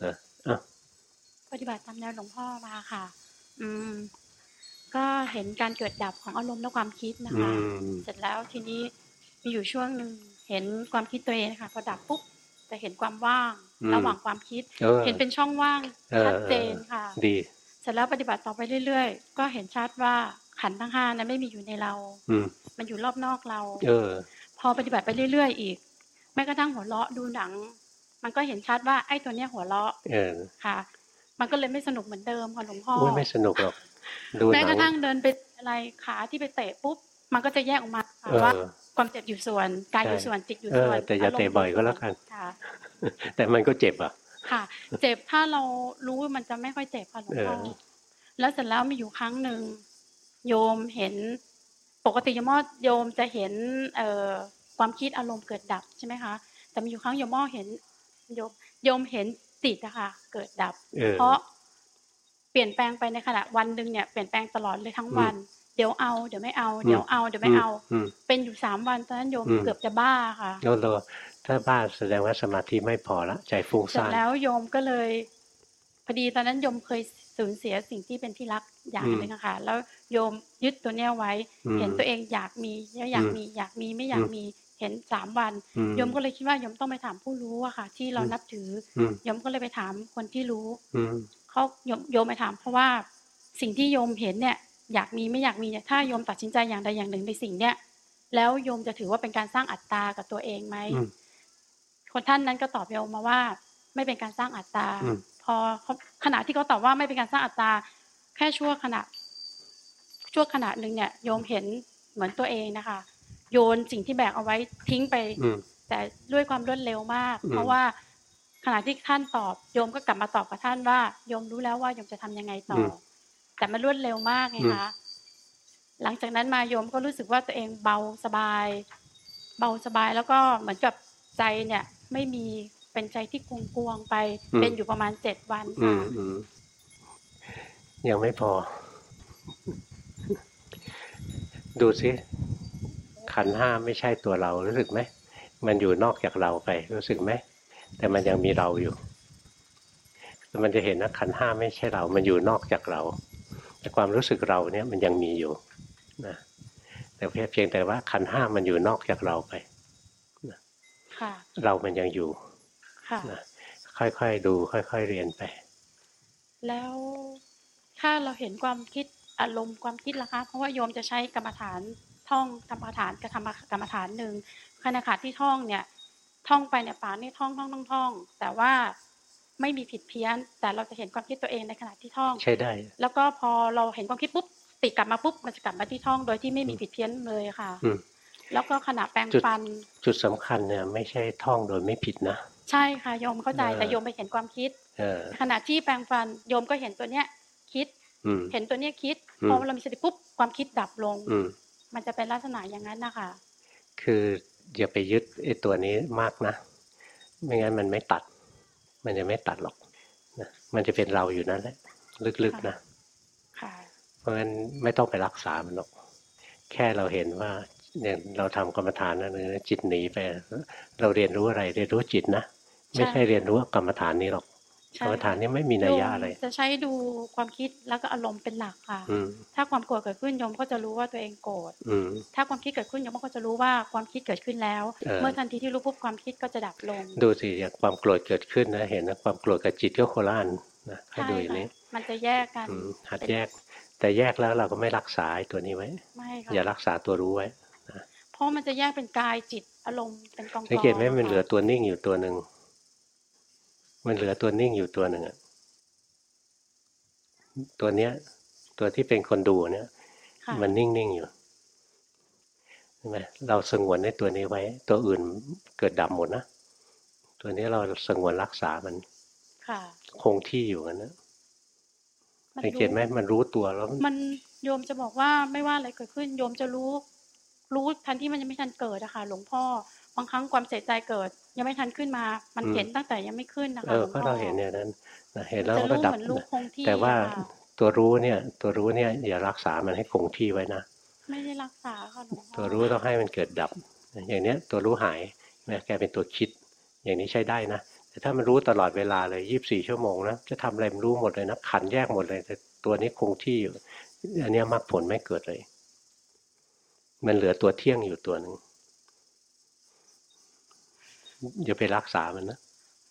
Speaker 1: นะอะ
Speaker 11: ปฏิบัติตามแนวหลวงพ่อมาค่ะ อืม ก็เห็นการเกิดดับของอารมณ์และความคิดนะ
Speaker 1: อื
Speaker 11: คะ
Speaker 1: ม
Speaker 11: เสร็จแล้วทีนี้มีอยู่ช่วงหนึ่งเห็นความคิดตัวเองนะคะพอดับปุ๊บจะเห็นความว่าง
Speaker 1: อืม
Speaker 11: ระหว่างความคิด
Speaker 1: เออ
Speaker 11: เห็นเป็นช่องว่าง
Speaker 1: เออ
Speaker 11: ชัดเจนค่ะ
Speaker 1: ดี
Speaker 11: เสร็จแล้วปฏิบัติต่อไปเรื่อยๆ ก็เห็นชัดว่าขันธ์ทั้งห้านั้นไม่มีอยู่ในเรา
Speaker 1: อืม
Speaker 11: มันอยู่รอบนอกเรา
Speaker 1: เออ
Speaker 11: พอปฏิบัติไปเรื่อยๆ อีก แม้กระทั่งหัวเราะดูหนัง มันก็เห็นชัดว่าไอ้ตัวเนี้ยหัวเราะ
Speaker 1: เออ
Speaker 11: ค่ะ มันก็เลยไม่สนุกเหมือนเดิมค่ะหลวงพ่อ
Speaker 1: โอ้ยไม่สนุกหรอกดูห
Speaker 11: แม้
Speaker 1: นั
Speaker 11: กระ
Speaker 1: ง
Speaker 11: ทั่งเดินไปอะไรขาที่ไปเตะปุ๊บมันก็จะแยกออกมาค่ะ
Speaker 1: เออ
Speaker 11: ว่าความเจ็บอยู่ส่วนกายอยู่
Speaker 1: ใช่
Speaker 11: ส่วนจิตอยู่
Speaker 1: เอ
Speaker 11: ส่
Speaker 1: อ
Speaker 11: วน
Speaker 1: แต่อย่าเตะบ่อยก็แล้วกัน
Speaker 11: ค่ะ
Speaker 1: แต่มันก็เจ็บอะ
Speaker 11: ค่ะ เจ็บถ้าเรารู้มันจะไม่ค่อยเจ็บค่ะหลวงพ่อ
Speaker 1: เออ
Speaker 11: แล้วเสร็จแล้วมีอยู่ครั้งหนึ่งโยมเห็นปกติโยมอโยมจะเห็นเอ่อความคิดอารมณ์เกิดดับใช่ไหมคะ แต่มีอยู่ครั้งโยมอเห็นโยมโยมเห็น จิตอะค่ะเกิดดับ
Speaker 1: เออ
Speaker 11: เพราะเปลี่ยนแปลงไปในขณะวันหนึ่งเนี่ยเปลี่ยนแปลงตลอดเลยทั้งวัน เดี๋ยวเอาเดี๋ยวไม่เอาเดี๋ยวเอาเดี๋ยวไม่เอา
Speaker 1: อืม
Speaker 11: เป็นอยู่สามวันตอนนั้นโยม
Speaker 1: อืม
Speaker 11: เกือบจะบ้าค่ะ
Speaker 1: โน้ตโลถ้าบ้าแสดงว่าสมาธิไม่พอละใจฟุ้ง
Speaker 11: เสร็จ
Speaker 1: ซ่าน
Speaker 11: แล้วโยมก็เลยพอดีตอนนั้นโยมเคยสูญเสียสิ่งที่เป็นที่รักอย่าง
Speaker 1: อืม
Speaker 11: หนึ่งอะค่ะ แล้วโยมยึดตัวเนี้ยไว้
Speaker 1: อืม
Speaker 11: เห็นตัวเองอยากมีแล้วอยาก
Speaker 1: อืม
Speaker 11: มีอยากมีไม่อยาก
Speaker 1: อืม
Speaker 11: มี เห็นสามวัน
Speaker 1: อืม
Speaker 11: โยมก็เลยคิดว่าโยมต้องไปถามผู้รู้อะค่ะ ที่เรา
Speaker 1: อืม
Speaker 11: นับถือ
Speaker 1: อืม
Speaker 11: โยมก็เลยไปถามคนที่รู้
Speaker 1: อืม
Speaker 11: เขาโยมโยมไปถาม เพราะว่าสิ่งที่โยมเห็นเนี่ย อยากมีไม่อยากมีเนี่ยถ้าโยมตัดสินใจอย่างใดอย่างหนึ่งในสิ่งเนี้ยแล้วโยมจะถือว่าเป็นการสร้างอัตตากับตัวเองไหม
Speaker 1: อืม
Speaker 11: คนท่านนั้นก็ตอบโยมมาว่า ไม่เป็นการสร้างอัตตา
Speaker 1: อืม
Speaker 11: พอเขาขณะที่เขาตอบว่าไม่เป็นการสร้างอัตตา แค่ชั่วขณะชั่วขณะหนึ่งเนี่ย โยมเห็นเหมือนตัวเองนะคะ โยนสิ่งที่แบกเอาไว้ทิ้งไป
Speaker 1: อืม
Speaker 11: แต่ด้วยความรวดเร็วมาก
Speaker 1: อืม
Speaker 11: เพราะว่าขณะที่ท่านตอบโยมก็กลับมาตอบกับท่านว่าโยมรู้แล้วว่าโยมจะทำยังไงต่ออแต่มันรวดเร็วมากไงคะหลังจากนั้นมาโยมก็รู้สึกว่าตัวเองเบาสบาย เบาสบายแล้วก็เหมือนกับใจเนี่ย ไม่มีเป็นใจที่กวงกวงๆไป
Speaker 1: อืม
Speaker 11: เป็นอยู่ประมาณเจ็ดวัน
Speaker 1: อื
Speaker 11: ค่ะ
Speaker 1: มอืมยังไม่พอ ดูสิ ขันธ์ห้าไม่ใช่ตัวเรารู้สึกไหมมันอยู่นอกจากเราไปรู้สึกไหมแต่มันยังมีเราอยู่แต่มันจะเห็นนะขันธ์ห้าไม่ใช่เรา มันอยู่นอกจากเรา แต่ความรู้สึกเราเนี่ยมันยังมีอยู่นะแต่เพียงเพียงแต่ว่าขันธ์ห้ามันอยู่นอกจากเราไป
Speaker 11: ค่ะ
Speaker 1: เรามันยังอยู่
Speaker 11: ค่ะ
Speaker 1: นะค่อยๆดู ค่อย ๆเรียนไป
Speaker 11: แล้วถ้าเราเห็นความคิดอารมณ์ความคิดล่ะคะ เพราะว่าโยมจะใช้กรรมฐาน ท่องกรรมฐานกับธรรมกรรมฐานหนึ่งขณะที่ท่องเนี่ยท่องไปเนี่ยปากนี่ท่องท่องท่องท่อง แต่ว่าไม่มีผิดเพี้ยน แต่เราจะเห็นความคิดตัวเองในขณะที่ท่อง
Speaker 1: ใช้ได้
Speaker 11: แล้วก็พอเราเห็นความคิดปุ๊บติดกลับมาปุ๊บมันจะกลับมาที่ท่อง โดยที่ไม่มีผิดเพี้ยนเลยค่ะ
Speaker 1: อืม
Speaker 11: แล้วก็ขณะแปรง
Speaker 1: จุด
Speaker 11: ฟัน
Speaker 1: จุดสำคัญเนี่ยไม่ใช่ท่องโดยไม่ผิดนะ
Speaker 11: ใช่ค่ะโยมเข้าใจ
Speaker 1: เออ
Speaker 11: แต่โยมไปเห็นความคิด
Speaker 1: เออ
Speaker 11: ขณะที่แปรงฟันโยมก็เห็นตัวเนี้ยคิด
Speaker 1: อืม
Speaker 11: เห็นตัวเนี้ยคิด
Speaker 1: อืม
Speaker 11: พอเรามีสติปุ๊บความคิดดับลง
Speaker 1: อื ม
Speaker 11: มันจะเป็นลักษณะอย่างนั้นนะคะ
Speaker 1: คืออย่าไปยึดไอ้ตัวนี้มากนะ ไม่งั้นมันไม่ตัด มันจะไม่ตัดหรอกนะมันจะเป็นเราอยู่นั่นแหละ ลึกๆนะ
Speaker 11: ค่ะ
Speaker 1: ราะฉะนั้นไม่ต้องไปรักษามันหรอก แค่เราเห็นว่าเนี่ยเราทำกรรมฐานนั่นเองจิตหนีไป เราเรียนรู้อะไรเรียนรู้จิตนะ ไม่ใช่เรียนรู้กรรมฐานนี้หรอก
Speaker 11: ใช่
Speaker 1: กรรมฐานนี้ไม่มีนัยยะอะไร
Speaker 11: โยมจะใช้ดูความคิดแล้วก็อารมณ์เป็นหลักค่ะ
Speaker 1: อืม
Speaker 11: ถ้าความโกรธเกิดขึ้นโยมก็จะรู้ว่าตัวเองโกรธ
Speaker 1: อืม
Speaker 11: ถ้าความคิดเกิดขึ้นโยมก็จะรู้ว่าความคิดเกิดขึ้นแล้ว
Speaker 1: เออ
Speaker 11: เมื่อทันทีที่รู้ปุ๊บความคิดก็จะดับลง
Speaker 1: ดูสิอย่างความโกรธเกิดขึ้นนะเห็นนะความโกรธกับจิตก็โคละอันนะให้
Speaker 11: ใช่
Speaker 1: ดูอย่าง
Speaker 11: ค่ะ
Speaker 1: นี้
Speaker 11: มันจะแยกกัน
Speaker 1: อืมหัดแยก แต่แยกแล้วเราก็ไม่รักษาไอ้ตัวนี้ไว้
Speaker 11: ไม่ค่ะ
Speaker 1: อย่ารักษาตัวรู้ไว้
Speaker 11: เพราะมันจะแยกเป็นกายจิตอารมณ์เป็นกองๆ
Speaker 1: สังเกตไหมมันเหลือ
Speaker 11: ค่ะ
Speaker 1: ตัวนิ่งอยู่ตัวหนึ่ง มันเหลือตัวนิ่งอยู่ตัวหนึ่งอะตัวเนี้ย ตัวที่เป็นคนดูเนี่ย
Speaker 11: ค่ะ
Speaker 1: มันนิ่งๆอยู่เห็นไหมเราสงวนในตัวนี้ไว้ ตัวอื่นเกิดดับหมดนะตัวนี้เราสงวนรักษามัน
Speaker 11: ค่ะ
Speaker 1: คงที่อยู่กันนะ
Speaker 11: มัน
Speaker 1: สังเกตไหมมันรู้ตัวแล้ว
Speaker 11: มันโยมจะบอกว่าไม่ว่าอะไรเกิดขึ้น โยมจะรู้ รู้ทันที่มันยังไม่ทันเกิดอะค่ะหลวงพ่อบางครั้งความเสียใจเกิด ยังไม่ทันขึ้นมา มัน
Speaker 1: อืม
Speaker 11: เห็นตั้งแต่ยังไม่ขึ้นนะคะ
Speaker 1: เอ
Speaker 11: ห
Speaker 1: อ
Speaker 11: ลวง
Speaker 1: ก็
Speaker 11: พ่อ
Speaker 1: เราเห็นเนี่ยนั้นนะเห็นแล้ว
Speaker 11: จะ
Speaker 1: มันก็
Speaker 11: รู้
Speaker 1: ดับ
Speaker 11: เหมือนรู้คงที่
Speaker 1: แต่ว่า
Speaker 11: ค่ะ
Speaker 1: ตัวรู้เนี่ยตัวรู้เนี่ยอย่ารักษามันให้คงที่ไว้นะ
Speaker 11: ไม่ได้รักษาค่ะหลวงพ่อ
Speaker 1: ตัวรู้ต้องให้มันเกิดดับ อย่างเนี้ยตัวรู้หายแม้แกเป็นตัวคิด อย่างนี้ใช้ได้นะแต่ถ้ามันรู้ตลอดเวลาเลยยี่บสี่ชั่วโมงนะจะทำอะไรมันรู้หมดเลยนะขันแยกหมดเลย แต่ตัวนี้คงที่อยู่อันเนี้ยมรรคผลไม่เกิดเลย มันเหลือตัวเที่ยงอยู่ตัวหนึ่ง อย่าไปรักษามันนะ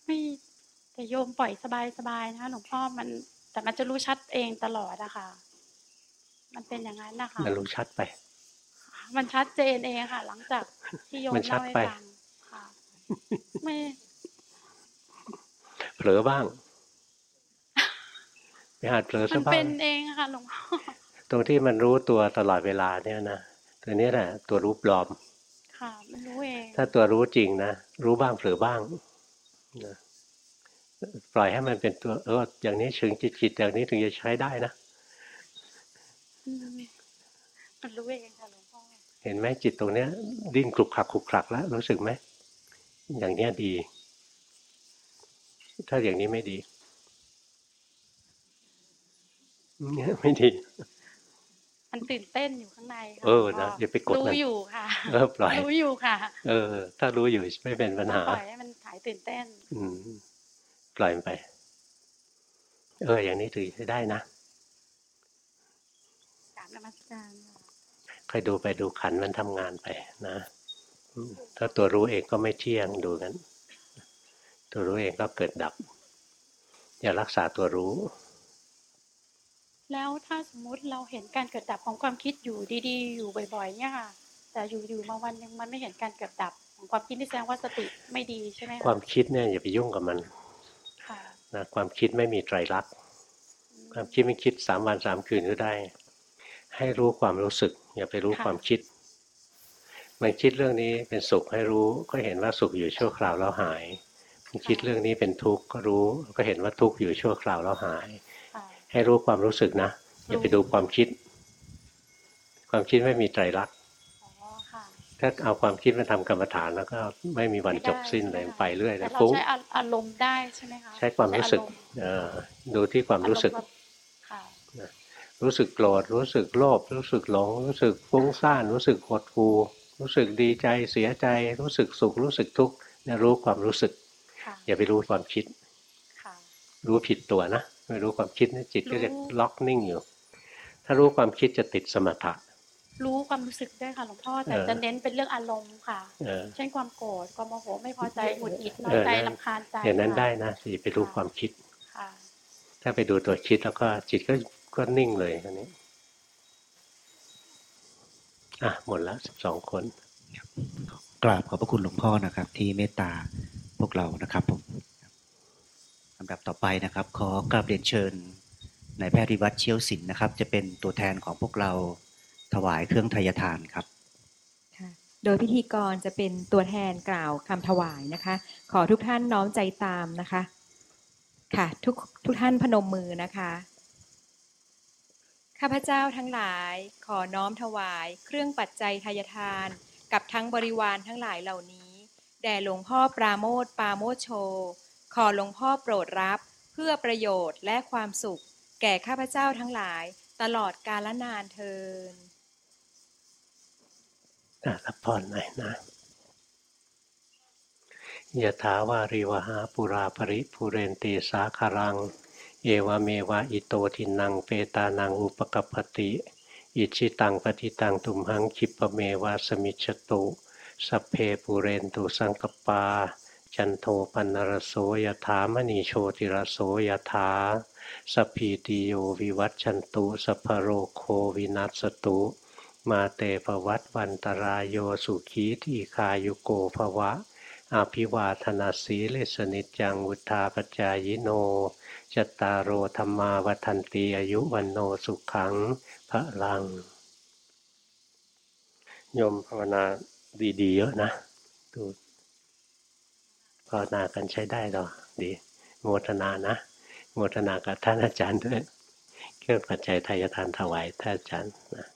Speaker 11: ไม่แต่โยมปล่อยสบายสบายนะคะหลวงพ่อมันแต่มันจะรู้ชัดเองตลอดอะค่ะ มันเป็นอย่างนั้นนะคะ
Speaker 1: มันรู้ชัดไป
Speaker 11: มันชัดเจนเองค่ะ หลังจากที่โยม
Speaker 1: มันชัด
Speaker 11: เล่าให้
Speaker 1: ไป
Speaker 11: ฟังค่ะไม่
Speaker 1: เผลอบ้างไปหัดเผลอ
Speaker 11: มั
Speaker 1: ซะ
Speaker 11: น
Speaker 1: บ้า
Speaker 11: เป็
Speaker 1: ง
Speaker 11: นเองอะค่ะหลวงพ่อ
Speaker 1: ตรงที่มันรู้ตัวตลอดเวลาเนี่ยนะตัวนี้แหละตัวรู้ปลอม
Speaker 11: ค่ะมันรู้เอง
Speaker 1: ถ้าตัวรู้จริงนะรู้บ้างเผลอบ้างนะปล่อยให้มันเป็นตัวเอออย่างนี้ถึงจิตจิตอย่างนี้ถึงจะใช้ได้นะ
Speaker 11: อืมมันรู้เองค่ะหลวงพ่อ
Speaker 1: เห็นไหมจิตตรงเนี้ยดิ้นคลุกคลักคลุกคลักแล้วรู้สึกไหมอย่างเนี้ยดี ถ้าอย่างนี้ไม่ดีเนี่ยไม่ดี
Speaker 11: มันตื่นเต้นอยู่ข้างในค่ะ
Speaker 1: เออ
Speaker 11: หลวงพ่
Speaker 1: นะอย่าไปกดมัน
Speaker 11: รู้อยู่ค่ะ
Speaker 1: เออปล่อย
Speaker 11: รู้อยู่ค่ะ
Speaker 1: เออ ถ้ารู้อยู่ไม่เป็นปัญหา
Speaker 11: ปล่อยให้มันหายตื่นเต้น
Speaker 1: อืมปล่อยมันไป เออ อย่างนี้ถือใช้ได้นะ
Speaker 11: กราบนมัสการค่ะ
Speaker 1: คอยดูไปดูขันมันทำงานไปนะอืมถ้าตัวรู้เองก็ไม่เที่ยงดูกันตัวรู้เองก็เกิดดับ อย่ารักษาตัวรู้
Speaker 11: แล้วถ้าสมมุติเราเห็นการเกิดดับของความคิดอยู่ดีๆ อยู่บ่อยๆ เนี่ยค่ะ แต่อยู่ๆมาวันหนึงมันไม่เห็นการเกิดดับของความคิดที่แสดงว่าสติไม่ดีใช่ไหมคะ
Speaker 1: ความคิดเนี่ยอย่าไปยุ่งกับมัน
Speaker 11: ค่ะ
Speaker 1: นะความคิดไม่มีไตรลักษณ์ความคิดไม่คิดสามวันสามคืนก็ได้ ให้รู้ความรู้สึก อย่าไปรู้
Speaker 11: ค่ะ
Speaker 1: ความคิด มันคิดเรื่องนี้เป็นสุขให้รู้ก็เห็นว่าสุขอยู่ชั่วคราวแล้วหาย มันคิดเรื่องนี้เป็นทุกข์ก็รู้ก็เห็นว่าทุกข์อยู่ชั่วคราวแล้วหาย
Speaker 11: ค่ะ
Speaker 1: ให้รู้ความรู้สึกนะอย่าไปดูความคิด ความคิดไม่มีไตรลักษณ์
Speaker 11: อ๋อค่ะ
Speaker 1: ถ้าเอาความคิดมาทำกรรมฐานแล้วก็ไม่มีวันจบสิ้นเลยไปเรื่อยเล
Speaker 11: แต่
Speaker 1: ย
Speaker 11: เรา
Speaker 1: ฟุ้ง
Speaker 11: ใช้อาอารมณ์ได้ใช่ไหมคะ
Speaker 1: ใช้ความรู้สึก
Speaker 11: ใช้อารมณ์
Speaker 1: เออดูที่ความรู้สึก
Speaker 11: อารมณ์ค่ะ
Speaker 1: รู้สึกโกรธรู้สึกโลภรู้สึกหลง รู้สึกฟุ้งซ่าน รู้สึกหดหู่รู้สึกดีใจเสียใจ รู้สึกสุขรู้สึกทุกข์เนี่ยรู้ความรู้สึก
Speaker 11: ค่ะ
Speaker 1: อย่าไปรู้ความคิด
Speaker 11: ค่ะ
Speaker 1: รู้ผิดตัวนะ ไม่รู้ความคิดเนี่ยจิตก็จะ
Speaker 11: รู้
Speaker 1: ล็อกนิ่งอยู่ ถ้ารู้ความคิดจะติดสมถะ
Speaker 11: รู้ความรู้สึกด้วยค่ะหลวงพ่อแต่
Speaker 1: เออ
Speaker 11: จะเน้นเป็นเรื่องอารมณ์ค่ะ
Speaker 1: เออ
Speaker 11: เช่นความโกรธความโมโหไม่พอใจหงุดหงิดน้อ
Speaker 1: เอยอ
Speaker 11: ใจ
Speaker 1: นั่น
Speaker 11: ลำคาญใจ
Speaker 1: อย่างนั้น
Speaker 11: ค่ะ
Speaker 1: ได้นะอย่าไปรู้ความคิด
Speaker 11: ค่ะ
Speaker 1: ถ้าไปดูตัวคิดแล้วก็จิตก็ก็นิ่งเลยอันนี้อะหมดแล้วสิบสองคน
Speaker 12: กราบขอบพระคุณหลวงพ่อนะครับ ที่เมตตาพวกเรานะครับผมลำดับต่อไปนะครับ ขอกราบเรียนเชิญนายแพทย์วิวัฒเชี่ยวศิลป์นะครับ จะเป็นตัวแทนของพวกเราถวายเครื่องทายทานครับ
Speaker 13: โดยพิธีกรจะเป็นตัวแทนกล่าวคำถวายนะคะ ขอทุกท่านน้อมใจตามนะคะ ค่ะทุกทุกท่านพนมมือนะคะข้าพเจ้าทั้งหลายขอน้อมถวาย เครื่องปัจจัยทายทาน กับทั้งบริวารทั้งหลายเหล่านี้ แด่หลวงพ่อปราโมทปราโมทโช ขอหลวงพ่อโปรดรับเพื่อประโยชน์และความสุข แก่ข้าพเจ้าทั้งหลาย ตลอดกาลนานเทิน
Speaker 1: อะรับพรหน่อยนะยะถาวาริวหาปุราปริปุเรนตีสาคารัง เอวะเมวะอิโตทินนังเปตานังอุปะกัปปะติ อิจฉิตังปัตถิตังตุมหัง ขิปปะเมวะ สะมิชฌะตุ สัพเพปูเรนตุสังกัปปา จันโทปัณณะระโส ยะถา มะณีโชติระโส ยะถา สัพพีติโยวิวัชชันตุสัพพะโรโควินัสสะตุ มาเต ภะวัตวันตะราโยสุขีทีฆายุโก ภะวะอภิวาธนาสีเลสนิจจังวุธาปจายโนจตารโอธรรมาวันตีอายุวันโนสุขังพระลัง โยมภาวนาดีๆเยอะนะดู ภาวนากันใช้ได้หรอดีโมทนานะโมทนากับท่านอาจารย์ด้วย เครื่องปัจจัยทายทานถวายท่านอาจารย์นะ